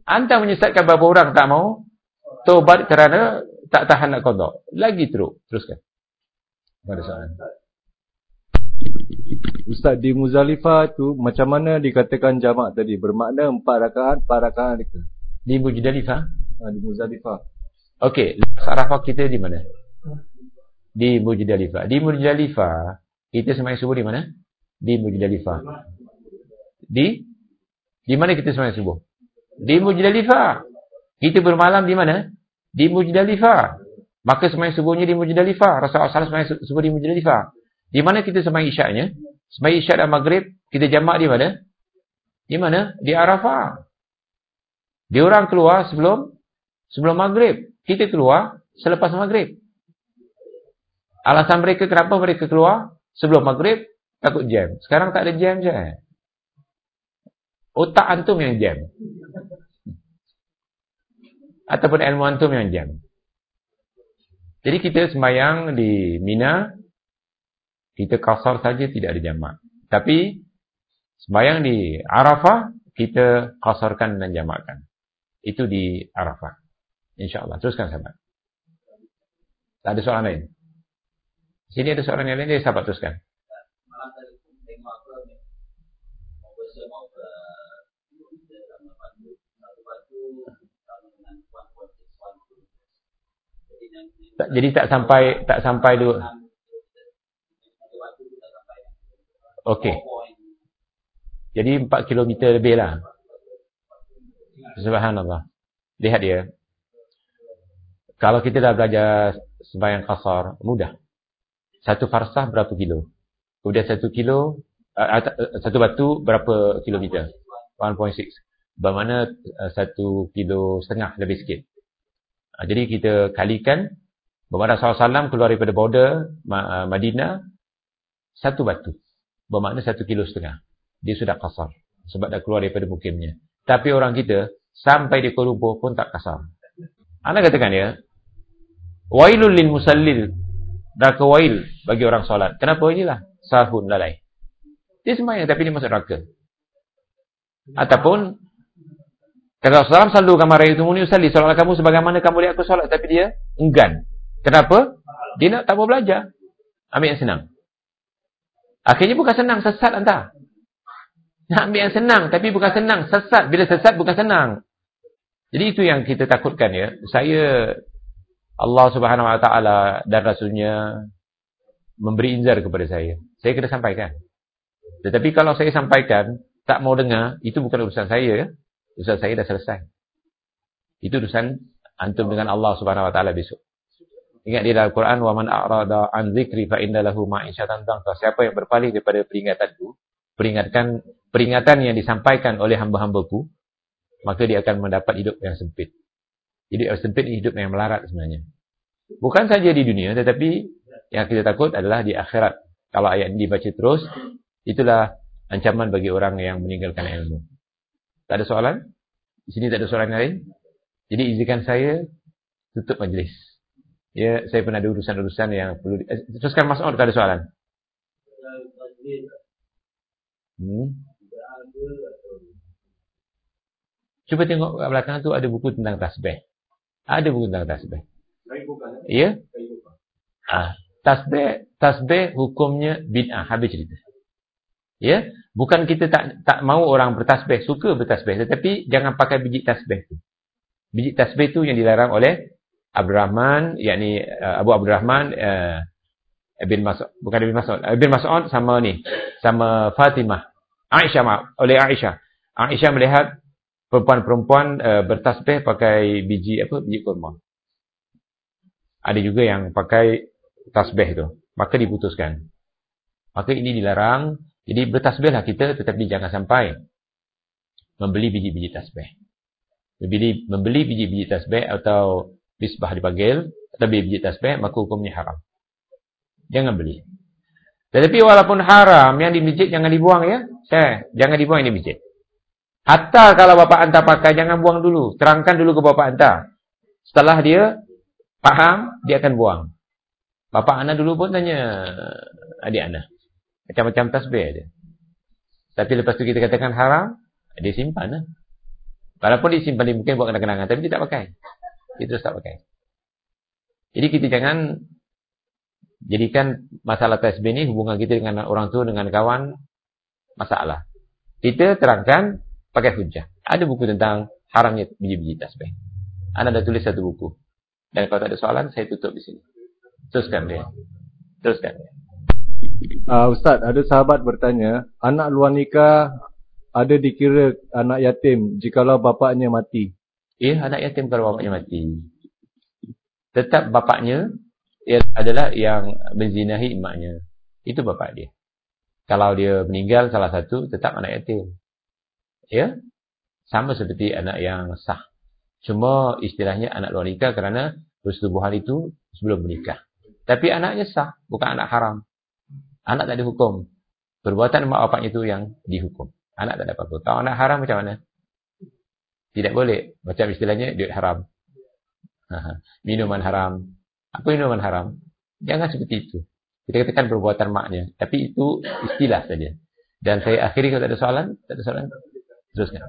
Anda menyesatkan beberapa orang tak mau taubat kerana tak tahan nak kodok. Lagi teruk. Teruskan. Ada soalan. Ustaz di Muzalifah tu macam mana dikatakan jamak tadi? Bermakna empat rakaat, empat rakaat ke? Di Muzalifah? Ha, di Muzalifah. Okey, Arafah kita di mana? Di Mujdalifah. Di Mujdalifah, kita sembahyang subuh di mana? Di Mujdalifah. Di di mana kita sembahyang subuh? Di Mujdalifah. Kita bermalam di mana? Di Mujdalifah. Maka sembahyang subuhnya di Mujdalifah. Rasulullah SAW sembahyang subuh di Mujdalifah. Di mana kita sembahyang isyaknya? Sembahyang isyak dan maghrib, kita jamak di mana? Di mana? Di Arafah. Dia orang keluar sebelum sebelum maghrib. Kita keluar selepas maghrib. Alasan mereka kenapa mereka keluar sebelum maghrib takut jam. Sekarang tak ada jam je. Otak antum yang jam. Ataupun ilmu antum yang jam. Jadi kita sembahyang di Mina, kita kasar saja tidak ada jamak. Tapi sembahyang di Arafah, kita kasarkan dan jamakkan. Itu di Arafah. InsyaAllah. Teruskan sahabat. Tak ada soalan lain. Sini ada soalan yang lain, dia sahabat teruskan. Jadi tak sampai tak sampai dulu. Okey. Jadi 4 km lebih lah. Subhanallah. Lihat dia. Kalau kita dah belajar sembahyang kasar, mudah. Satu farsah berapa kilo? Kemudian satu kilo, satu batu berapa kilometer? 1.6. Bermakna satu kilo setengah lebih sikit. Jadi kita kalikan Bermakna SAW keluar daripada border Madinah satu batu. Bermakna satu kilo setengah. Dia sudah kasar. Sebab dah keluar daripada mukimnya. Tapi orang kita sampai di Kuala pun tak kasar. Anda katakan ya. Wailul lil musallil. Dah wail bagi orang solat. Kenapa inilah? Sahun lalai. Dia semayang tapi dia masuk neraka. Ataupun kata Rasulullah selalu kamar itu muni usalli. Solatlah kamu sebagaimana kamu lihat aku solat. Tapi dia enggan. Kenapa? Dia nak tak mau belajar. Ambil yang senang. Akhirnya bukan senang, sesat anda. Nak ambil yang senang, tapi bukan senang, sesat. Bila sesat, bukan senang. Jadi itu yang kita takutkan ya. Saya, Allah subhanahu wa ta'ala dan Rasulnya memberi inzar kepada saya. Saya kena sampaikan. Tetapi kalau saya sampaikan, tak mau dengar, itu bukan urusan saya. Ya. Urusan saya dah selesai. Itu urusan antum dengan Allah subhanahu wa ta'ala besok. Ingat di dalam Quran wa man a'rada dzikri fa inna lahu ma'isyatan dhanka. Siapa yang berpaling daripada peringatanku, peringatkan peringatan yang disampaikan oleh hamba-hambaku, maka dia akan mendapat hidup yang sempit. Yang sempit hidup yang melarat sebenarnya. Bukan saja di dunia tetapi yang kita takut adalah di akhirat. Kalau ayat ini dibaca terus, itulah ancaman bagi orang yang meninggalkan ilmu. Tak ada soalan? Di sini tak ada soalan lain? Jadi izinkan saya tutup majlis. Ya, saya pernah ada urusan-urusan yang perlu di... Eh, teruskan Mas Od, ada soalan? Hmm? Cuba tengok kat belakang tu ada buku tentang tasbih. Ada tentang tasbih. Ya? Ah, tasbih, tasbih hukumnya bid'ah. Habis cerita. Ya? Bukan kita tak tak mau orang bertasbih, suka bertasbih, tetapi jangan pakai biji tasbih tu. Biji tasbih tu yang dilarang oleh Abdurrahman yakni uh, Abu Abdurrahman uh, Ibn Mas'ud bukan Ibn Mas'ud Ibn Mas'ud sama ni sama Fatimah Aisyah maaf oleh Aisyah Aisyah melihat perempuan-perempuan uh, bertasbih pakai biji apa? Biji kurma. Ada juga yang pakai tasbih tu. Maka diputuskan. Maka ini dilarang. Jadi bertasbihlah kita tetapi jangan sampai membeli biji-biji tasbih. Membeli membeli biji-biji tasbih atau misbah dipanggil lebih biji tasbih maka hukumnya haram. Jangan beli. Tetapi walaupun haram yang di masjid jangan dibuang ya. Saya jangan dibuang di masjid hatta kalau bapak anda pakai jangan buang dulu terangkan dulu ke bapak anda setelah dia paham dia akan buang bapak anda dulu pun tanya adik anda macam-macam tasbih dia tapi lepas tu kita katakan haram dia simpan lah. Walaupun disimpan dia mungkin buat kenangan-kenangan tapi dia tak pakai. Itu tak pakai. Jadi kita jangan jadikan masalah tasbih ini hubungan kita dengan orang tua, dengan kawan, masalah. Kita terangkan pakai hujah. Ada buku tentang haramnya biji-biji tasbih. Anda dah tulis satu buku. Dan kalau tak ada soalan, saya tutup di sini. Teruskan dia. Teruskan dia. Uh, Ustaz, ada sahabat bertanya, anak luar nikah ada dikira anak yatim jikalau bapaknya mati. Ya, anak yatim kalau bapaknya mati. Tetap bapaknya adalah yang menzinahi emaknya. Itu bapak dia. Kalau dia meninggal salah satu, tetap anak yatim. Ya, sama seperti anak yang sah. Cuma istilahnya anak luar nikah kerana persetubuhan itu sebelum menikah. Tapi anaknya sah, bukan anak haram. Anak tak dihukum. Perbuatan emak bapaknya itu yang dihukum. Anak tak dapat apa. Kalau anak haram macam mana? Tidak boleh. Macam istilahnya, duit haram. minuman haram. Apa minuman haram? Jangan seperti itu. Kita katakan perbuatan maknya. Tapi itu istilah saja. Dan saya akhiri kalau tak ada soalan. Tak ada soalan. Teruskan.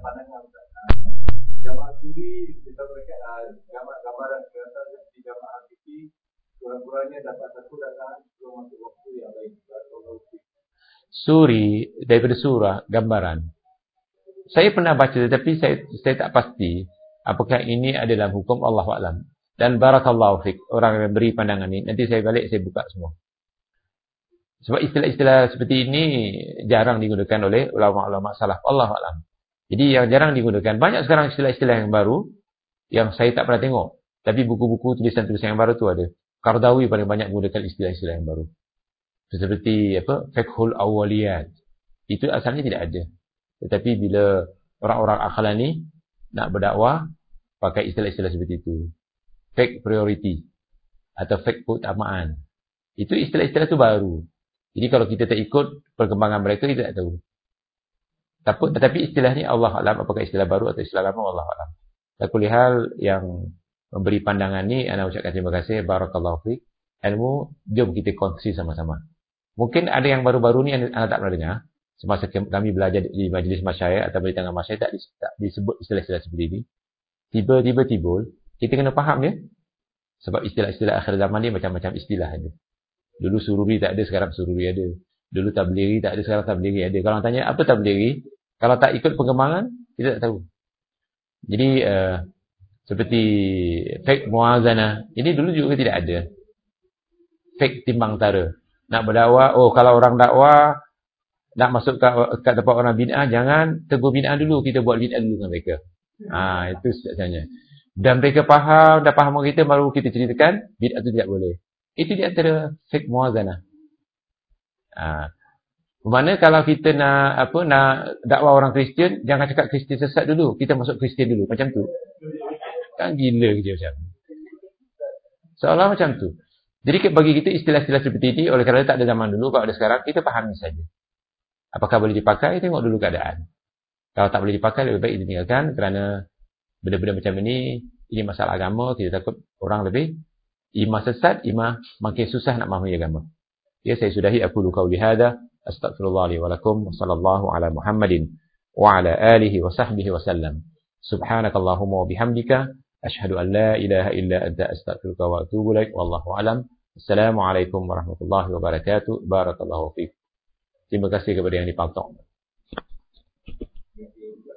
Jamaah suri, kita berikan jamaah gambaran kelihatan di jamaah. Kurang-kurangnya dapat satu sebelum masuk waktu yang baik. Suri, daripada surah, gambaran. Saya pernah baca tetapi saya saya tak pasti apakah ini adalah hukum Allah Alam. Dan barakallahu fik, orang yang beri pandangan ini. Nanti saya balik, saya buka semua. Sebab istilah-istilah seperti ini jarang digunakan oleh ulama-ulama salaf. Allah Alam. Jadi yang jarang digunakan. Banyak sekarang istilah-istilah yang baru yang saya tak pernah tengok. Tapi buku-buku tulisan-tulisan yang baru tu ada. Kardawi paling banyak menggunakan istilah-istilah yang baru. Seperti apa? Fiqhul awaliyat. Itu asalnya tidak ada. Tetapi bila orang-orang akhalan ni nak berdakwah, pakai istilah-istilah seperti itu. Fake priority. Atau fake keutamaan. Itu istilah-istilah itu baru. Jadi kalau kita tak ikut perkembangan mereka, kita tak tahu. Tapi, tetapi istilahnya Allah Alam, apakah istilah baru atau istilah lama, Allah Alam. Aku lihat yang memberi pandangan ni, anda ucapkan terima kasih, Barakallahu fiqh. Ilmu, jom kita kongsi sama-sama. Mungkin ada yang baru-baru ni anda tak pernah dengar. Semasa kami belajar di majlis masyarakat atau di tengah masyarakat, tak, tak disebut istilah-istilah seperti ini. Tiba-tiba timbul, kita kena faham ya. Sebab istilah-istilah akhir zaman ni macam-macam istilah ada. Dulu sururi tak ada, sekarang sururi ada. Dulu tablighi tak ada, sekarang tablighi ada. Kalau tanya apa tablighi, kalau tak ikut pengembangan, kita tak tahu. Jadi, uh, seperti fake muazana, ini dulu juga tidak ada. Fake timbang tara. Nak berdakwah, oh kalau orang dakwah, nak masuk ke, ke tempat orang bid'ah, jangan tegur bid'ah dulu, kita buat bid'ah dulu dengan mereka. Ah, itu sebenarnya. Dan mereka faham, dah faham kita, baru kita ceritakan, bid'ah itu tidak boleh. Itu di antara fake muazanah. Ha. Mana kalau kita nak apa nak dakwah orang Kristian, jangan cakap Kristian sesat dulu. Kita masuk Kristian dulu. Macam tu. Kan gila kerja macam. Seolah macam tu. Jadi bagi kita istilah-istilah seperti ini, oleh kerana tak ada zaman dulu, kalau ada sekarang, kita fahami saja. Apakah boleh dipakai, tengok dulu keadaan. Kalau tak boleh dipakai, lebih baik ditinggalkan kerana benda-benda macam ini, ini masalah agama, kita takut orang lebih imah sesat, imah makin susah nak memahami agama. Ya, saya sudahi aku luka uli hada. Astagfirullah li walakum. Wassallallahu ala Muhammadin. Wa ala alihi wa sahbihi wa sallam. Subhanakallahumma wa bihamdika. Ashhadu an la ilaha illa anta astaghfiruka wa atubu ilaik. Wallahu alam. Assalamualaikum warahmatullahi wabarakatuh. Barakallahu fiik. Terima kasih kepada yang dipantau.